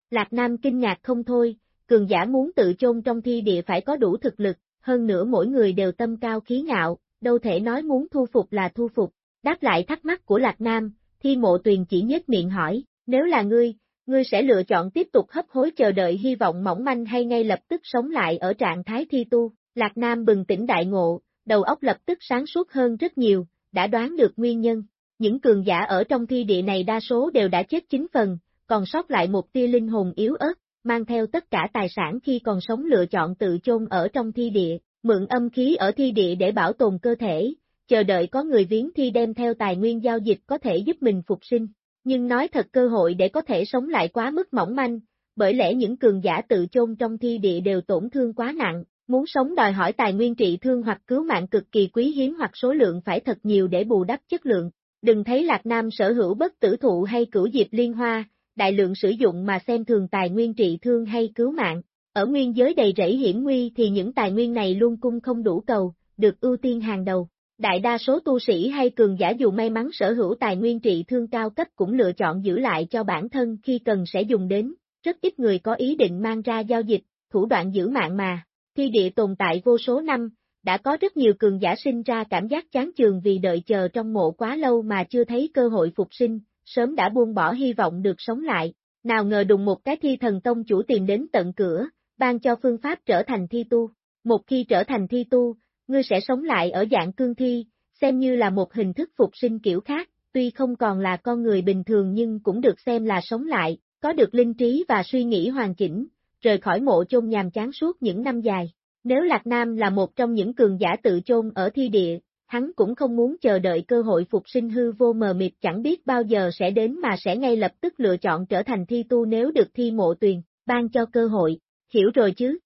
Lạc Nam kinh ngạc không thôi, cường giả muốn tự chôn trong thi địa phải có đủ thực lực, hơn nữa mỗi người đều tâm cao khí ngạo, đâu thể nói muốn thu phục là thu phục. Đáp lại thắc mắc của Lạc Nam, thi mộ tuyền chỉ nhếch miệng hỏi, nếu là ngươi, ngươi sẽ lựa chọn tiếp tục hấp hối chờ đợi hy vọng mỏng manh hay ngay lập tức sống lại ở trạng thái thi tu. Lạc Nam bừng tỉnh đại ngộ, đầu óc lập tức sáng suốt hơn rất nhiều, đã đoán được nguyên nhân. Những cường giả ở trong thi địa này đa số đều đã chết chính phần, còn sót lại một tia linh hồn yếu ớt, mang theo tất cả tài sản khi còn sống lựa chọn tự chôn ở trong thi địa, mượn âm khí ở thi địa để bảo tồn cơ thể, chờ đợi có người viếng thi đem theo tài nguyên giao dịch có thể giúp mình phục sinh. Nhưng nói thật cơ hội để có thể sống lại quá mức mỏng manh, bởi lẽ những cường giả tự chôn trong thi địa đều tổn thương quá nặng, muốn sống đòi hỏi tài nguyên trị thương hoặc cứu mạng cực kỳ quý hiếm hoặc số lượng phải thật nhiều để bù đắp chất lượng. Đừng thấy Lạc Nam sở hữu bất tử thụ hay cửu diệp liên hoa, đại lượng sử dụng mà xem thường tài nguyên trị thương hay cứu mạng. Ở nguyên giới đầy rẫy hiểm nguy thì những tài nguyên này luôn cung không đủ cầu, được ưu tiên hàng đầu. Đại đa số tu sĩ hay cường giả dù may mắn sở hữu tài nguyên trị thương cao cấp cũng lựa chọn giữ lại cho bản thân khi cần sẽ dùng đến, rất ít người có ý định mang ra giao dịch, thủ đoạn giữ mạng mà. Thi địa tồn tại vô số năm, đã có rất nhiều cường giả sinh ra cảm giác chán chường vì đợi chờ trong mộ quá lâu mà chưa thấy cơ hội phục sinh, sớm đã buông bỏ hy vọng được sống lại. Nào ngờ đùng một cái thi thần tông chủ tìm đến tận cửa, ban cho phương pháp trở thành thi tu. Một khi trở thành thi tu, ngươi sẽ sống lại ở dạng cương thi, xem như là một hình thức phục sinh kiểu khác, tuy không còn là con người bình thường nhưng cũng được xem là sống lại, có được linh trí và suy nghĩ hoàn chỉnh, rời khỏi mộ chôn nhàm chán suốt những năm dài. Nếu Lạc Nam là một trong những cường giả tự chôn ở thi địa, hắn cũng không muốn chờ đợi cơ hội phục sinh hư vô mờ mịt chẳng biết bao giờ sẽ đến mà sẽ ngay lập tức lựa chọn trở thành thi tu nếu được thi mộ tuyền, ban cho cơ hội, hiểu rồi chứ?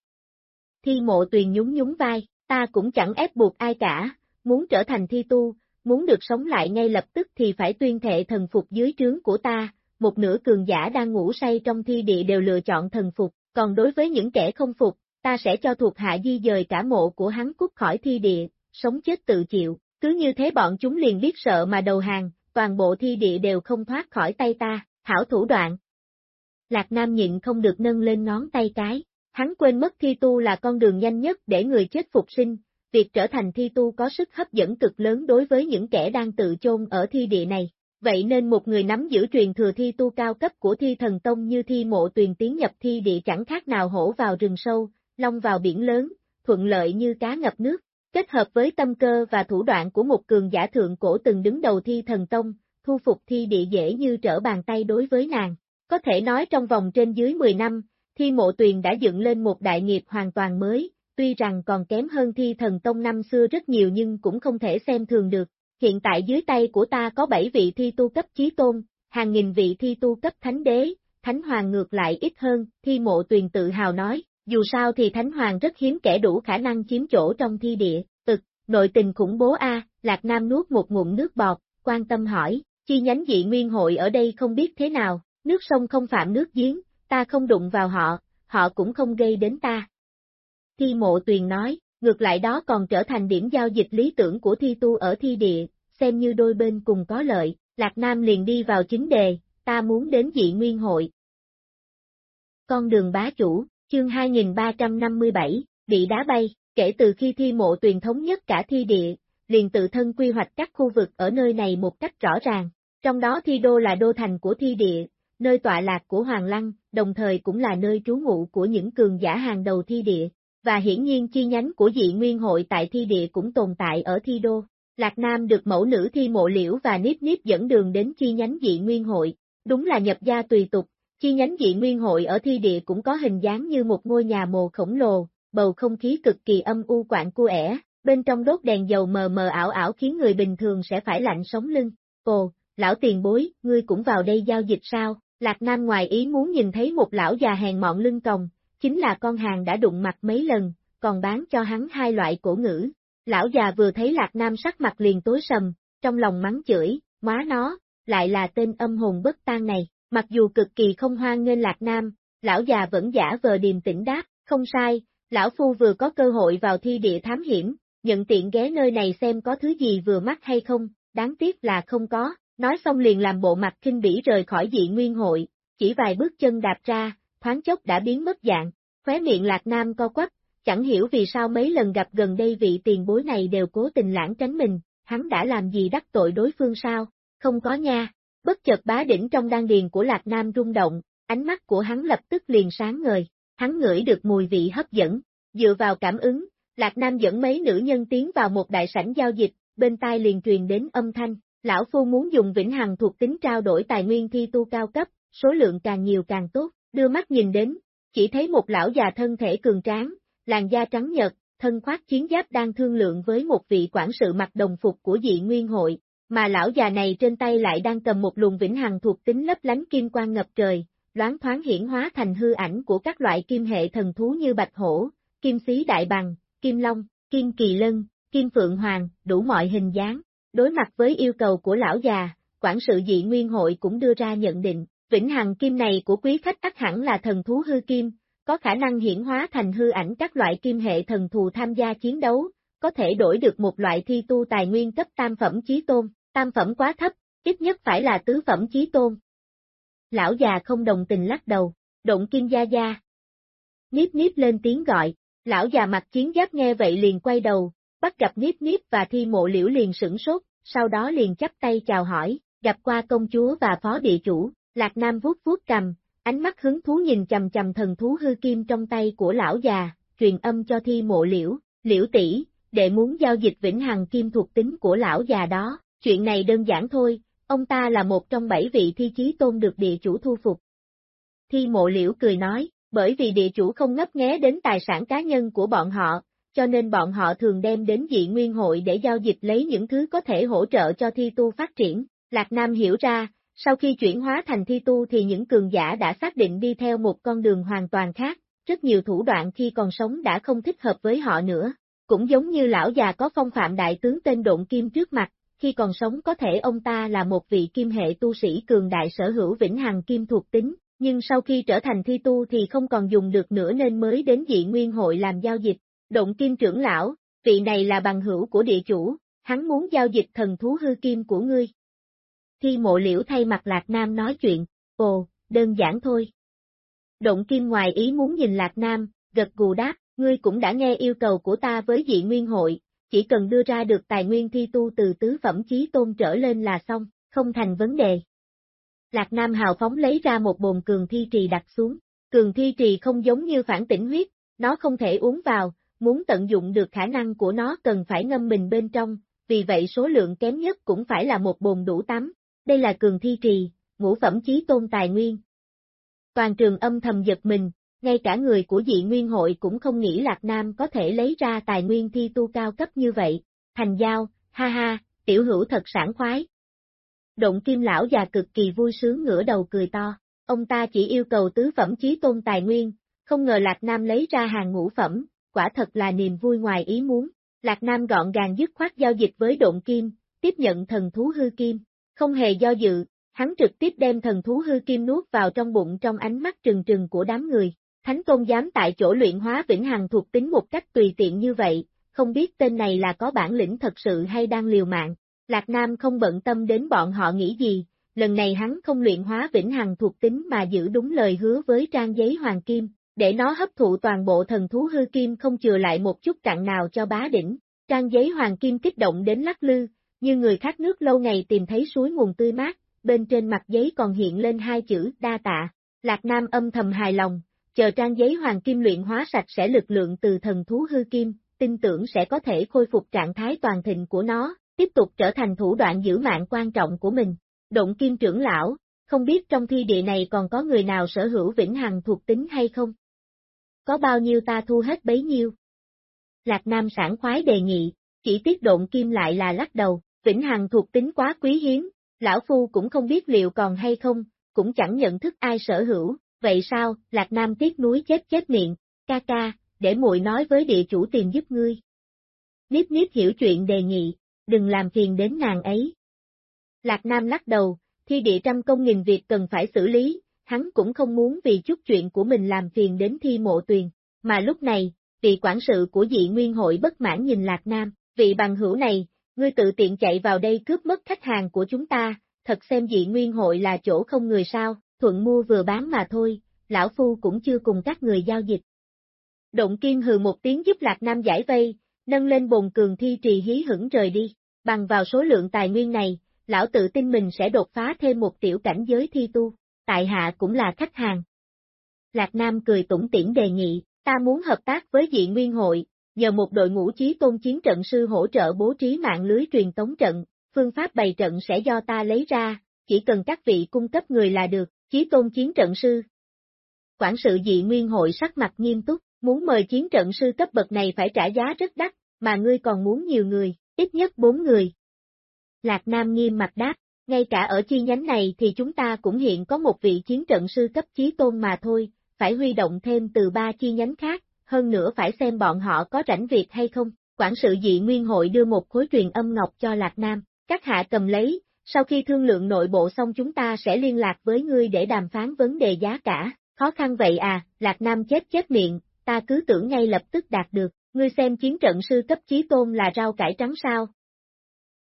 Thi mộ tuyền nhún nhún vai, ta cũng chẳng ép buộc ai cả, muốn trở thành thi tu, muốn được sống lại ngay lập tức thì phải tuyên thệ thần phục dưới trướng của ta, một nửa cường giả đang ngủ say trong thi địa đều lựa chọn thần phục, còn đối với những kẻ không phục, ta sẽ cho thuộc hạ di dời cả mộ của hắn cút khỏi thi địa, sống chết tự chịu, cứ như thế bọn chúng liền biết sợ mà đầu hàng, toàn bộ thi địa đều không thoát khỏi tay ta, hảo thủ đoạn. Lạc Nam nhịn không được nâng lên ngón tay cái, hắn quên mất thi tu là con đường nhanh nhất để người chết phục sinh, việc trở thành thi tu có sức hấp dẫn cực lớn đối với những kẻ đang tự chôn ở thi địa này. Vậy nên một người nắm giữ truyền thừa thi tu cao cấp của thi thần tông như thi mộ tuyền tiến nhập thi địa chẳng khác nào hổ vào rừng sâu, long vào biển lớn, thuận lợi như cá ngập nước. Kết hợp với tâm cơ và thủ đoạn của một cường giả thượng cổ từng đứng đầu thi thần tông, thu phục thi địa dễ như trở bàn tay đối với nàng. Có thể nói trong vòng trên dưới 10 năm, thi mộ tuyền đã dựng lên một đại nghiệp hoàn toàn mới, tuy rằng còn kém hơn thi thần tông năm xưa rất nhiều nhưng cũng không thể xem thường được. Hiện tại dưới tay của ta có 7 vị thi tu cấp chí tôn, hàng nghìn vị thi tu cấp thánh đế, thánh hoàng ngược lại ít hơn, thi mộ tuyền tự hào nói, dù sao thì Thánh Hoàng rất hiếm kẻ đủ khả năng chiếm chỗ trong thi địa, ực, nội tình khủng bố a, Lạc Nam nuốt một ngụm nước bọt, quan tâm hỏi, chi nhánh dị nguyên hội ở đây không biết thế nào, nước sông không phạm nước giếng, ta không đụng vào họ, họ cũng không gây đến ta. Thi mộ tuyền nói, ngược lại đó còn trở thành điểm giao dịch lý tưởng của thi tu ở thi địa, xem như đôi bên cùng có lợi, Lạc Nam liền đi vào chính đề, ta muốn đến dị nguyên hội. Con đường bá chủ, chương 2357, bị đá bay, kể từ khi thi mộ Tuyền thống nhất cả thi địa, liền tự thân quy hoạch các khu vực ở nơi này một cách rõ ràng, trong đó thi đô là đô thành của thi địa, nơi tọa lạc của Hoàng Lăng, đồng thời cũng là nơi trú ngụ của những cường giả hàng đầu thi địa, và hiển nhiên chi nhánh của dị nguyên hội tại thi địa cũng tồn tại ở thi đô. Lạc Nam được mẫu nữ thi mộ liễu và Niếp Niếp dẫn đường đến chi nhánh dị nguyên hội, đúng là nhập gia tùy tục, chi nhánh dị nguyên hội ở thi địa cũng có hình dáng như một ngôi nhà mồ khổng lồ, bầu không khí cực kỳ âm u quạng cu ẻ, bên trong đốt đèn dầu mờ mờ ảo ảo khiến người bình thường sẽ phải lạnh sống lưng. Ồ, lão tiền bối, ngươi cũng vào đây giao dịch sao? Lạc Nam ngoài ý muốn nhìn thấy một lão già hèn mọn lưng còng, chính là con hàng đã đụng mặt mấy lần, còn bán cho hắn hai loại cổ ngữ. Lão già vừa thấy Lạc Nam sắc mặt liền tối sầm, trong lòng mắng chửi, má nó, lại là tên âm hồn bất tan này, mặc dù cực kỳ không hoan nghênh Lạc Nam, lão già vẫn giả vờ điềm tĩnh đáp, không sai, lão phu vừa có cơ hội vào thi địa thám hiểm, nhận tiện ghé nơi này xem có thứ gì vừa mắt hay không, đáng tiếc là không có, nói xong liền làm bộ mặt kinh bỉ rời khỏi dị nguyên hội, chỉ vài bước chân đạp ra, thoáng chốc đã biến mất dạng, khóe miệng lạc nam co quắp, chẳng hiểu vì sao mấy lần gặp gần đây vị tiền bối này đều cố tình lãng tránh mình, hắn đã làm gì đắc tội đối phương sao, không có nha, bất chợt bá đỉnh trong đan điền của lạc nam rung động, ánh mắt của hắn lập tức liền sáng ngời, hắn ngửi được mùi vị hấp dẫn, dựa vào cảm ứng, Lạc Nam dẫn mấy nữ nhân tiến vào một đại sảnh giao dịch, bên tai liền truyền đến âm thanh, lão phu muốn dùng vĩnh hằng thuộc tính trao đổi tài nguyên thi tu cao cấp, số lượng càng nhiều càng tốt, đưa mắt nhìn đến, chỉ thấy một lão già thân thể cường tráng, làn da trắng nhợt, thân khoác chiến giáp đang thương lượng với một vị quản sự mặc đồng phục của dị nguyên hội, mà lão già này trên tay lại đang cầm một luồng vĩnh hằng thuộc tính lấp lánh kim quang ngập trời, loáng thoáng hiển hóa thành hư ảnh của các loại kim hệ thần thú như bạch hổ, kim xí đại bằng, kim long, kim kỳ lân, kim phượng hoàng, đủ mọi hình dáng. Đối mặt với yêu cầu của lão già, quản sự dị nguyên hội cũng đưa ra nhận định, vĩnh hằng kim này của quý khách ắt hẳn là thần thú hư kim, có khả năng hiển hóa thành hư ảnh các loại kim hệ thần thù tham gia chiến đấu, có thể đổi được một loại thi tu tài nguyên cấp tam phẩm chí tôn, tam phẩm quá thấp, ít nhất phải là tứ phẩm chí tôn. Lão già không đồng tình lắc đầu, động kim gia gia. Niếp niếp lên tiếng gọi, Lão già mặt chiến giáp nghe vậy liền quay đầu, bắt gặp Niếp Niếp và Thi Mộ Liễu liền sửng sốt, sau đó liền chắp tay chào hỏi, gặp qua công chúa và phó địa chủ, Lạc Nam vuốt vuốt cầm, ánh mắt hứng thú nhìn chầm chầm thần thú hư kim trong tay của lão già, truyền âm cho Thi Mộ Liễu, Liễu tỷ, để muốn giao dịch vĩnh hằng kim thuộc tính của lão già đó, chuyện này đơn giản thôi, ông ta là một trong bảy vị thi chí tôn được địa chủ thu phục. Thi Mộ Liễu cười nói, bởi vì địa chủ không ngấp nghé đến tài sản cá nhân của bọn họ, cho nên bọn họ thường đem đến dị nguyên hội để giao dịch lấy những thứ có thể hỗ trợ cho thi tu phát triển. Lạc Nam hiểu ra, sau khi chuyển hóa thành thi tu thì những cường giả đã xác định đi theo một con đường hoàn toàn khác, rất nhiều thủ đoạn khi còn sống đã không thích hợp với họ nữa. Cũng giống như lão già có phong phạm đại tướng tên Độn Kim trước mặt, khi còn sống có thể ông ta là một vị kim hệ tu sĩ cường đại sở hữu vĩnh hằng kim thuộc tính, nhưng sau khi trở thành thi tu thì không còn dùng được nữa nên mới đến dị nguyên hội làm giao dịch. Động kim trưởng lão, vị này là bằng hữu của địa chủ, hắn muốn giao dịch thần thú hư kim của ngươi khi mộ liễu thay mặt Lạc Nam nói chuyện, ồ, đơn giản thôi. Động kim ngoài ý muốn nhìn Lạc Nam, gật gù đáp, ngươi cũng đã nghe yêu cầu của ta với dị nguyên hội, chỉ cần đưa ra được tài nguyên thi tu từ tứ phẩm chí tôn trở lên là xong, không thành vấn đề. Lạc Nam hào phóng lấy ra một bồn cường thi trì đặt xuống. Cường thi trì không giống như phản tỉnh huyết, nó không thể uống vào, muốn tận dụng được khả năng của nó cần phải ngâm mình bên trong, vì vậy số lượng kém nhất cũng phải là một bồn đủ tắm. Đây là cường thi trì, ngũ phẩm chí tôn tài nguyên. Toàn trường âm thầm giật mình, ngay cả người của dị nguyên hội cũng không nghĩ Lạc Nam có thể lấy ra tài nguyên thi tu cao cấp như vậy. Thành giao, ha ha, tiểu hữu thật sảng khoái, Động kim lão già cực kỳ vui sướng ngửa đầu cười to, ông ta chỉ yêu cầu tứ phẩm chí tôn tài nguyên, không ngờ Lạc Nam lấy ra hàng ngũ phẩm, quả thật là niềm vui ngoài ý muốn. Lạc Nam gọn gàng dứt khoát giao dịch với độn kim, tiếp nhận thần thú hư kim, không hề do dự, hắn trực tiếp đem thần thú hư kim nuốt vào trong bụng trong ánh mắt trừng trừng của đám người. Thánh Tôn dám tại chỗ luyện hóa vĩnh hằng thuộc tính một cách tùy tiện như vậy, không biết tên này là có bản lĩnh thật sự hay đang liều mạng. Lạc Nam không bận tâm đến bọn họ nghĩ gì, lần này hắn không luyện hóa vĩnh hằng thuộc tính mà giữ đúng lời hứa với trang giấy hoàng kim, để nó hấp thụ toàn bộ thần thú hư kim không chừa lại một chút cặn nào cho bá đỉnh. Trang giấy hoàng kim kích động đến lắc lư, như người khát nước lâu ngày tìm thấy suối nguồn tươi mát, bên trên mặt giấy còn hiện lên hai chữ đa tạ. Lạc Nam âm thầm hài lòng, chờ trang giấy hoàng kim luyện hóa sạch sẽ lực lượng từ thần thú hư kim, tin tưởng sẽ có thể khôi phục trạng thái toàn thịnh của nó, tiếp tục trở thành thủ đoạn giữ mạng quan trọng của mình. Động kim trưởng lão, không biết trong thi địa này còn có người nào sở hữu vĩnh hằng thuộc tính hay không? Có bao nhiêu ta thu hết bấy nhiêu? Lạc Nam sản khoái đề nghị, chỉ tiếc độn kim lại là lắc đầu, vĩnh hằng thuộc tính quá quý hiếm, lão phu cũng không biết liệu còn hay không, cũng chẳng nhận thức ai sở hữu, vậy sao, Lạc Nam tiếc núi chết chết miệng, ca ca, để muội nói với địa chủ tìm giúp ngươi. Niếp niếp hiểu chuyện đề nghị, đừng làm phiền đến nàng ấy. Lạc Nam lắc đầu, thi địa trăm công nghìn việc cần phải xử lý, hắn cũng không muốn vì chút chuyện của mình làm phiền đến thi mộ tuyền, mà lúc này, vị quản sự của dị nguyên hội bất mãn nhìn Lạc Nam, vị bằng hữu này, ngươi tự tiện chạy vào đây cướp mất khách hàng của chúng ta, thật xem dị nguyên hội là chỗ không người sao, thuận mua vừa bán mà thôi, lão phu cũng chưa cùng các người giao dịch. Động kim hừ một tiếng giúp Lạc Nam giải vây, nâng lên bồn cường thi trì hí hững rời đi, bằng vào số lượng tài nguyên này, lão tự tin mình sẽ đột phá thêm một tiểu cảnh giới thi tu, tại hạ cũng là khách hàng. Lạc Nam cười tủm tỉm đề nghị, ta muốn hợp tác với dị nguyên hội, nhờ một đội ngũ trí tôn chiến trận sư hỗ trợ bố trí mạng lưới truyền tống trận, phương pháp bày trận sẽ do ta lấy ra, chỉ cần các vị cung cấp người là được, chí tôn chiến trận sư. Quản sự dị nguyên hội sắc mặt nghiêm túc, muốn mời chiến trận sư cấp bậc này phải trả giá rất đắt, mà ngươi còn muốn nhiều người, ít nhất bốn người. Lạc Nam nghiêm mặt đáp, ngay cả ở chi nhánh này thì chúng ta cũng hiện có một vị chiến trận sư cấp chí tôn mà thôi, phải huy động thêm từ ba chi nhánh khác, hơn nữa phải xem bọn họ có rảnh việc hay không. Quản sự dị nguyên hội đưa một khối truyền âm ngọc cho Lạc Nam, các hạ cầm lấy, sau khi thương lượng nội bộ xong chúng ta sẽ liên lạc với ngươi để đàm phán vấn đề giá cả, khó khăn vậy à, Lạc Nam chết chết miệng, ta cứ tưởng ngay lập tức đạt được, ngươi xem chiến trận sư cấp chí tôn là rau cải trắng sao.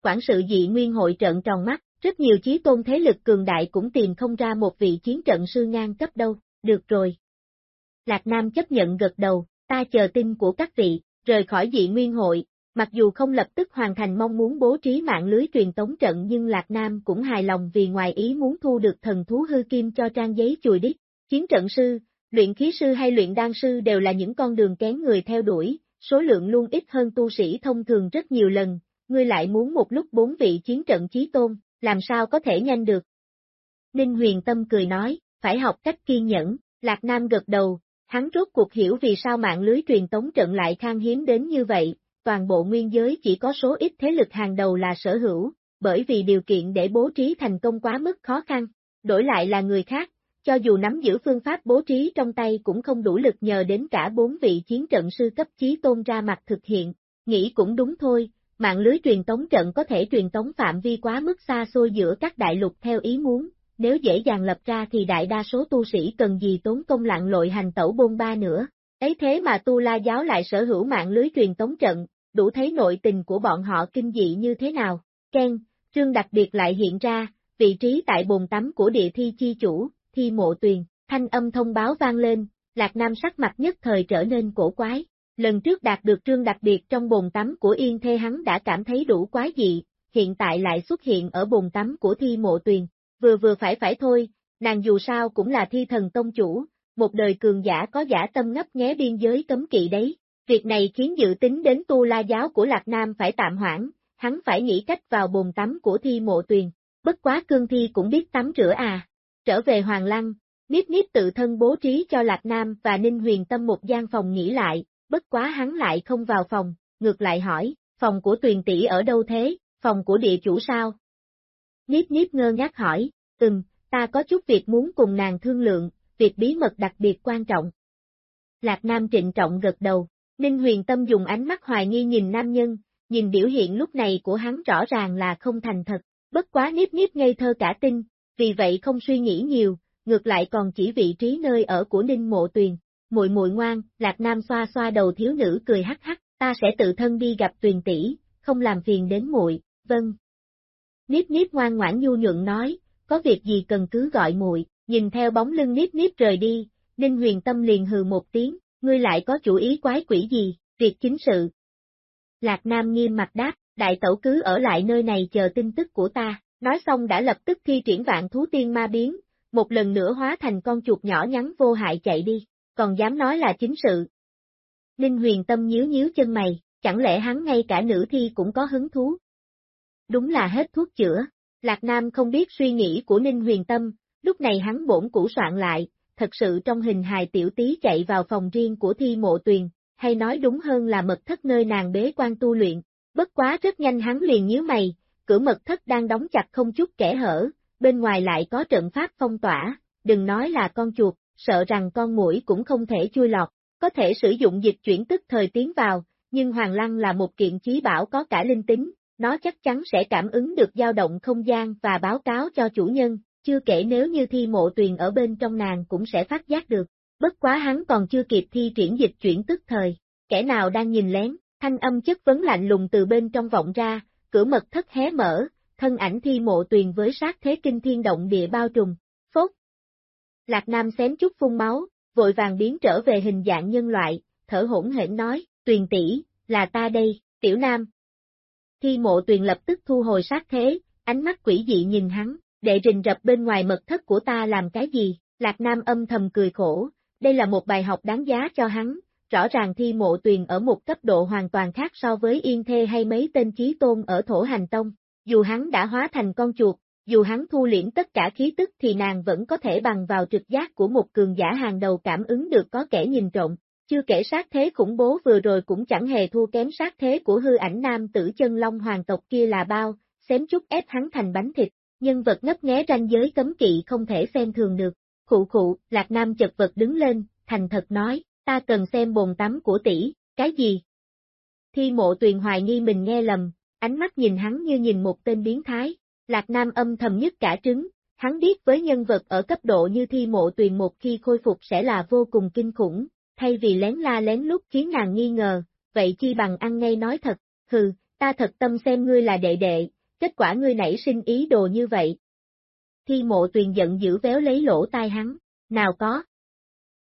Quản sự dị nguyên hội trận tròn mắt, rất nhiều chí tôn thế lực cường đại cũng tìm không ra một vị chiến trận sư ngang cấp đâu, được rồi. Lạc Nam chấp nhận gật đầu, ta chờ tin của các vị, rời khỏi dị nguyên hội, Mặc dù không lập tức hoàn thành mong muốn bố trí mạng lưới truyền tống trận nhưng Lạc Nam cũng hài lòng vì ngoài ý muốn thu được thần thú hư kim cho trang giấy chùi đít. Chiến trận sư, luyện khí sư hay luyện đan sư đều là những con đường kén người theo đuổi, số lượng luôn ít hơn tu sĩ thông thường rất nhiều lần, ngươi lại muốn một lúc bốn vị chiến trận chí tôn, làm sao có thể nhanh được. Ninh huyền tâm cười nói, phải học cách kiên nhẫn, Lạc Nam gật đầu, hắn rốt cuộc hiểu vì sao mạng lưới truyền tống trận lại khan hiếm đến như vậy, toàn bộ nguyên giới chỉ có số ít thế lực hàng đầu là sở hữu, bởi vì điều kiện để bố trí thành công quá mức khó khăn, đổi lại là người khác, cho dù nắm giữ phương pháp bố trí trong tay cũng không đủ lực nhờ đến cả bốn vị chiến trận sư cấp chí tôn ra mặt thực hiện, nghĩ cũng đúng thôi, mạng lưới truyền tống trận có thể truyền tống phạm vi quá mức xa xôi giữa các đại lục theo ý muốn, nếu dễ dàng lập ra thì đại đa số tu sĩ cần gì tốn công lặng lội hành tẩu bôn ba nữa. Ấy thế mà Tu La Giáo lại sở hữu mạng lưới truyền tống trận, đủ thấy nội tình của bọn họ kinh dị như thế nào. Ken, trương đặc biệt lại hiện ra, vị trí tại bồn tắm của địa thi chi chủ, thi mộ tuyền, thanh âm thông báo vang lên, Lạc Nam sắc mặt nhất thời trở nên cổ quái. Lần trước đạt được trương đặc biệt trong bồn tắm của Yên Thê hắn đã cảm thấy đủ quái dị, hiện tại lại xuất hiện ở bồn tắm của thi mộ tuyền, vừa vừa phải phải thôi, nàng dù sao cũng là thi thần tông chủ, một đời cường giả có giả tâm ngấp nghé biên giới cấm kỵ đấy, Việc này khiến dự tính đến tu la giáo của Lạc Nam phải tạm hoãn, hắn phải nghĩ cách vào bồn tắm của thi mộ tuyền. Bất quá cương thi cũng biết tắm rửa à. Trở về Hoàng Lăng, Niếp Niếp tự thân bố trí cho Lạc Nam và Ninh Huyền Tâm một gian phòng nghỉ lại, bất quá hắn lại không vào phòng, ngược lại hỏi, phòng của tuyền tỷ ở đâu thế, phòng của địa chủ sao? Niếp Niếp ngơ ngác hỏi, ừm, ta có chút việc muốn cùng nàng thương lượng, việc bí mật đặc biệt quan trọng. Lạc Nam trịnh trọng gật đầu, Ninh huyền tâm dùng ánh mắt hoài nghi nhìn nam nhân, nhìn biểu hiện lúc này của hắn rõ ràng là không thành thật, bất quá niếp niếp ngây thơ cả tin, vì vậy không suy nghĩ nhiều, ngược lại còn chỉ vị trí nơi ở của Ninh mộ tuyền. Muội muội ngoan, Lạc Nam xoa xoa đầu thiếu nữ cười hắc hắc, ta sẽ tự thân đi gặp tuyền tỷ, không làm phiền đến muội, vâng. Niếp niếp ngoan ngoãn nhu nhuận nói, có việc gì cần cứ gọi muội, nhìn theo bóng lưng niếp niếp rời đi, Ninh huyền tâm liền hừ một tiếng, ngươi lại có chủ ý quái quỷ gì, việc chính sự. Lạc Nam nghiêm mặt đáp, đại tẩu cứ ở lại nơi này chờ tin tức của ta, nói xong đã lập tức thi triển vạn thú tiên ma biến, một lần nữa hóa thành con chuột nhỏ nhắn vô hại chạy đi, còn dám nói là chính sự. Ninh huyền tâm nhíu nhíu chân mày, chẳng lẽ hắn ngay cả nữ thi cũng có hứng thú? Đúng là hết thuốc chữa, Lạc Nam không biết suy nghĩ của Ninh huyền tâm, lúc này hắn bổn củ soạn lại, thật sự trong hình hài tiểu tí chạy vào phòng riêng của thi mộ tuyền, hay nói đúng hơn là mật thất nơi nàng bế quan tu luyện, bất quá rất nhanh hắn liền nhíu mày, cửa mật thất đang đóng chặt không chút kẻ hở, bên ngoài lại có trận pháp phong tỏa, đừng nói là con chuột, sợ rằng con mũi cũng không thể chui lọt, có thể sử dụng dịch chuyển tức thời tiến vào, nhưng Hoàng Lăng là một kiện chí bảo có cả linh tính, nó chắc chắn sẽ cảm ứng được dao động không gian và báo cáo cho chủ nhân, chưa kể nếu như thi mộ tuyền ở bên trong nàng cũng sẽ phát giác được. Bất quá hắn còn chưa kịp thi triển dịch chuyển tức thời, kẻ nào đang nhìn lén, thanh âm chất vấn lạnh lùng từ bên trong vọng ra, cửa mật thất hé mở, thân ảnh thi mộ tuyền với sát thế kinh thiên động địa bao trùm, phốt. Lạc Nam xém chút phun máu, vội vàng biến trở về hình dạng nhân loại, thở hỗn hển nói, tuyền tỷ, là ta đây, tiểu nam. Thi mộ tuyền lập tức thu hồi sát thế, ánh mắt quỷ dị nhìn hắn, đệ rình rập bên ngoài mật thất của ta làm cái gì, Lạc Nam âm thầm cười khổ, đây là một bài học đáng giá cho hắn, rõ ràng thi mộ tuyền ở một cấp độ hoàn toàn khác so với Yên Thê hay mấy tên chí tôn ở thổ hành tông, dù hắn đã hóa thành con chuột, dù hắn thu liễm tất cả khí tức thì nàng vẫn có thể bằng vào trực giác của một cường giả hàng đầu cảm ứng được có kẻ nhìn trộm, chưa kể sát thế khủng bố vừa rồi cũng chẳng hề thua kém sát thế của hư ảnh nam tử chân long hoàng tộc kia là bao, xém chút ép hắn thành bánh thịt, nhân vật ngấp nghé ranh giới cấm kỵ không thể xem thường được. Khụ khụ, Lạc Nam chật vật đứng lên, thành thật nói, ta cần xem bồn tắm của tỷ, cái gì? Thi mộ tuyền hoài nghi mình nghe lầm, ánh mắt nhìn hắn như nhìn một tên biến thái, Lạc Nam âm thầm nhất cả trứng, hắn biết với nhân vật ở cấp độ như thi mộ tuyền một khi khôi phục sẽ là vô cùng kinh khủng, thay vì lén la lén lút khiến nàng nghi ngờ, vậy chi bằng ăn ngay nói thật, hừ, ta thật tâm xem ngươi là đệ đệ, kết quả ngươi nảy sinh ý đồ như vậy. Thi mộ tuyền giận dữ véo lấy lỗ tai hắn, nào có.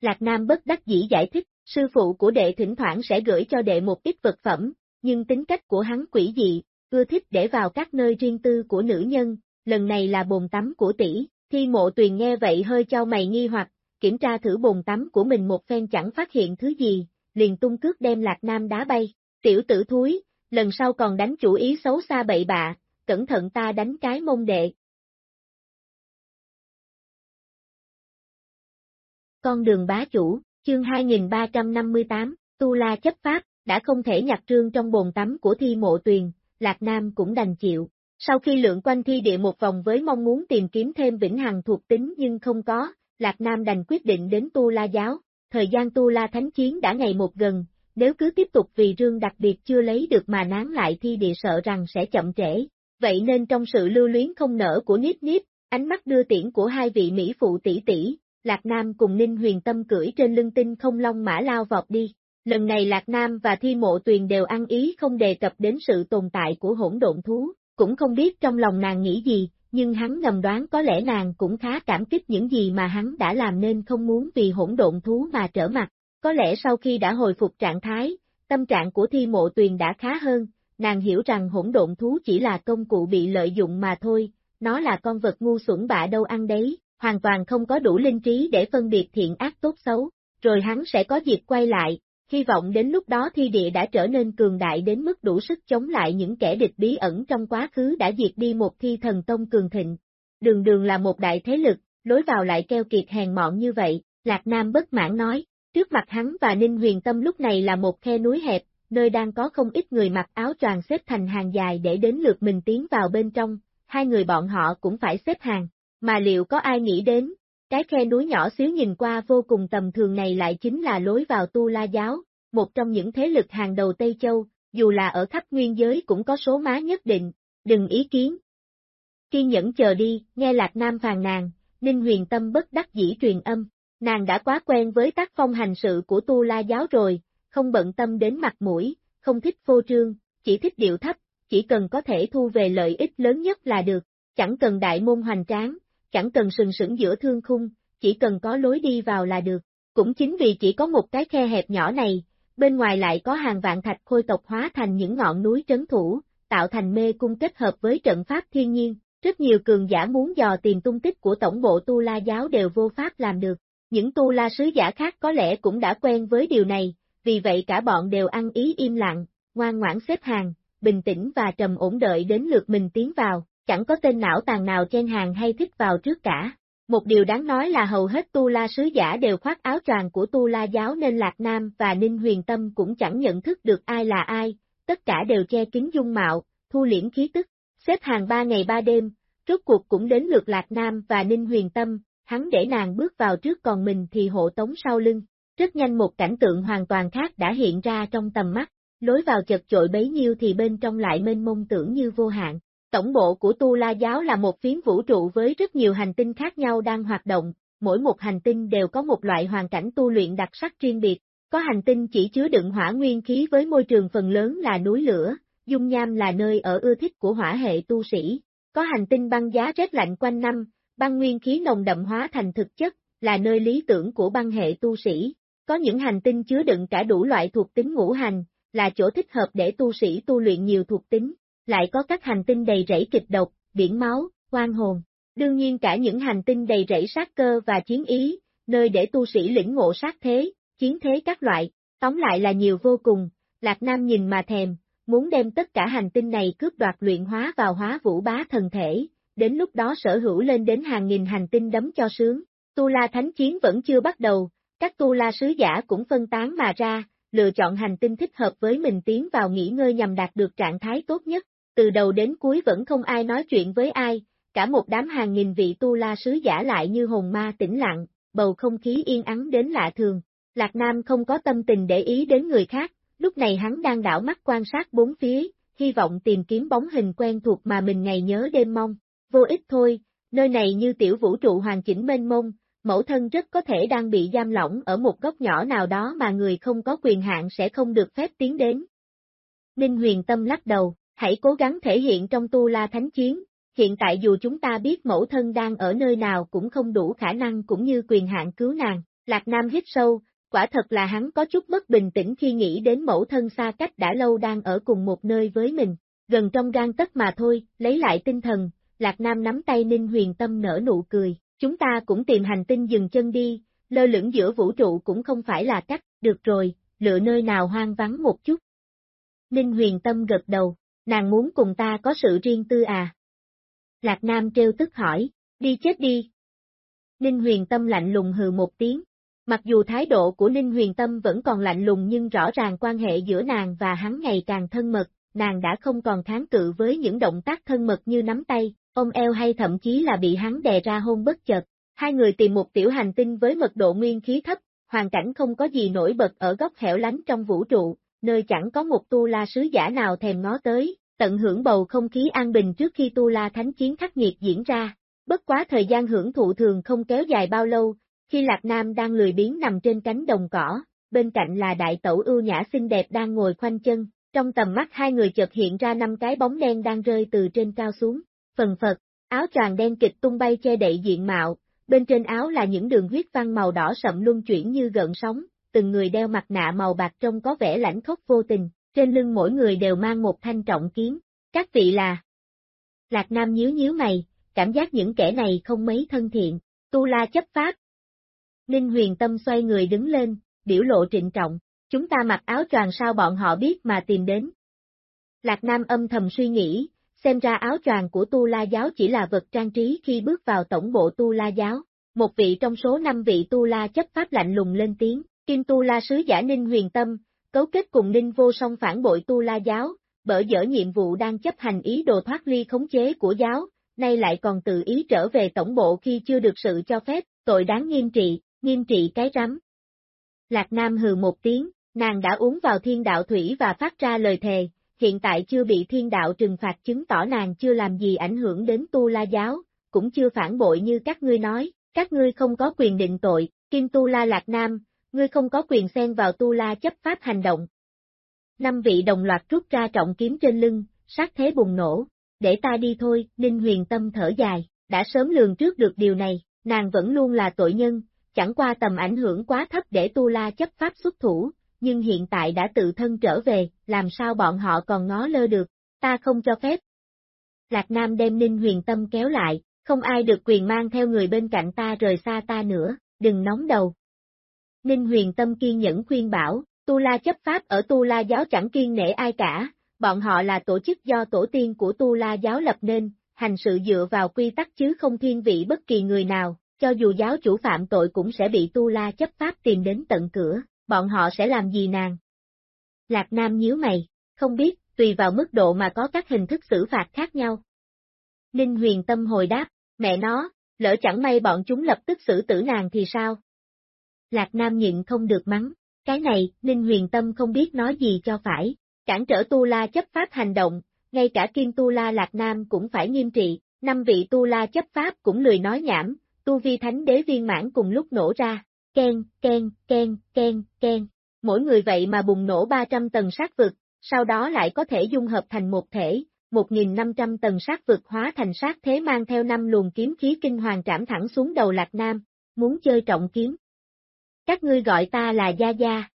Lạc Nam bất đắc dĩ giải thích, sư phụ của đệ thỉnh thoảng sẽ gửi cho đệ một ít vật phẩm, nhưng tính cách của hắn quỷ dị, ưa thích để vào các nơi riêng tư của nữ nhân, lần này là bồn tắm của tỷ, thi mộ tuyền nghe vậy hơi cho mày nghi hoặc, kiểm tra thử bồn tắm của mình một phen chẳng phát hiện thứ gì, liền tung cước đem Lạc Nam đá bay, tiểu tử thúi, lần sau còn đánh chủ ý xấu xa bậy bạ, cẩn thận ta đánh cái mông đệ. Con đường bá chủ, chương 2358, Tu La chấp pháp, đã không thể nhặt trương trong bồn tắm của thi mộ tuyền, Lạc Nam cũng đành chịu. Sau khi lượng quanh thi địa một vòng với mong muốn tìm kiếm thêm vĩnh hằng thuộc tính nhưng không có, Lạc Nam đành quyết định đến Tu La giáo. Thời gian Tu La thánh chiến đã ngày một gần, nếu cứ tiếp tục vì rương đặc biệt chưa lấy được mà nán lại thi địa sợ rằng sẽ chậm trễ. Vậy nên trong sự lưu luyến không nở của Niếp Niếp, ánh mắt đưa tiễn của hai vị Mỹ phụ tỷ tỷ, Lạc Nam cùng Ninh Huyền Tâm cưỡi trên lưng tinh không long mã lao vọt đi. Lần này Lạc Nam và Thi Mộ Tuyền đều ăn ý không đề cập đến sự tồn tại của hỗn độn thú, cũng không biết trong lòng nàng nghĩ gì, nhưng hắn ngầm đoán có lẽ nàng cũng khá cảm kích những gì mà hắn đã làm nên không muốn vì hỗn độn thú mà trở mặt. Có lẽ sau khi đã hồi phục trạng thái, tâm trạng của Thi Mộ Tuyền đã khá hơn, nàng hiểu rằng hỗn độn thú chỉ là công cụ bị lợi dụng mà thôi, nó là con vật ngu xuẩn bạ đâu ăn đấy, hoàn toàn không có đủ linh trí để phân biệt thiện ác tốt xấu, rồi hắn sẽ có dịp quay lại, hy vọng đến lúc đó thi địa đã trở nên cường đại đến mức đủ sức chống lại những kẻ địch bí ẩn trong quá khứ đã diệt đi một thi thần tông cường thịnh. Đường đường là một đại thế lực, lối vào lại keo kiệt hèn mọn như vậy, Lạc Nam bất mãn nói, trước mặt hắn và Ninh Huyền Tâm lúc này là một khe núi hẹp, nơi đang có không ít người mặc áo choàng xếp thành hàng dài để đến lượt mình tiến vào bên trong, hai người bọn họ cũng phải xếp hàng, mà liệu có ai nghĩ đến, cái khe núi nhỏ xíu nhìn qua vô cùng tầm thường này lại chính là lối vào tu la giáo, một trong những thế lực hàng đầu Tây Châu, dù là ở khắp nguyên giới cũng có số má nhất định, đừng ý kiến. Kiên nhẫn chờ đi, nghe Lạc Nam phàn nàn, Ninh huyền tâm bất đắc dĩ truyền âm, nàng đã quá quen với tác phong hành sự của tu la giáo rồi, không bận tâm đến mặt mũi, không thích phô trương, chỉ thích điệu thấp, chỉ cần có thể thu về lợi ích lớn nhất là được, chẳng cần đại môn hoành tráng, chẳng cần sừng sững giữa thương khung, chỉ cần có lối đi vào là được. Cũng chính vì chỉ có một cái khe hẹp nhỏ này, bên ngoài lại có hàng vạn thạch khôi tộc hóa thành những ngọn núi trấn thủ, tạo thành mê cung kết hợp với trận pháp thiên nhiên, rất nhiều cường giả muốn dò tìm tung tích của tổng bộ Tu La giáo đều vô pháp làm được. Những Tu La sứ giả khác có lẽ cũng đã quen với điều này, vì vậy cả bọn đều ăn ý im lặng, ngoan ngoãn xếp hàng, bình tĩnh và trầm ổn đợi đến lượt mình tiến vào, chẳng có tên não tàn nào trên hàng hay thích vào trước cả. Một điều đáng nói là hầu hết Tu La sứ giả đều khoác áo choàng của Tu La giáo nên Lạc Nam và Ninh Huyền Tâm cũng chẳng nhận thức được ai là ai, tất cả đều che kín dung mạo, thu liễm khí tức, xếp hàng ba ngày ba đêm, rốt cuộc cũng đến lượt Lạc Nam và Ninh Huyền Tâm, hắn để nàng bước vào trước còn mình thì hộ tống sau lưng. Rất nhanh một cảnh tượng hoàn toàn khác đã hiện ra trong tầm mắt, lối vào chật chội bấy nhiêu thì bên trong lại mênh mông tưởng như vô hạn. Tổng bộ của Tu La Giáo là một phiến vũ trụ với rất nhiều hành tinh khác nhau đang hoạt động, mỗi một hành tinh đều có một loại hoàn cảnh tu luyện đặc sắc riêng biệt, có hành tinh chỉ chứa đựng hỏa nguyên khí với môi trường phần lớn là núi lửa, dung nham là nơi ở ưa thích của hỏa hệ tu sĩ, có hành tinh băng giá rét lạnh quanh năm, băng nguyên khí nồng đậm hóa thành thực chất, là nơi lý tưởng của băng hệ tu sĩ, có những hành tinh chứa đựng cả đủ loại thuộc tính ngũ hành, là chỗ thích hợp để tu sĩ tu luyện nhiều thuộc tính, lại có các hành tinh đầy rẫy kịch độc, biển máu, oan hồn. Đương nhiên cả những hành tinh đầy rẫy sát cơ và chiến ý, nơi để tu sĩ lĩnh ngộ sát thế, chiến thế các loại, tóm lại là nhiều vô cùng, Lạc Nam nhìn mà thèm, muốn đem tất cả hành tinh này cướp đoạt luyện hóa vào hóa vũ bá thần thể, đến lúc đó sở hữu lên đến hàng nghìn hành tinh đấm cho sướng. Tu La Thánh Chiến vẫn chưa bắt đầu, các Tu La sứ giả cũng phân tán mà ra, lựa chọn hành tinh thích hợp với mình tiến vào nghỉ ngơi nhằm đạt được trạng thái tốt nhất. Từ đầu đến cuối vẫn không ai nói chuyện với ai, cả một đám hàng nghìn vị Tu La sứ giả lại như hồn ma tĩnh lặng, bầu không khí yên ắng đến lạ thường. Lạc Nam không có tâm tình để ý đến người khác, lúc này hắn đang đảo mắt quan sát bốn phía, hy vọng tìm kiếm bóng hình quen thuộc mà mình ngày nhớ đêm mong. Vô ích thôi, nơi này như tiểu vũ trụ hoàn chỉnh mênh mông, mẫu thân rất có thể đang bị giam lỏng ở một góc nhỏ nào đó mà người không có quyền hạn sẽ không được phép tiến đến. Ninh huyền tâm lắc đầu, hãy cố gắng thể hiện trong tu la thánh chiến, hiện tại dù chúng ta biết mẫu thân đang ở nơi nào cũng không đủ khả năng cũng như quyền hạn cứu nàng, Lạc Nam hít sâu, quả thật là hắn có chút bất bình tĩnh khi nghĩ đến mẫu thân xa cách đã lâu đang ở cùng một nơi với mình, gần trong gan tất mà thôi, lấy lại tinh thần, Lạc Nam nắm tay Ninh Huyền Tâm nở nụ cười, chúng ta cũng tìm hành tinh dừng chân đi, lơ lửng giữa vũ trụ cũng không phải là cách, được rồi, lựa nơi nào hoang vắng một chút. Ninh Huyền Tâm gật đầu, nàng muốn cùng ta có sự riêng tư à? Lạc Nam trêu tức hỏi, đi chết đi. Ninh Huyền Tâm lạnh lùng hừ một tiếng, Mặc dù thái độ của Ninh Huyền Tâm vẫn còn lạnh lùng nhưng rõ ràng quan hệ giữa nàng và hắn ngày càng thân mật, nàng đã không còn kháng cự với những động tác thân mật như nắm tay, ôm eo hay thậm chí là bị hắn đè ra hôn bất chợt. Hai người tìm một tiểu hành tinh với mật độ nguyên khí thấp, hoàn cảnh không có gì nổi bật ở góc hẻo lánh trong vũ trụ, nơi chẳng có một tu la sứ giả nào thèm ngó tới, tận hưởng bầu không khí an bình trước khi tu la thánh chiến khắc nghiệt diễn ra. Bất quá thời gian hưởng thụ thường không kéo dài bao lâu, khi Lạc Nam đang lười biếng nằm trên cánh đồng cỏ, bên cạnh là đại tẩu ưu nhã xinh đẹp đang ngồi khoanh chân, trong tầm mắt hai người chợt hiện ra năm cái bóng đen đang rơi từ trên cao xuống, phần phật, áo choàng đen kịch tung bay che đậy diện mạo, bên trên áo là những đường huyết văn màu đỏ sậm luân chuyển như gợn sóng, từng người đeo mặt nạ màu bạc trông có vẻ lãnh khốc vô tình, trên lưng mỗi người đều mang một thanh trọng kiếm, các vị là... Lạc Nam nhíu nhíu mày, cảm giác những kẻ này không mấy thân thiện, tu la chấp pháp, Ninh huyền tâm xoay người đứng lên, biểu lộ trịnh trọng, chúng ta mặc áo choàng sao bọn họ biết mà tìm đến. Lạc Nam âm thầm suy nghĩ, xem ra áo choàng của Tu La Giáo chỉ là vật trang trí khi bước vào tổng bộ Tu La Giáo. Một vị trong số năm vị Tu La chấp pháp lạnh lùng lên tiếng, Kim Tu La sứ giả Ninh huyền tâm, cấu kết cùng Ninh vô song phản bội Tu La Giáo, bởi dở nhiệm vụ đang chấp hành ý đồ thoát ly khống chế của giáo, nay lại còn tự ý trở về tổng bộ khi chưa được sự cho phép, tội đáng nghiêm trị, nghiêm trị cái rắm. Lạc Nam hừ một tiếng, nàng đã uống vào thiên đạo thủy và phát ra lời thề, hiện tại chưa bị thiên đạo trừng phạt chứng tỏ nàng chưa làm gì ảnh hưởng đến tu la giáo, cũng chưa phản bội như các ngươi nói, các ngươi không có quyền định tội, kim tu la Lạc Nam, ngươi không có quyền xen vào tu la chấp pháp hành động. năm vị đồng loạt rút ra trọng kiếm trên lưng, sát thế bùng nổ, để ta đi thôi, Ninh huyền tâm thở dài, đã sớm lường trước được điều này, nàng vẫn luôn là tội nhân, chẳng qua tầm ảnh hưởng quá thấp để Tu La chấp pháp xuất thủ, nhưng hiện tại đã tự thân trở về, làm sao bọn họ còn ngó lơ được, ta không cho phép. Lạc Nam đem Ninh huyền tâm kéo lại, không ai được quyền mang theo người bên cạnh ta rời xa ta nữa, đừng nóng đầu. Ninh huyền tâm kiên nhẫn khuyên bảo, Tu La chấp pháp ở Tu La giáo chẳng kiên nể ai cả, bọn họ là tổ chức do tổ tiên của Tu La giáo lập nên, hành sự dựa vào quy tắc chứ không thiên vị bất kỳ người nào, cho dù giáo chủ phạm tội cũng sẽ bị Tu La chấp pháp tìm đến tận cửa, bọn họ sẽ làm gì nàng? Lạc Nam nhíu mày, không biết, tùy vào mức độ mà có các hình thức xử phạt khác nhau. Ninh huyền tâm hồi đáp, mẹ nó, lỡ chẳng may bọn chúng lập tức xử tử nàng thì sao? Lạc Nam nhịn không được mắng, cái này, Ninh huyền tâm không biết nói gì cho phải, cản trở Tu La chấp pháp hành động, ngay cả Kim Tu La Lạc Nam cũng phải nghiêm trị, năm vị Tu La chấp pháp cũng lười nói nhảm, Tu Vi Thánh Đế viên mãn cùng lúc nổ ra, ken, ken, ken, ken, ken, mỗi người vậy mà bùng nổ 300 tầng sát vực, sau đó lại có thể dung hợp thành một thể, 1.500 tầng sát vực hóa thành sát thế mang theo năm luồng kiếm khí kinh hoàng trảm thẳng xuống đầu Lạc Nam, muốn chơi trọng kiếm. Các ngươi gọi ta là Gia Gia.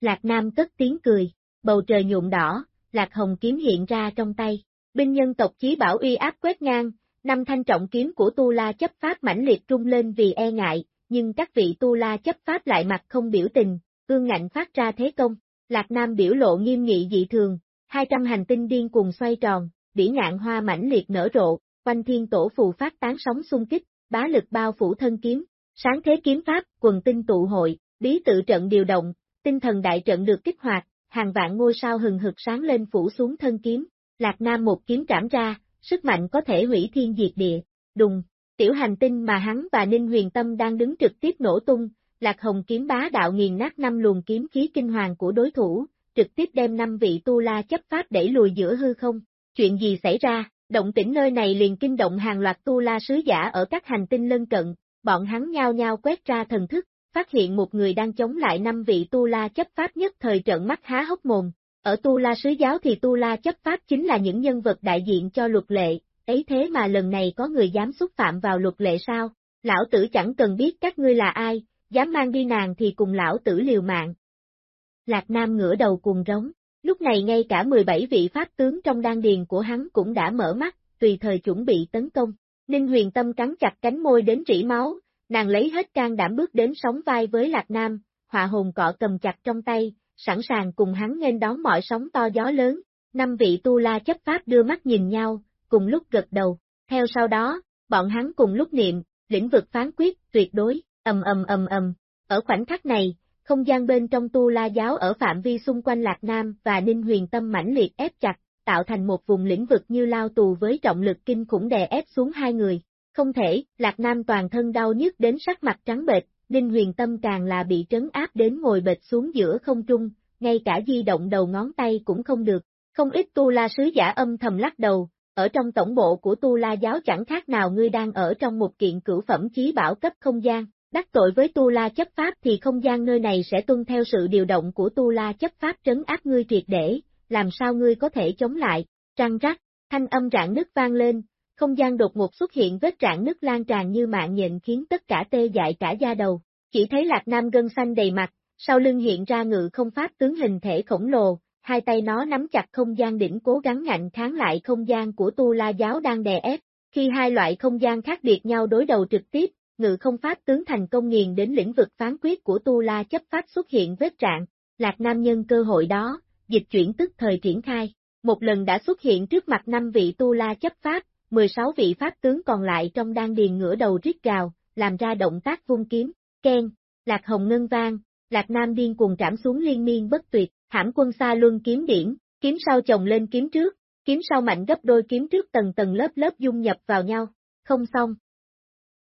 Lạc Nam cất tiếng cười, bầu trời nhuộm đỏ, Lạc Hồng kiếm hiện ra trong tay. Binh nhân tộc chí bảo uy áp quét ngang, năm thanh trọng kiếm của Tu La chấp pháp mãnh liệt trung lên vì e ngại, nhưng các vị Tu La chấp pháp lại mặt không biểu tình, ương ngạnh phát ra thế công. Lạc Nam biểu lộ nghiêm nghị dị thường, 200 hành tinh điên cùng xoay tròn, bỉ ngạn hoa mãnh liệt nở rộ, quanh thiên tổ phù phát tán sóng xung kích, bá lực bao phủ thân kiếm, sáng thế kiếm pháp, quần tinh tụ hội, bí tự trận điều động, tinh thần đại trận được kích hoạt, hàng vạn ngôi sao hừng hực sáng lên phủ xuống thân kiếm, Lạc Nam một kiếm trảm ra, sức mạnh có thể hủy thiên diệt địa, đùng, tiểu hành tinh mà hắn và Ninh Huyền Tâm đang đứng trực tiếp nổ tung, Lạc Hồng kiếm bá đạo nghiền nát năm luồng kiếm khí kinh hoàng của đối thủ, trực tiếp đem năm vị tu la chấp pháp đẩy lùi giữa hư không. Chuyện gì xảy ra, động tĩnh nơi này liền kinh động hàng loạt tu la sứ giả ở các hành tinh lân cận, bọn hắn nhao nhao quét ra thần thức, phát hiện một người đang chống lại năm vị tu la chấp pháp nhất thời trận mắt há hốc mồm. Ở tu la sứ giáo thì tu la chấp pháp chính là những nhân vật đại diện cho luật lệ, ấy thế mà lần này có người dám xúc phạm vào luật lệ sao? Lão tử chẳng cần biết các ngươi là ai, dám mang đi nàng thì cùng lão tử liều mạng. Lạc Nam ngửa đầu cùng rống, lúc này ngay cả 17 vị pháp tướng trong đan điền của hắn cũng đã mở mắt, tùy thời chuẩn bị tấn công. Ninh huyền tâm cắn chặt cánh môi đến rỉ máu, nàng lấy hết can đảm bước đến sóng vai với Lạc Nam, họa hồn cọ cầm chặt trong tay, sẵn sàng cùng hắn nên đón mọi sóng to gió lớn. Năm vị tu la chấp pháp đưa mắt nhìn nhau, cùng lúc gật đầu. Theo sau đó, bọn hắn cùng lúc niệm, lĩnh vực phán quyết, tuyệt đối, ầm ầm ầm ầm. Ở khoảnh khắc này, không gian bên trong tu la giáo ở phạm vi xung quanh Lạc Nam và Ninh Huyền Tâm mãnh liệt ép chặt, tạo thành một vùng lĩnh vực như lao tù với trọng lực kinh khủng đè ép xuống hai người. Không thể, Lạc Nam toàn thân đau nhức đến sắc mặt trắng bệch, Ninh Huyền Tâm càng là bị trấn áp đến ngồi bệt xuống giữa không trung, ngay cả di động đầu ngón tay cũng không được. Không ít tu la sứ giả âm thầm lắc đầu, ở trong tổng bộ của tu la giáo chẳng khác nào ngươi đang ở trong một kiện cửu phẩm chí bảo cấp không gian, đắc tội với tu la chấp pháp thì không gian nơi này sẽ tuân theo sự điều động của tu la chấp pháp trấn áp ngươi triệt để, làm sao ngươi có thể chống lại, trăng rắc, thanh âm rạn nứt vang lên, không gian đột ngột xuất hiện vết rạn nứt lan tràn như mạng nhện khiến tất cả tê dại cả da đầu, chỉ thấy lạc nam gân xanh đầy mặt, sau lưng hiện ra ngự không pháp tướng hình thể khổng lồ, hai tay nó nắm chặt không gian đỉnh cố gắng ngạnh kháng lại không gian của tu la giáo đang đè ép, khi hai loại không gian khác biệt nhau đối đầu trực tiếp, ngự không pháp tướng thành công nghiền đến lĩnh vực phán quyết của tu la chấp pháp xuất hiện vết trạng, lạc nam nhân cơ hội đó, dịch chuyển tức thời triển khai, một lần đã xuất hiện trước mặt năm vị tu la chấp pháp, 16 vị pháp tướng còn lại trong đan điền ngửa đầu rít gào, làm ra động tác vung kiếm, khen, lạc hồng ngân vang, lạc nam điên cuồng trảm xuống liên miên bất tuyệt, hãm quân xa luân kiếm điển, kiếm sau chồng lên kiếm trước, kiếm sau mạnh gấp đôi kiếm trước tầng tầng lớp lớp dung nhập vào nhau, không xong.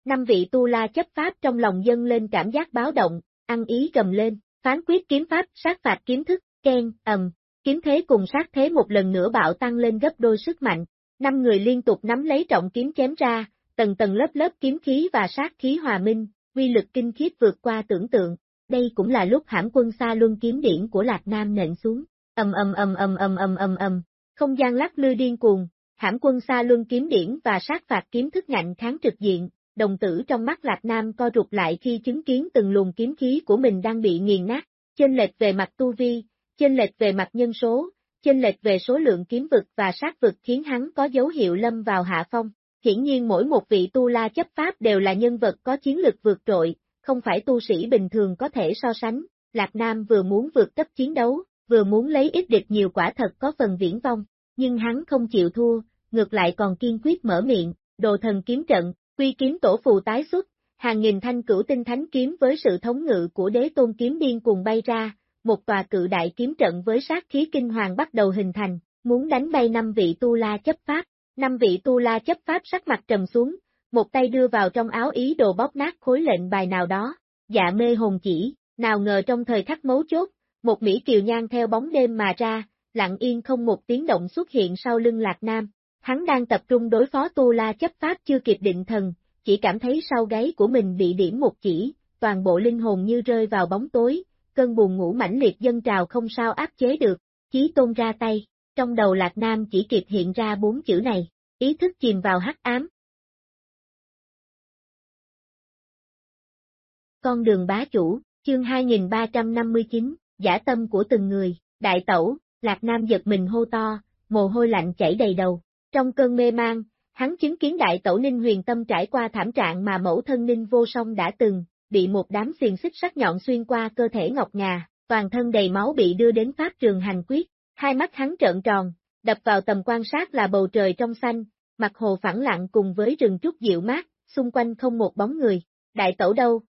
Năm vị tu la chấp pháp trong lòng dân lên cảm giác báo động, ăn ý gầm lên, phán quyết kiếm pháp, sát phạt kiếm thức, ken ầm, kiếm thế cùng sát thế một lần nữa bạo tăng lên gấp đôi sức mạnh, năm người liên tục nắm lấy trọng kiếm chém ra, tầng tầng lớp lớp kiếm khí và sát khí hòa minh, quy lực kinh khiếp vượt qua tưởng tượng, đây cũng là lúc hãm quân xa luân kiếm điển của Lạc Nam nện xuống, ầm ầm ầm ầm ầm ầm ầm ầm, không gian lắc lư điên cuồng, hãm quân xa luân kiếm điển và sát phạt kiếm thức ngạnh kháng trực diện, đồng tử trong mắt Lạc Nam co rụt lại khi chứng kiến từng luồng kiếm khí của mình đang bị nghiền nát, chênh lệch về mặt tu vi, chênh lệch về mặt nhân số, chênh lệch về số lượng kiếm vực và sát vực khiến hắn có dấu hiệu lâm vào hạ phong. Hiển nhiên mỗi một vị tu la chấp pháp đều là nhân vật có chiến lực vượt trội, không phải tu sĩ bình thường có thể so sánh. Lạc Nam vừa muốn vượt cấp chiến đấu, vừa muốn lấy ít địch nhiều quả thật có phần viễn vong, nhưng hắn không chịu thua, ngược lại còn kiên quyết mở miệng, đồ thần kiếm trận, quy kiếm tổ phù tái xuất, hàng nghìn thanh cửu tinh thánh kiếm với sự thống ngự của đế tôn kiếm điên cùng bay ra, một tòa cự đại kiếm trận với sát khí kinh hoàng bắt đầu hình thành, muốn đánh bay năm vị tu la chấp pháp, năm vị tu la chấp pháp sắc mặt trầm xuống, một tay đưa vào trong áo ý đồ bóp nát khối lệnh bài nào đó, dạ mê hồn chỉ, nào ngờ trong thời khắc mấu chốt, một Mỹ kiều nhan theo bóng đêm mà ra, lặng yên không một tiếng động xuất hiện sau lưng Lạc Nam. Hắn đang tập trung đối phó Tu La chấp pháp chưa kịp định thần, chỉ cảm thấy sau gáy của mình bị điểm một chỉ, toàn bộ linh hồn như rơi vào bóng tối, cơn buồn ngủ mãnh liệt dân trào không sao áp chế được, chí tôn ra tay, trong đầu Lạc Nam chỉ kịp hiện ra bốn chữ này, ý thức chìm vào hắc ám. Con đường bá chủ, chương 2359, giả tâm của từng người, đại tẩu, Lạc Nam giật mình hô to, mồ hôi lạnh chảy đầy đầu. Trong cơn mê mang, hắn chứng kiến đại tẩu Ninh huyền tâm trải qua thảm trạng mà mẫu thân Ninh vô song đã từng, bị một đám xiềng xích sắc nhọn xuyên qua cơ thể ngọc ngà, toàn thân đầy máu bị đưa đến pháp trường hành quyết, hai mắt hắn trợn tròn, đập vào tầm quan sát là bầu trời trong xanh, mặt hồ phẳng lặng cùng với rừng trúc dịu mát, xung quanh không một bóng người, đại tẩu đâu?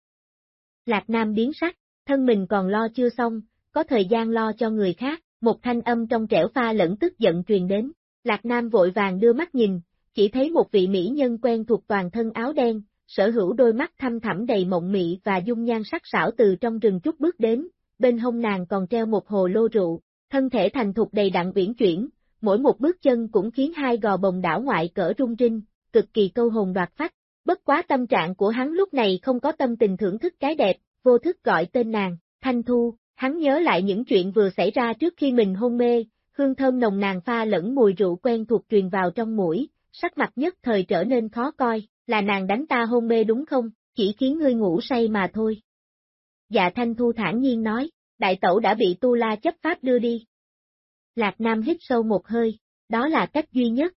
Lạc Nam biến sắc, thân mình còn lo chưa xong, có thời gian lo cho người khác, một thanh âm trong trẻo pha lẫn tức giận truyền đến, Lạc Nam vội vàng đưa mắt nhìn, chỉ thấy một vị mỹ nhân quen thuộc toàn thân áo đen, sở hữu đôi mắt thăm thẳm đầy mộng mị và dung nhan sắc sảo từ trong rừng chút bước đến, bên hông nàng còn treo một hồ lô rượu, thân thể thành thục đầy đặn uyển chuyển, mỗi một bước chân cũng khiến hai gò bồng đảo ngoại cỡ rung rinh, cực kỳ câu hồn đoạt phách. Bất quá tâm trạng của hắn lúc này không có tâm tình thưởng thức cái đẹp, vô thức gọi tên nàng, Thanh Thu, hắn nhớ lại những chuyện vừa xảy ra trước khi mình hôn mê, hương thơm nồng nàn pha lẫn mùi rượu quen thuộc truyền vào trong mũi, sắc mặt nhất thời trở nên khó coi, là nàng đánh ta hôn mê đúng không, chỉ khiến ngươi ngủ say mà thôi. Dạ Thanh Thu thản nhiên nói, đại tẩu đã bị Tu La chấp pháp đưa đi. Lạc Nam hít sâu một hơi, đó là cách duy nhất.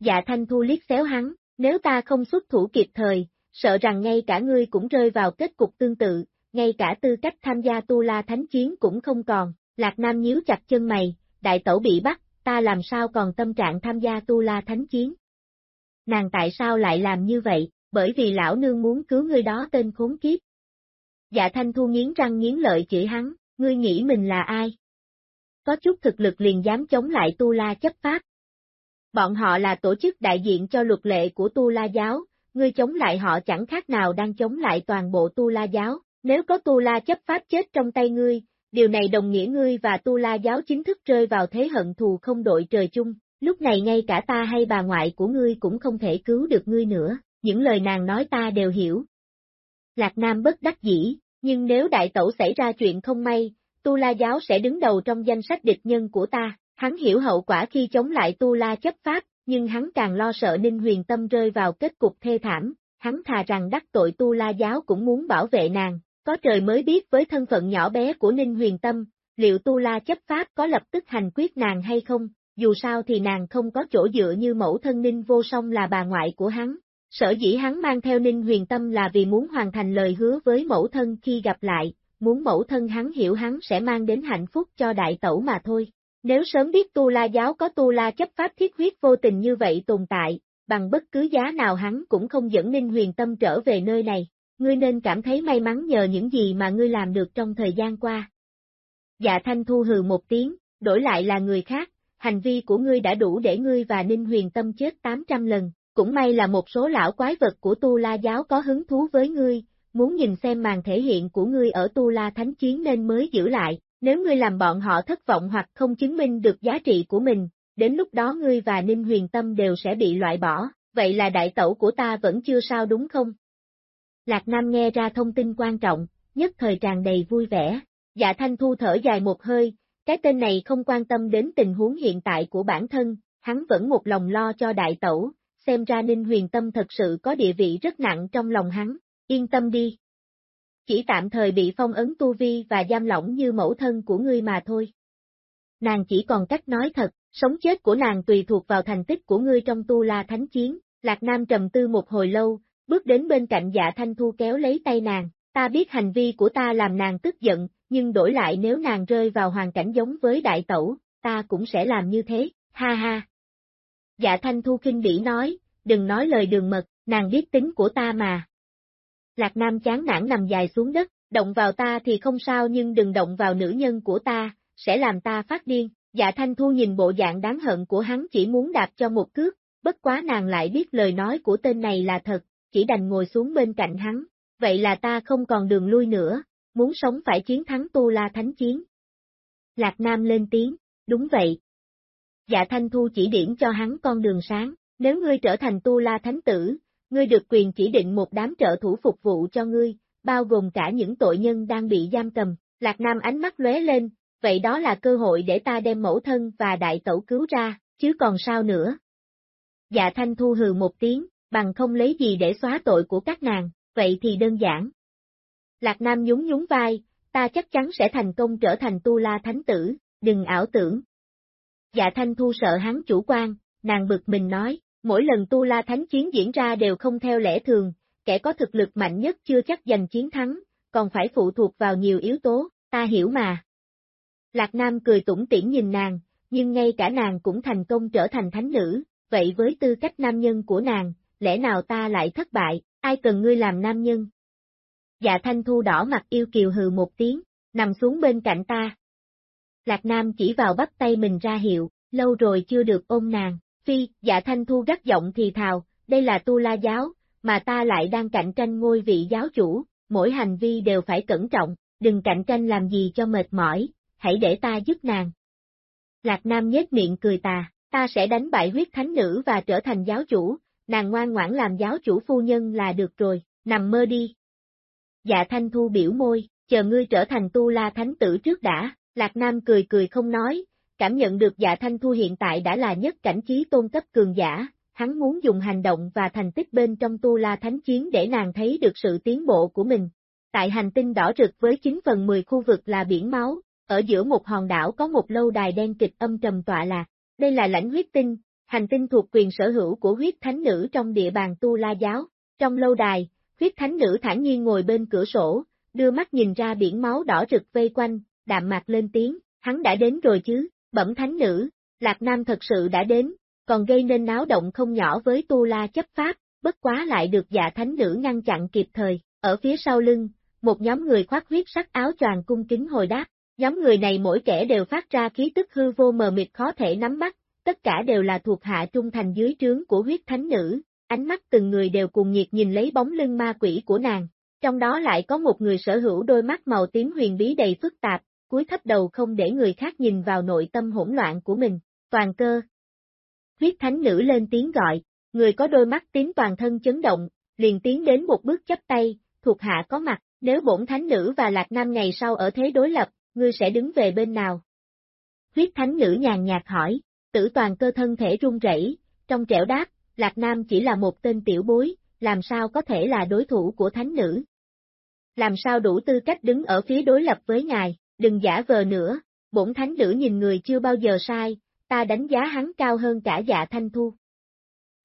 Dạ Thanh Thu liếc xéo hắn, nếu ta không xuất thủ kịp thời, sợ rằng ngay cả ngươi cũng rơi vào kết cục tương tự, ngay cả tư cách tham gia Tu La Thánh Chiến cũng không còn, Lạc Nam nhíu chặt chân mày, đại tẩu bị bắt, ta làm sao còn tâm trạng tham gia Tu La Thánh Chiến. Nàng tại sao lại làm như vậy, bởi vì lão nương muốn cứu ngươi đó tên khốn kiếp. Dạ Thanh Thu nghiến răng nghiến lợi chỉ hắn, ngươi nghĩ mình là ai? Có chút thực lực liền dám chống lại Tu La chấp pháp. Bọn họ là tổ chức đại diện cho luật lệ của Tu La giáo, ngươi chống lại họ chẳng khác nào đang chống lại toàn bộ Tu La giáo, nếu có Tu La chấp pháp chết trong tay ngươi, điều này đồng nghĩa ngươi và Tu La giáo chính thức rơi vào thế hận thù không đội trời chung, lúc này ngay cả ta hay bà ngoại của ngươi cũng không thể cứu được ngươi nữa, những lời nàng nói ta đều hiểu. Lạc Nam bất đắc dĩ, nhưng nếu đại tẩu xảy ra chuyện không may, Tu La giáo sẽ đứng đầu trong danh sách địch nhân của ta, hắn hiểu hậu quả khi chống lại Tu La chấp pháp, nhưng hắn càng lo sợ Ninh Huyền Tâm rơi vào kết cục thê thảm, hắn thà rằng đắc tội Tu La giáo cũng muốn bảo vệ nàng, có trời mới biết với thân phận nhỏ bé của Ninh Huyền Tâm, liệu Tu La chấp pháp có lập tức hành quyết nàng hay không, dù sao thì nàng không có chỗ dựa như mẫu thân Ninh vô song là bà ngoại của hắn. Sở dĩ hắn mang theo Ninh Huyền Tâm là vì muốn hoàn thành lời hứa với mẫu thân khi gặp lại, muốn mẫu thân hắn hiểu hắn sẽ mang đến hạnh phúc cho đại tẩu mà thôi. Nếu sớm biết Tu La giáo có Tu La chấp pháp thiết huyết vô tình như vậy tồn tại, bằng bất cứ giá nào hắn cũng không dẫn Ninh Huyền Tâm trở về nơi này ngươi nên cảm thấy may mắn nhờ những gì mà ngươi làm được trong thời gian qua. Dạ Thanh Thu hừ một tiếng, đổi lại là người khác, hành vi của ngươi đã đủ để ngươi và Ninh Huyền Tâm chết 800 lần, cũng may là một số lão quái vật của Tu La giáo có hứng thú với ngươi, muốn nhìn xem màn thể hiện của ngươi ở Tu La Thánh Chiến nên mới giữ lại, nếu ngươi làm bọn họ thất vọng hoặc không chứng minh được giá trị của mình, đến lúc đó ngươi và Ninh Huyền Tâm đều sẽ bị loại bỏ, vậy là đại tẩu của ta vẫn chưa sao đúng không? Lạc Nam nghe ra thông tin quan trọng, nhất thời tràn đầy vui vẻ. Dạ Thanh Thu thở dài một hơi, cái tên này không quan tâm đến tình huống hiện tại của bản thân, hắn vẫn một lòng lo cho đại tẩu, xem ra Ninh Huyền Tâm thật sự có địa vị rất nặng trong lòng hắn, yên tâm đi. Chỉ tạm thời bị phong ấn tu vi và giam lỏng như mẫu thân của ngươi mà thôi. Nàng chỉ còn cách nói thật, sống chết của nàng tùy thuộc vào thành tích của ngươi trong tu la thánh chiến, Lạc Nam trầm tư một hồi lâu, bước đến bên cạnh dạ thanh thu kéo lấy tay nàng, ta biết hành vi của ta làm nàng tức giận, nhưng đổi lại nếu nàng rơi vào hoàn cảnh giống với đại tẩu, ta cũng sẽ làm như thế, ha ha. Dạ thanh thu kinh bỉ nói, đừng nói lời đường mật, nàng biết tính của ta mà. Lạc Nam chán nản nằm dài xuống đất, động vào ta thì không sao nhưng đừng động vào nữ nhân của ta, sẽ làm ta phát điên. Dạ Thanh Thu nhìn bộ dạng đáng hận của hắn chỉ muốn đạp cho một cước, bất quá nàng lại biết lời nói của tên này là thật, chỉ đành ngồi xuống bên cạnh hắn. Vậy là ta không còn đường lui nữa, muốn sống phải chiến thắng Tu La Thánh Chiến. Lạc Nam lên tiếng, đúng vậy. Dạ Thanh Thu chỉ điểm cho hắn con đường sáng, nếu ngươi trở thành Tu La Thánh Tử, ngươi được quyền chỉ định một đám trợ thủ phục vụ cho ngươi, bao gồm cả những tội nhân đang bị giam cầm. Lạc Nam ánh mắt lóe lên, vậy đó là cơ hội để ta đem mẫu thân và đại tẩu cứu ra, chứ còn sao nữa. Dạ Thanh Thu hừ một tiếng, bằng không lấy gì để xóa tội của các nàng, vậy thì đơn giản. Lạc Nam nhún nhún vai, ta chắc chắn sẽ thành công trở thành tu la thánh tử, đừng ảo tưởng. Dạ Thanh Thu sợ hắn chủ quan, nàng bực mình nói, mỗi lần tu la thánh chiến diễn ra đều không theo lẽ thường, kẻ có thực lực mạnh nhất chưa chắc giành chiến thắng, còn phải phụ thuộc vào nhiều yếu tố, ta hiểu mà. Lạc Nam cười tủm tỉm nhìn nàng, nhưng ngay cả nàng cũng thành công trở thành thánh nữ, vậy với tư cách nam nhân của nàng, lẽ nào ta lại thất bại, ai cần ngươi làm nam nhân? Dạ thanh thu đỏ mặt yêu kiều hừ một tiếng, nằm xuống bên cạnh ta. Lạc Nam chỉ vào bắp tay mình ra hiệu, lâu rồi chưa được ôm nàng, phi, dạ thanh thu gắt giọng thì thào, đây là tu la giáo, mà ta lại đang cạnh tranh ngôi vị giáo chủ, mỗi hành vi đều phải cẩn trọng, đừng cạnh tranh làm gì cho mệt mỏi, hãy để ta giúp nàng. Lạc Nam nhếch miệng cười tà, ta sẽ đánh bại huyết thánh nữ và trở thành giáo chủ, nàng ngoan ngoãn làm giáo chủ phu nhân là được rồi, nằm mơ đi. Dạ Thanh Thu biểu môi, chờ ngươi trở thành tu la thánh tử trước đã, Lạc Nam cười cười không nói, cảm nhận được dạ Thanh Thu hiện tại đã là nhất cảnh trí tôn cấp cường giả, hắn muốn dùng hành động và thành tích bên trong tu la thánh chiến để nàng thấy được sự tiến bộ của mình. Tại hành tinh đỏ rực với 9 phần 10 khu vực là biển máu, ở giữa một hòn đảo có một lâu đài đen kịch âm trầm tọa lạc. Đây là lãnh huyết tinh, hành tinh thuộc quyền sở hữu của huyết thánh nữ trong địa bàn tu la giáo. Trong lâu đài, huyết thánh nữ thản nhiên ngồi bên cửa sổ, đưa mắt nhìn ra biển máu đỏ rực vây quanh, đạm mạc lên tiếng, hắn đã đến rồi chứ, bẩm thánh nữ, Lạc Nam thật sự đã đến, còn gây nên náo động không nhỏ với tu la chấp pháp, bất quá lại được dạ thánh nữ ngăn chặn kịp thời, ở phía sau lưng, một nhóm người khoác huyết sắc áo choàng cung kính hồi đáp, Nhóm người này mỗi kẻ đều phát ra khí tức hư vô mờ mịt khó thể nắm bắt, tất cả đều là thuộc hạ trung thành dưới trướng của huyết thánh nữ, ánh mắt từng người đều cùng nhiệt nhìn lấy bóng lưng ma quỷ của nàng. Trong đó lại có một người sở hữu đôi mắt màu tím huyền bí đầy phức tạp, cúi thấp đầu không để người khác nhìn vào nội tâm hỗn loạn của mình. Toàn cơ. Huyết thánh nữ lên tiếng gọi, người có đôi mắt tím toàn thân chấn động, liền tiến đến một bước chấp tay, thuộc hạ có mặt, nếu bổn thánh nữ và lạc nam ngày sau ở thế đối lập, ngươi sẽ đứng về bên nào? Huyết thánh nữ nhàn nhạt hỏi, tử toàn cơ thân thể run rẩy, trong trẻo đáp, Lạc Nam chỉ là một tên tiểu bối, làm sao có thể là đối thủ của thánh nữ? Làm sao đủ tư cách đứng ở phía đối lập với ngài, đừng giả vờ nữa, bổn thánh nữ nhìn người chưa bao giờ sai, ta đánh giá hắn cao hơn cả dạ thanh thu.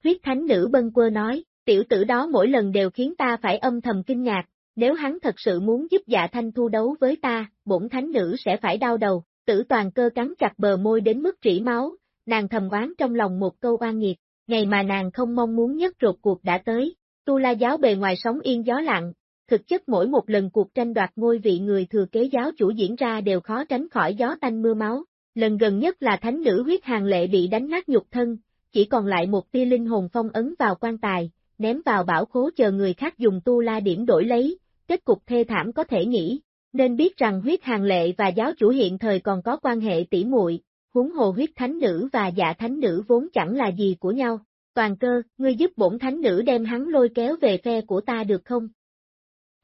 Huyết thánh nữ bân quơ nói, tiểu tử đó mỗi lần đều khiến ta phải âm thầm kinh ngạc, nếu hắn thật sự muốn giúp dạ thanh thu đấu với ta, bổn thánh nữ sẽ phải đau đầu, tử toàn cơ cắn chặt bờ môi đến mức trĩ máu, nàng thầm oán trong lòng một câu oan nghiệt, ngày mà nàng không mong muốn nhất rột cuộc đã tới, tu la giáo bề ngoài sóng yên gió lặng, thực chất mỗi một lần cuộc tranh đoạt ngôi vị người thừa kế giáo chủ diễn ra đều khó tránh khỏi gió tanh mưa máu, lần gần nhất là thánh nữ huyết hàng lệ bị đánh nát nhục thân, chỉ còn lại một tia linh hồn phong ấn vào quan tài, ném vào bảo khố chờ người khác dùng tu la điểm đổi lấy, kết cục thê thảm có thể nghĩ, nên biết rằng huyết hàng lệ và giáo chủ hiện thời còn có quan hệ tỉ muội, huống hồ huyết thánh nữ và dạ thánh nữ vốn chẳng là gì của nhau. Toàn cơ, ngươi giúp bổn thánh nữ đem hắn lôi kéo về phe của ta được không?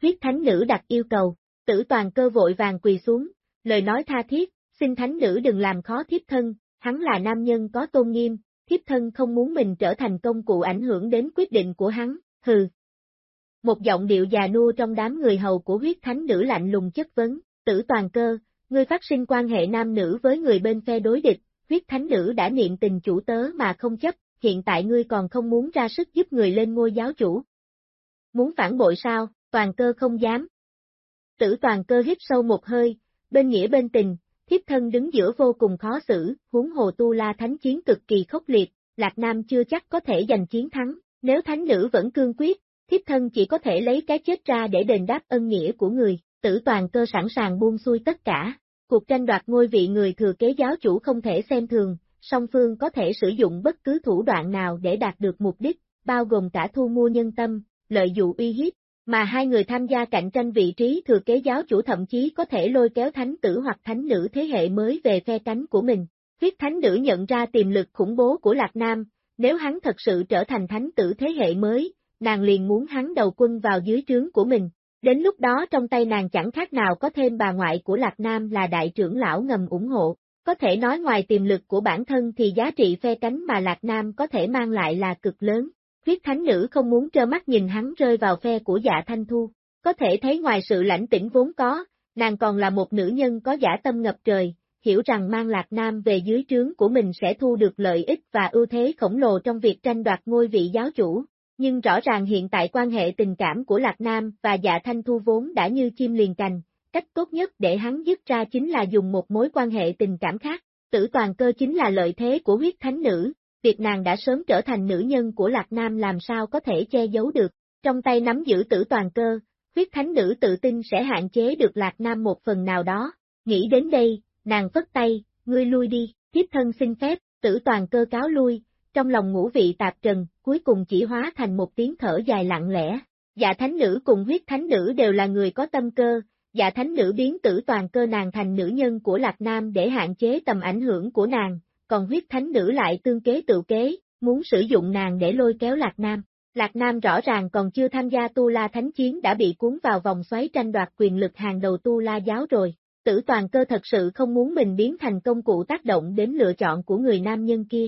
Huyết thánh nữ đặt yêu cầu, tử toàn cơ vội vàng quỳ xuống, lời nói tha thiết, xin thánh nữ đừng làm khó thiếp thân, hắn là nam nhân có tôn nghiêm, thiếp thân không muốn mình trở thành công cụ ảnh hưởng đến quyết định của hắn, hừ. Một giọng điệu già nua trong đám người hầu của huyết thánh nữ lạnh lùng chất vấn, tử toàn cơ, ngươi phát sinh quan hệ nam nữ với người bên phe đối địch, huyết thánh nữ đã niệm tình chủ tớ mà không chấp, hiện tại ngươi còn không muốn ra sức giúp người lên ngôi giáo chủ. Muốn phản bội sao, toàn cơ không dám. Tử toàn cơ hít sâu một hơi, bên nghĩa bên tình, thiếp thân đứng giữa vô cùng khó xử, huống hồ tu la thánh chiến cực kỳ khốc liệt, Lạc Nam chưa chắc có thể giành chiến thắng, nếu thánh nữ vẫn cương quyết, thiếp thân chỉ có thể lấy cái chết ra để đền đáp ân nghĩa của người, tử toàn cơ sẵn sàng buông xuôi tất cả. Cuộc tranh đoạt ngôi vị người thừa kế giáo chủ không thể xem thường, song phương có thể sử dụng bất cứ thủ đoạn nào để đạt được mục đích, bao gồm cả thu mua nhân tâm, lợi dụ uy hiếp, mà hai người tham gia cạnh tranh vị trí thừa kế giáo chủ thậm chí có thể lôi kéo thánh tử hoặc thánh nữ thế hệ mới về phe cánh của mình. Viết thánh nữ nhận ra tiềm lực khủng bố của Lạc Nam, nếu hắn thật sự trở thành thánh tử thế hệ mới, nàng liền muốn hắn đầu quân vào dưới trướng của mình. Đến lúc đó trong tay nàng chẳng khác nào có thêm bà ngoại của Lạc Nam là đại trưởng lão ngầm ủng hộ. Có thể nói ngoài tiềm lực của bản thân thì giá trị phe cánh mà Lạc Nam có thể mang lại là cực lớn. Huyết thánh nữ không muốn trơ mắt nhìn hắn rơi vào phe của dạ thanh thu. Có thể thấy ngoài sự lãnh tĩnh vốn có, nàng còn là một nữ nhân có giả tâm ngập trời, hiểu rằng mang Lạc Nam về dưới trướng của mình sẽ thu được lợi ích và ưu thế khổng lồ trong việc tranh đoạt ngôi vị giáo chủ. Nhưng rõ ràng hiện tại quan hệ tình cảm của Lạc Nam và dạ thanh thu vốn đã như chim liền cành, cách tốt nhất để hắn dứt ra chính là dùng một mối quan hệ tình cảm khác. Tử toàn cơ chính là lợi thế của huyết thánh nữ, việc nàng đã sớm trở thành nữ nhân của Lạc Nam làm sao có thể che giấu được. Trong tay nắm giữ tử toàn cơ, huyết thánh nữ tự tin sẽ hạn chế được Lạc Nam một phần nào đó. Nghĩ đến đây, nàng phất tay, ngươi lui đi, thiếp thân xin phép, tử toàn cơ cáo lui, trong lòng ngũ vị tạp trần, cuối cùng chỉ hóa thành một tiếng thở dài lặng lẽ. Dạ thánh nữ cùng huyết thánh nữ đều là người có tâm cơ, dạ thánh nữ biến tử toàn cơ nàng thành nữ nhân của Lạc Nam để hạn chế tầm ảnh hưởng của nàng, còn huyết thánh nữ lại tương kế tự kế, muốn sử dụng nàng để lôi kéo Lạc Nam. Lạc Nam rõ ràng còn chưa tham gia Tu La Thánh Chiến đã bị cuốn vào vòng xoáy tranh đoạt quyền lực hàng đầu Tu La giáo rồi. Tử toàn cơ thật sự không muốn mình biến thành công cụ tác động đến lựa chọn của người nam nhân kia.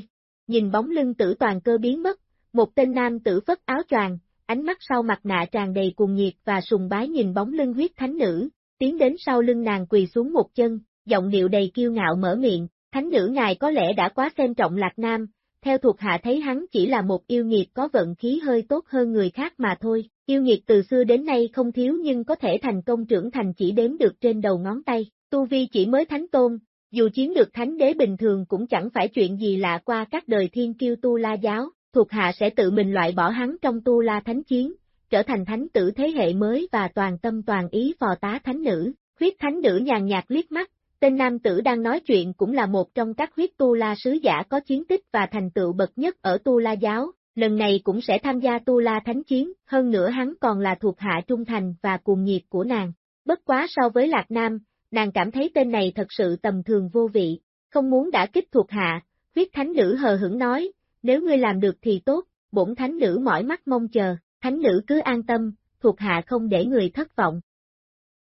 Nhìn bóng lưng tử toàn cơ biến mất, một tên nam tử phất áo choàng, ánh mắt sau mặt nạ tràn đầy cuồng nhiệt và sùng bái nhìn bóng lưng huyết thánh nữ, tiến đến sau lưng nàng quỳ xuống một chân, giọng điệu đầy kiêu ngạo mở miệng, thánh nữ ngài có lẽ đã quá xem trọng Lạc Nam, theo thuộc hạ thấy hắn chỉ là một yêu nghiệt có vận khí hơi tốt hơn người khác mà thôi, yêu nghiệt từ xưa đến nay không thiếu nhưng có thể thành công trưởng thành chỉ đếm được trên đầu ngón tay, tu vi chỉ mới thánh tôn, dù chiến được thánh đế bình thường cũng chẳng phải chuyện gì lạ qua các đời thiên kiêu tu la giáo, thuộc hạ sẽ tự mình loại bỏ hắn trong tu la thánh chiến, trở thành thánh tử thế hệ mới và toàn tâm toàn ý phò tá thánh nữ. Huyết thánh nữ nhàn nhạt liếc mắt, tên nam tử đang nói chuyện cũng là một trong các huyết tu la sứ giả có chiến tích và thành tựu bậc nhất ở tu la giáo, lần này cũng sẽ tham gia tu la thánh chiến, hơn nữa hắn còn là thuộc hạ trung thành và cuồng nhiệt của nàng. Bất quá so với Lạc Nam, nàng cảm thấy tên này thật sự tầm thường vô vị, không muốn đã kích thuộc hạ, huyết thánh nữ hờ hững nói, nếu ngươi làm được thì tốt, bổn thánh nữ mỏi mắt mong chờ, thánh nữ cứ an tâm, thuộc hạ không để người thất vọng.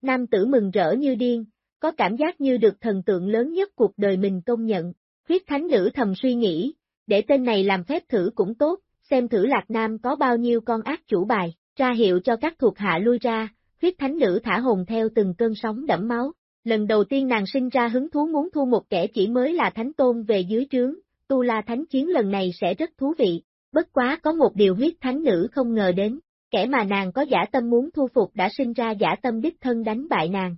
Nam tử mừng rỡ như điên, có cảm giác như được thần tượng lớn nhất cuộc đời mình công nhận, huyết thánh nữ thầm suy nghĩ, để tên này làm phép thử cũng tốt, xem thử Lạc Nam có bao nhiêu con ác chủ bài, ra hiệu cho các thuộc hạ lui ra, huyết thánh nữ thả hồn theo từng cơn sóng đẫm máu. Lần đầu tiên nàng sinh ra hứng thú muốn thu một kẻ chỉ mới là thánh tôn về dưới trướng, tu la thánh chiến lần này sẽ rất thú vị, bất quá có một điều huyết thánh nữ không ngờ đến, kẻ mà nàng có giả tâm muốn thu phục đã sinh ra giả tâm đích thân đánh bại nàng.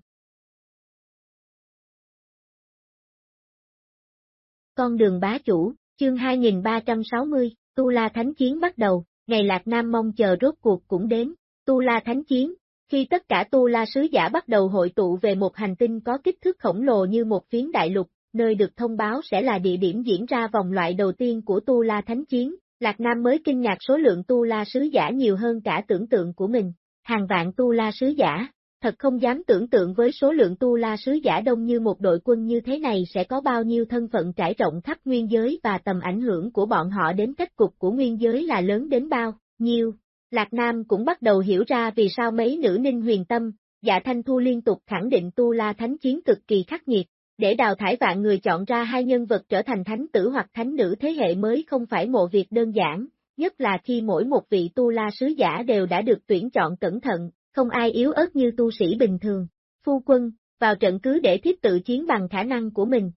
Con đường bá chủ, chương 2360, Tu La Thánh Chiến bắt đầu, ngày Lạc Nam mong chờ rốt cuộc cũng đến, Tu La Thánh Chiến, khi tất cả Tu La sứ giả bắt đầu hội tụ về một hành tinh có kích thước khổng lồ như một phiến đại lục, nơi được thông báo sẽ là địa điểm diễn ra vòng loại đầu tiên của Tu La Thánh Chiến, Lạc Nam mới kinh ngạc số lượng Tu La sứ giả nhiều hơn cả tưởng tượng của mình, hàng vạn Tu La sứ giả, thật không dám tưởng tượng với số lượng Tu La sứ giả đông như một đội quân như thế này sẽ có bao nhiêu thân phận trải rộng khắp nguyên giới và tầm ảnh hưởng của bọn họ đến cách cục của nguyên giới là lớn đến bao nhiêu. Lạc Nam cũng bắt đầu hiểu ra vì sao mấy nữ ninh huyền tâm, dạ thanh thu liên tục khẳng định Tu La Thánh Chiến cực kỳ khắc nghiệt, Để đào thải vạn người chọn ra hai nhân vật trở thành thánh tử hoặc thánh nữ thế hệ mới không phải một việc đơn giản, nhất là khi mỗi một vị tu la sứ giả đều đã được tuyển chọn cẩn thận, không ai yếu ớt như tu sĩ bình thường. Phu quân, vào trận cứ để thiếp tự chiến bằng khả năng của mình.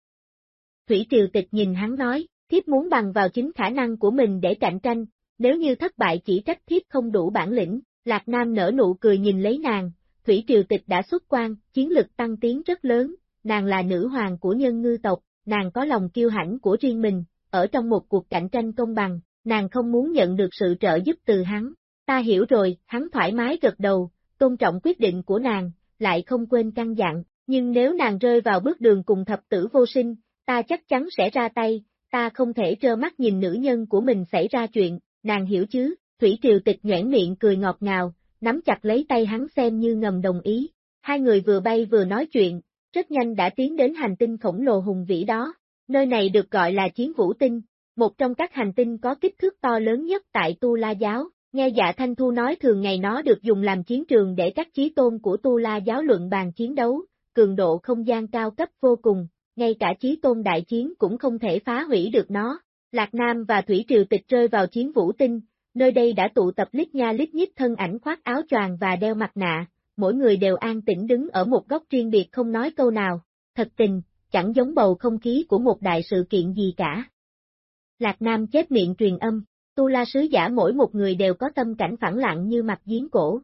Thủy Triều Tịch nhìn hắn nói, thiếp muốn bằng vào chính khả năng của mình để cạnh tranh, nếu như thất bại chỉ trách thiếp không đủ bản lĩnh, Lạc Nam nở nụ cười nhìn lấy nàng, Thủy Triều Tịch đã xuất quan, chiến lực tăng tiến rất lớn, nàng là nữ hoàng của nhân ngư tộc, nàng có lòng kiêu hãnh của riêng mình, ở trong một cuộc cạnh tranh công bằng, nàng không muốn nhận được sự trợ giúp từ hắn. Ta hiểu rồi, hắn thoải mái gật đầu, tôn trọng quyết định của nàng, lại không quên căn dặn, nhưng nếu nàng rơi vào bước đường cùng thập tử vô sinh, ta chắc chắn sẽ ra tay, ta không thể trơ mắt nhìn nữ nhân của mình xảy ra chuyện, nàng hiểu chứ, Thủy Triều Tịch nhoảng miệng cười ngọt ngào, nắm chặt lấy tay hắn xem như ngầm đồng ý. Hai người vừa bay vừa nói chuyện, rất nhanh đã tiến đến hành tinh khổng lồ hùng vĩ đó. Nơi này được gọi là Chiến Vũ Tinh, một trong các hành tinh có kích thước to lớn nhất tại Tu La Giáo. Nghe dạ Thanh Thu nói thường ngày nó được dùng làm chiến trường để các chí tôn của Tu La Giáo luận bàn chiến đấu, cường độ không gian cao cấp vô cùng, ngay cả chí tôn đại chiến cũng không thể phá hủy được nó. Lạc Nam và Thủy Triều Tịch rơi vào chiến vũ tinh, nơi đây đã tụ tập lít nha lít nhít thân ảnh khoác áo choàng và đeo mặt nạ, mỗi người đều an tĩnh đứng ở một góc riêng biệt không nói câu nào, thật tình, chẳng giống bầu không khí của một đại sự kiện gì cả. Lạc Nam chết miệng truyền âm, tu la sứ giả mỗi một người đều có tâm cảnh phẳng lặng như mặt giếng cổ.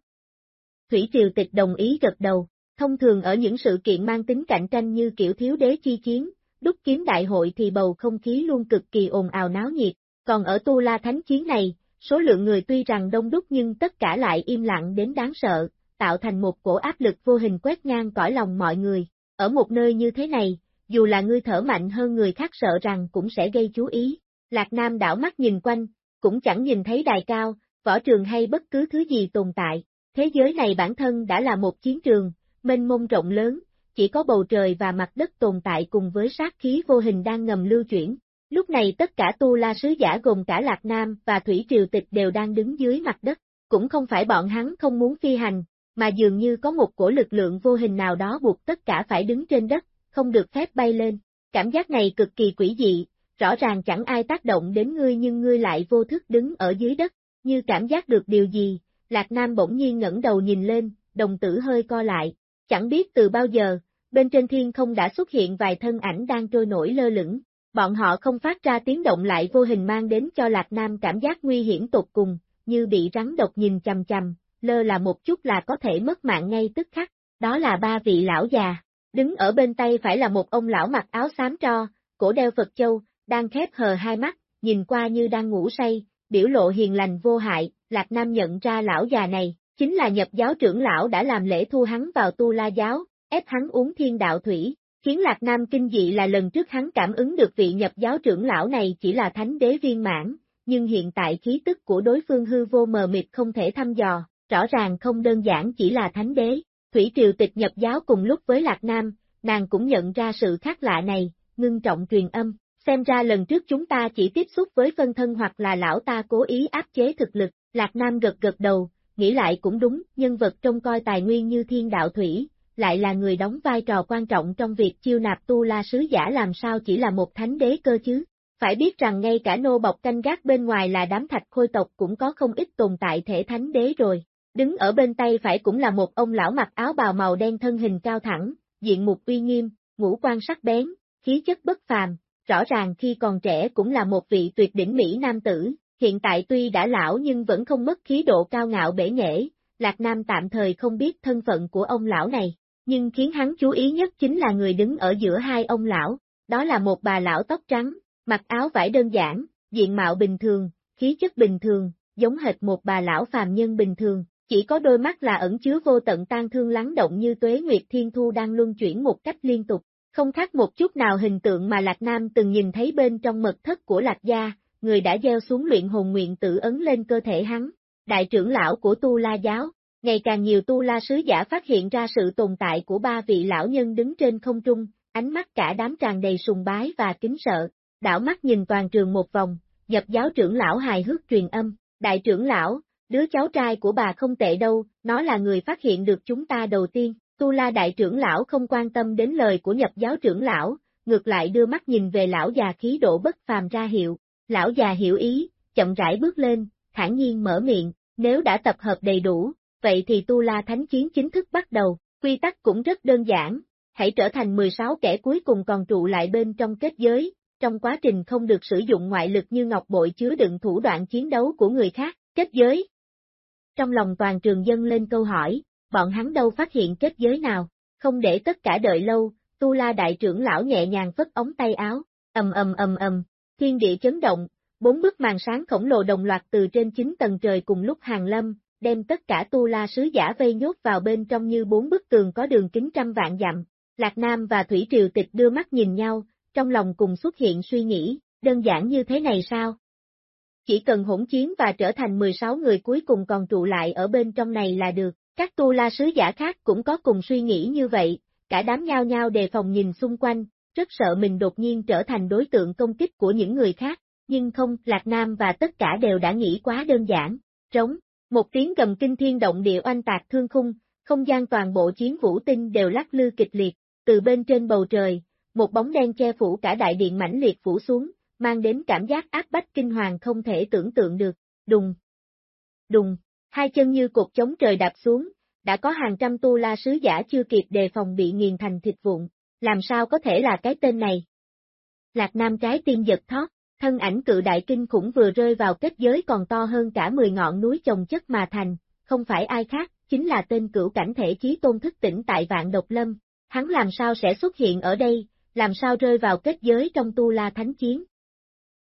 Thủy Triều Tịch đồng ý gật đầu, thông thường ở những sự kiện mang tính cạnh tranh như kiểu thiếu đế chi chiến, đúc kiếm đại hội thì bầu không khí luôn cực kỳ ồn ào náo nhiệt, còn ở Tu La Thánh Chiến này, số lượng người tuy rằng đông đúc nhưng tất cả lại im lặng đến đáng sợ, tạo thành một cổ áp lực vô hình quét ngang cõi lòng mọi người. Ở một nơi như thế này, dù là ngươi thở mạnh hơn người khác sợ rằng cũng sẽ gây chú ý. Lạc Nam đảo mắt nhìn quanh, cũng chẳng nhìn thấy đài cao, võ trường hay bất cứ thứ gì tồn tại. Thế giới này bản thân đã là một chiến trường, mênh mông rộng lớn, chỉ có bầu trời và mặt đất tồn tại cùng với sát khí vô hình đang ngầm lưu chuyển. Lúc này tất cả tu la sứ giả gồm cả Lạc Nam và Thủy Triều Tịch đều đang đứng dưới mặt đất, cũng không phải bọn hắn không muốn phi hành, mà dường như có một cổ lực lượng vô hình nào đó buộc tất cả phải đứng trên đất, không được phép bay lên. Cảm giác này cực kỳ quỷ dị, rõ ràng chẳng ai tác động đến ngươi nhưng ngươi lại vô thức đứng ở dưới đất, như cảm giác được điều gì, Lạc Nam bỗng nhiên ngẩng đầu nhìn lên, đồng tử hơi co lại, chẳng biết từ bao giờ, bên trên thiên không đã xuất hiện vài thân ảnh đang trôi nổi lơ lửng, bọn họ không phát ra tiếng động lại vô hình mang đến cho Lạc Nam cảm giác nguy hiểm tột cùng, như bị rắn độc nhìn chầm chầm, lơ là một chút là có thể mất mạng ngay tức khắc, đó là ba vị lão già, đứng ở bên tay phải là một ông lão mặc áo xám tro, cổ đeo Phật Châu, đang khép hờ hai mắt, nhìn qua như đang ngủ say, biểu lộ hiền lành vô hại, Lạc Nam nhận ra lão già này, chính là nhập giáo trưởng lão đã làm lễ thu hắn vào tu la giáo, ép hắn uống thiên đạo thủy, khiến Lạc Nam kinh dị là lần trước hắn cảm ứng được vị nhập giáo trưởng lão này chỉ là thánh đế viên mãn, nhưng hiện tại khí tức của đối phương hư vô mờ mịt không thể thăm dò, rõ ràng không đơn giản chỉ là thánh đế. Thủy Triều Tịch nhập giáo cùng lúc với Lạc Nam, nàng cũng nhận ra sự khác lạ này, ngưng trọng truyền âm, xem ra lần trước chúng ta chỉ tiếp xúc với phân thân hoặc là lão ta cố ý áp chế thực lực, Lạc Nam gật gật đầu, nghĩ lại cũng đúng, nhân vật trong coi tài nguyên như thiên đạo thủy, lại là người đóng vai trò quan trọng trong việc chiêu nạp tu la sứ giả làm sao chỉ là một thánh đế cơ chứ. Phải biết rằng ngay cả nô bọc canh gác bên ngoài là đám thạch khôi tộc cũng có không ít tồn tại thể thánh đế rồi. Đứng ở bên tay phải cũng là một ông lão mặc áo bào màu đen thân hình cao thẳng, diện mục uy nghiêm, ngũ quan sắc bén, khí chất bất phàm, rõ ràng khi còn trẻ cũng là một vị tuyệt đỉnh Mỹ nam tử, hiện tại tuy đã lão nhưng vẫn không mất khí độ cao ngạo bể nghệ, Lạc Nam tạm thời không biết thân phận của ông lão này, nhưng khiến hắn chú ý nhất chính là người đứng ở giữa hai ông lão, đó là một bà lão tóc trắng, mặc áo vải đơn giản, diện mạo bình thường, khí chất bình thường, giống hệt một bà lão phàm nhân bình thường, chỉ có đôi mắt là ẩn chứa vô tận tan thương lắng động như tuế nguyệt thiên thu đang luân chuyển một cách liên tục, không khác một chút nào hình tượng mà Lạc Nam từng nhìn thấy bên trong mật thất của Lạc Gia, người đã gieo xuống luyện hồn nguyện tự ấn lên cơ thể hắn, đại trưởng lão của Tu La Giáo. Ngày càng nhiều tu la sứ giả phát hiện ra sự tồn tại của ba vị lão nhân đứng trên không trung, ánh mắt cả đám tràn đầy sùng bái và kính sợ, đảo mắt nhìn toàn trường một vòng, nhập giáo trưởng lão hài hước truyền âm, đại trưởng lão, đứa cháu trai của bà không tệ đâu, nó là người phát hiện được chúng ta đầu tiên, Tu La đại trưởng lão không quan tâm đến lời của nhập giáo trưởng lão, ngược lại đưa mắt nhìn về lão già khí độ bất phàm ra hiệu. Lão già hiểu ý, chậm rãi bước lên, thản nhiên mở miệng, nếu đã tập hợp đầy đủ, vậy thì Tu La Thánh Chiến chính thức bắt đầu, quy tắc cũng rất đơn giản, hãy trở thành 16 kẻ cuối cùng còn trụ lại bên trong kết giới, trong quá trình không được sử dụng ngoại lực như ngọc bội chứa đựng thủ đoạn chiến đấu của người khác, kết giới. Trong lòng toàn trường dân lên câu hỏi, bọn hắn đâu phát hiện kết giới nào, không để tất cả đợi lâu, Tu La đại trưởng lão nhẹ nhàng phất ống tay áo, ầm ầm ầm ầm, thiên địa chấn động, bốn bức màn sáng khổng lồ đồng loạt từ trên chín tầng trời cùng lúc hàng lâm, đem tất cả Tu La sứ giả vây nhốt vào bên trong như bốn bức tường có đường kính trăm vạn dặm. Lạc Nam và Thủy Triều Tịch đưa mắt nhìn nhau, trong lòng cùng xuất hiện suy nghĩ, đơn giản như thế này sao? Chỉ cần hỗn chiến và trở thành 16 người cuối cùng còn trụ lại ở bên trong này là được, các tu la sứ giả khác cũng có cùng suy nghĩ như vậy, cả đám nhao nhao đề phòng nhìn xung quanh, rất sợ mình đột nhiên trở thành đối tượng công kích của những người khác, nhưng không, Lạc Nam và tất cả đều đã nghĩ quá đơn giản, trống, một tiếng gầm kinh thiên động địa oanh tạc thương khung, không gian toàn bộ chiến vũ tinh đều lắc lư kịch liệt, từ bên trên bầu trời, một bóng đen che phủ cả đại điện mãnh liệt phủ xuống, mang đến cảm giác áp bách kinh hoàng không thể tưởng tượng được, đùng, đùng, hai chân như cột chống trời đạp xuống, đã có hàng trăm tu la sứ giả chưa kịp đề phòng bị nghiền thành thịt vụn, làm sao có thể là cái tên này? Lạc Nam trái tim giật thót, thân ảnh cự đại kinh khủng vừa rơi vào kết giới còn to hơn cả 10 ngọn núi chồng chất mà thành, không phải ai khác, chính là tên cửu cảnh thể chí tôn thức tỉnh tại vạn độc lâm. Hắn làm sao sẽ xuất hiện ở đây, làm sao rơi vào kết giới trong tu la thánh chiến?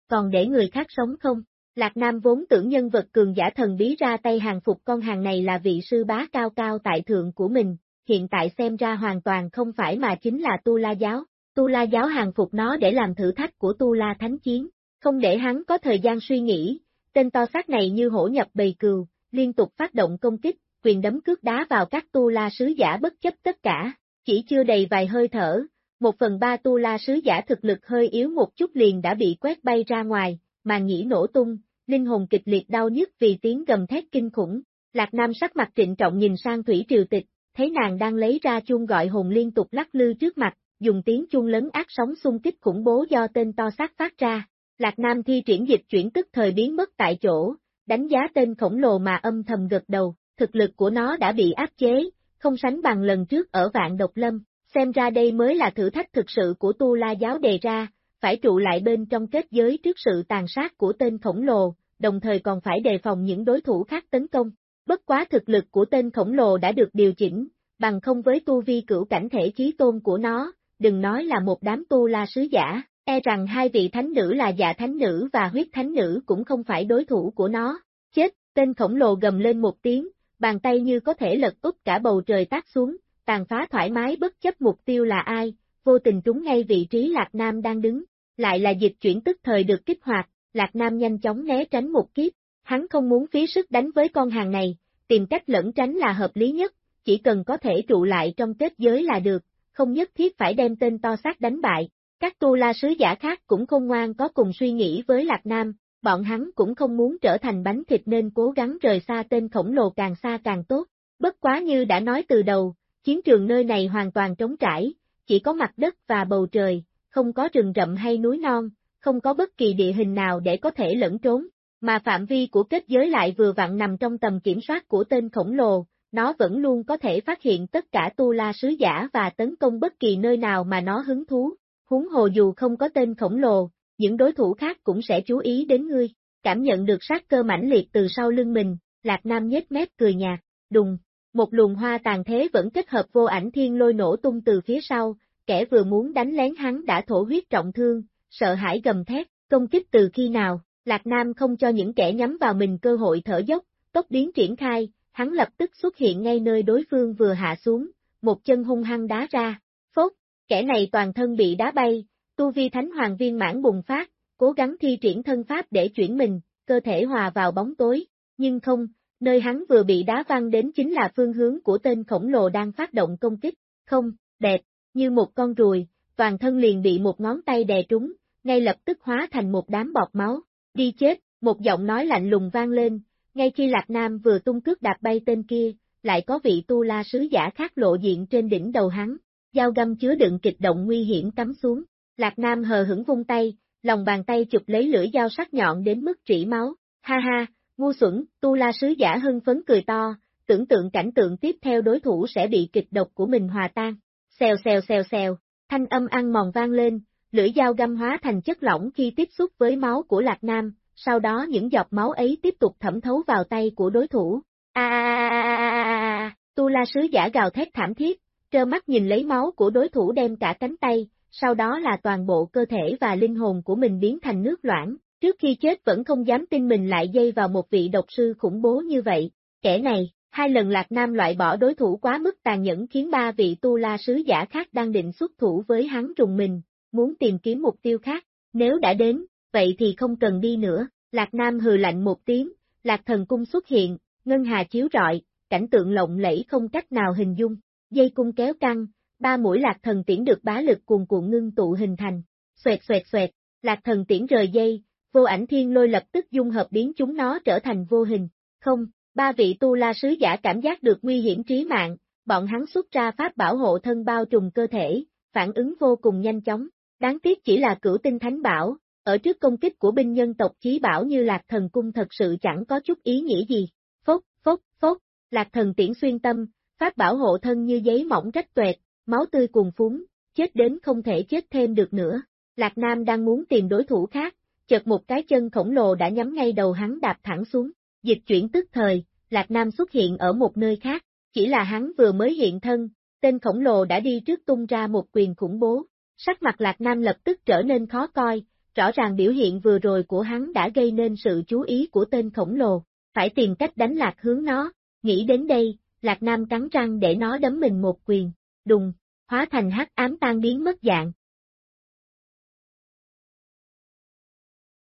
Còn để người khác sống không? Lạc Nam vốn tưởng nhân vật cường giả thần bí ra tay hàng phục con hàng này là vị sư bá cao cao tại thượng của mình, hiện tại xem ra hoàn toàn không phải mà chính là Tu La Giáo. Tu La Giáo hàng phục nó để làm thử thách của Tu La Thánh Chiến, không để hắn có thời gian suy nghĩ, tên to xác này như hổ nhập bầy cừu, liên tục phát động công kích, quyền đấm cước đá vào các Tu La sứ giả bất chấp tất cả, chỉ chưa đầy vài hơi thở, một phần ba Tu La sứ giả thực lực hơi yếu một chút liền đã bị quét bay ra ngoài, mà nhĩ nổ tung, linh hồn kịch liệt đau nhức vì tiếng gầm thét kinh khủng. Lạc Nam sắc mặt trịnh trọng nhìn sang Thủy Triều Tịch, thấy nàng đang lấy ra chuông gọi hồn liên tục lắc lư trước mặt, dùng tiếng chuông lớn ác sóng xung kích khủng bố do tên to xác phát ra. Lạc Nam thi triển dịch chuyển tức thời biến mất tại chỗ, đánh giá tên khổng lồ mà âm thầm gật đầu, thực lực của nó đã bị áp chế, không sánh bằng lần trước ở vạn độc lâm, xem ra đây mới là thử thách thực sự của Tu La giáo đề ra, phải trụ lại bên trong kết giới trước sự tàn sát của tên khổng lồ, đồng thời còn phải đề phòng những đối thủ khác tấn công. Bất quá thực lực của tên khổng lồ đã được điều chỉnh, bằng không với tu vi cửu cảnh thể chí tôn của nó, đừng nói là một đám tu la sứ giả, e rằng hai vị thánh nữ là dạ thánh nữ và huyết thánh nữ cũng không phải đối thủ của nó. Chết, tên khổng lồ gầm lên một tiếng, bàn tay như có thể lật úp cả bầu trời tác xuống, tàn phá thoải mái bất chấp mục tiêu là ai, vô tình trúng ngay vị trí Lạc Nam đang đứng, lại là dịch chuyển tức thời được kích hoạt, Lạc Nam nhanh chóng né tránh một kiếp, hắn không muốn phí sức đánh với con hàng này, tìm cách lẫn tránh là hợp lý nhất, chỉ cần có thể trụ lại trong kết giới là được, không nhất thiết phải đem tên to xác đánh bại. Các tu la sứ giả khác cũng không ngoan có cùng suy nghĩ với Lạc Nam, bọn hắn cũng không muốn trở thành bánh thịt nên cố gắng rời xa tên khổng lồ càng xa càng tốt. Bất quá như đã nói từ đầu, chiến trường nơi này hoàn toàn trống trải, chỉ có mặt đất và bầu trời, không có rừng rậm hay núi non, không có bất kỳ địa hình nào để có thể lẫn trốn, mà phạm vi của kết giới lại vừa vặn nằm trong tầm kiểm soát của tên khổng lồ, nó vẫn luôn có thể phát hiện tất cả tu la sứ giả và tấn công bất kỳ nơi nào mà nó hứng thú. Huống hồ dù không có tên khổng lồ, những đối thủ khác cũng sẽ chú ý đến ngươi. Cảm nhận được sát cơ mãnh liệt từ sau lưng mình, Lạc Nam nhếch mép cười nhạt, đùng, một luồng hoa tàn thế vẫn kết hợp vô ảnh thiên lôi nổ tung từ phía sau, kẻ vừa muốn đánh lén hắn đã thổ huyết trọng thương, sợ hãi gầm thét, công kích từ khi nào, Lạc Nam không cho những kẻ nhắm vào mình cơ hội thở dốc, tốc biến triển khai, hắn lập tức xuất hiện ngay nơi đối phương vừa hạ xuống, một chân hung hăng đá ra, phốt, kẻ này toàn thân bị đá bay, tu vi thánh hoàng viên mãn bùng phát, cố gắng thi triển thân pháp để chuyển mình, cơ thể hòa vào bóng tối, nhưng không, nơi hắn vừa bị đá văng đến chính là phương hướng của tên khổng lồ đang phát động công kích, không, đẹp, như một con ruồi, toàn thân liền bị một ngón tay đè trúng, ngay lập tức hóa thành một đám bọt máu. Đi chết, một giọng nói lạnh lùng vang lên, ngay khi Lạc Nam vừa tung cước đạp bay tên kia, lại có vị tu la sứ giả khác lộ diện trên đỉnh đầu hắn, dao găm chứa đựng kịch động nguy hiểm cắm xuống. Lạc Nam hờ hững vung tay, lòng bàn tay chụp lấy lưỡi dao sắc nhọn đến mức trĩ máu. Ha ha, ngu xuẩn, tu la sứ giả hưng phấn cười to, tưởng tượng cảnh tượng tiếp theo đối thủ sẽ bị kịch độc của mình hòa tan. Xèo xèo xèo xèo, thanh âm ăn mòn vang lên, lưỡi dao găm hóa thành chất lỏng khi tiếp xúc với máu của Lạc Nam, sau đó những giọt máu ấy tiếp tục thẩm thấu vào tay của đối thủ. A tu la sứ giả gào thét thảm thiết, trơ mắt nhìn lấy máu của đối thủ đem cả cánh tay, sau đó là toàn bộ cơ thể và linh hồn của mình biến thành nước loãng, trước khi chết vẫn không dám tin mình lại dây vào một vị độc sư khủng bố như vậy. Kẻ này, hai lần Lạc Nam loại bỏ đối thủ quá mức tàn nhẫn khiến ba vị tu la sứ giả khác đang định xuất thủ với hắn trùng mình, muốn tìm kiếm mục tiêu khác, nếu đã đến, vậy thì không cần đi nữa, Lạc Nam hừ lạnh một tiếng, Lạc thần cung xuất hiện, ngân hà chiếu rọi, cảnh tượng lộng lẫy không cách nào hình dung, dây cung kéo căng, ba mũi lạc thần tiễn được bá lực cuồn cuộn ngưng tụ hình thành, xoẹt xoẹt xoẹt, lạc thần tiễn rời dây, vô ảnh thiên lôi lập tức dung hợp biến chúng nó trở thành vô hình, không, ba vị tu la sứ giả cảm giác được nguy hiểm trí mạng, bọn hắn xuất ra pháp bảo hộ thân bao trùm cơ thể, phản ứng vô cùng nhanh chóng, đáng tiếc chỉ là cửu tinh thánh bảo, ở trước công kích của binh nhân tộc chí bảo như lạc thần cung thật sự chẳng có chút ý nghĩa gì, phốc, phốc, phốc, lạc thần tiễn xuyên tâm, pháp bảo hộ thân như giấy mỏng rách tuệt, máu tươi cuồn phúng, chết đến không thể chết thêm được nữa. Lạc Nam đang muốn tìm đối thủ khác, chợt một cái chân khổng lồ đã nhắm ngay đầu hắn đạp thẳng xuống, dịch chuyển tức thời, Lạc Nam xuất hiện ở một nơi khác, chỉ là hắn vừa mới hiện thân, tên khổng lồ đã đi trước tung ra một quyền khủng bố, sắc mặt Lạc Nam lập tức trở nên khó coi, rõ ràng biểu hiện vừa rồi của hắn đã gây nên sự chú ý của tên khổng lồ, phải tìm cách đánh lạc hướng nó, nghĩ đến đây, Lạc Nam cắn răng để nó đấm mình một quyền, đùng, hóa thành hắc ám tan biến mất dạng,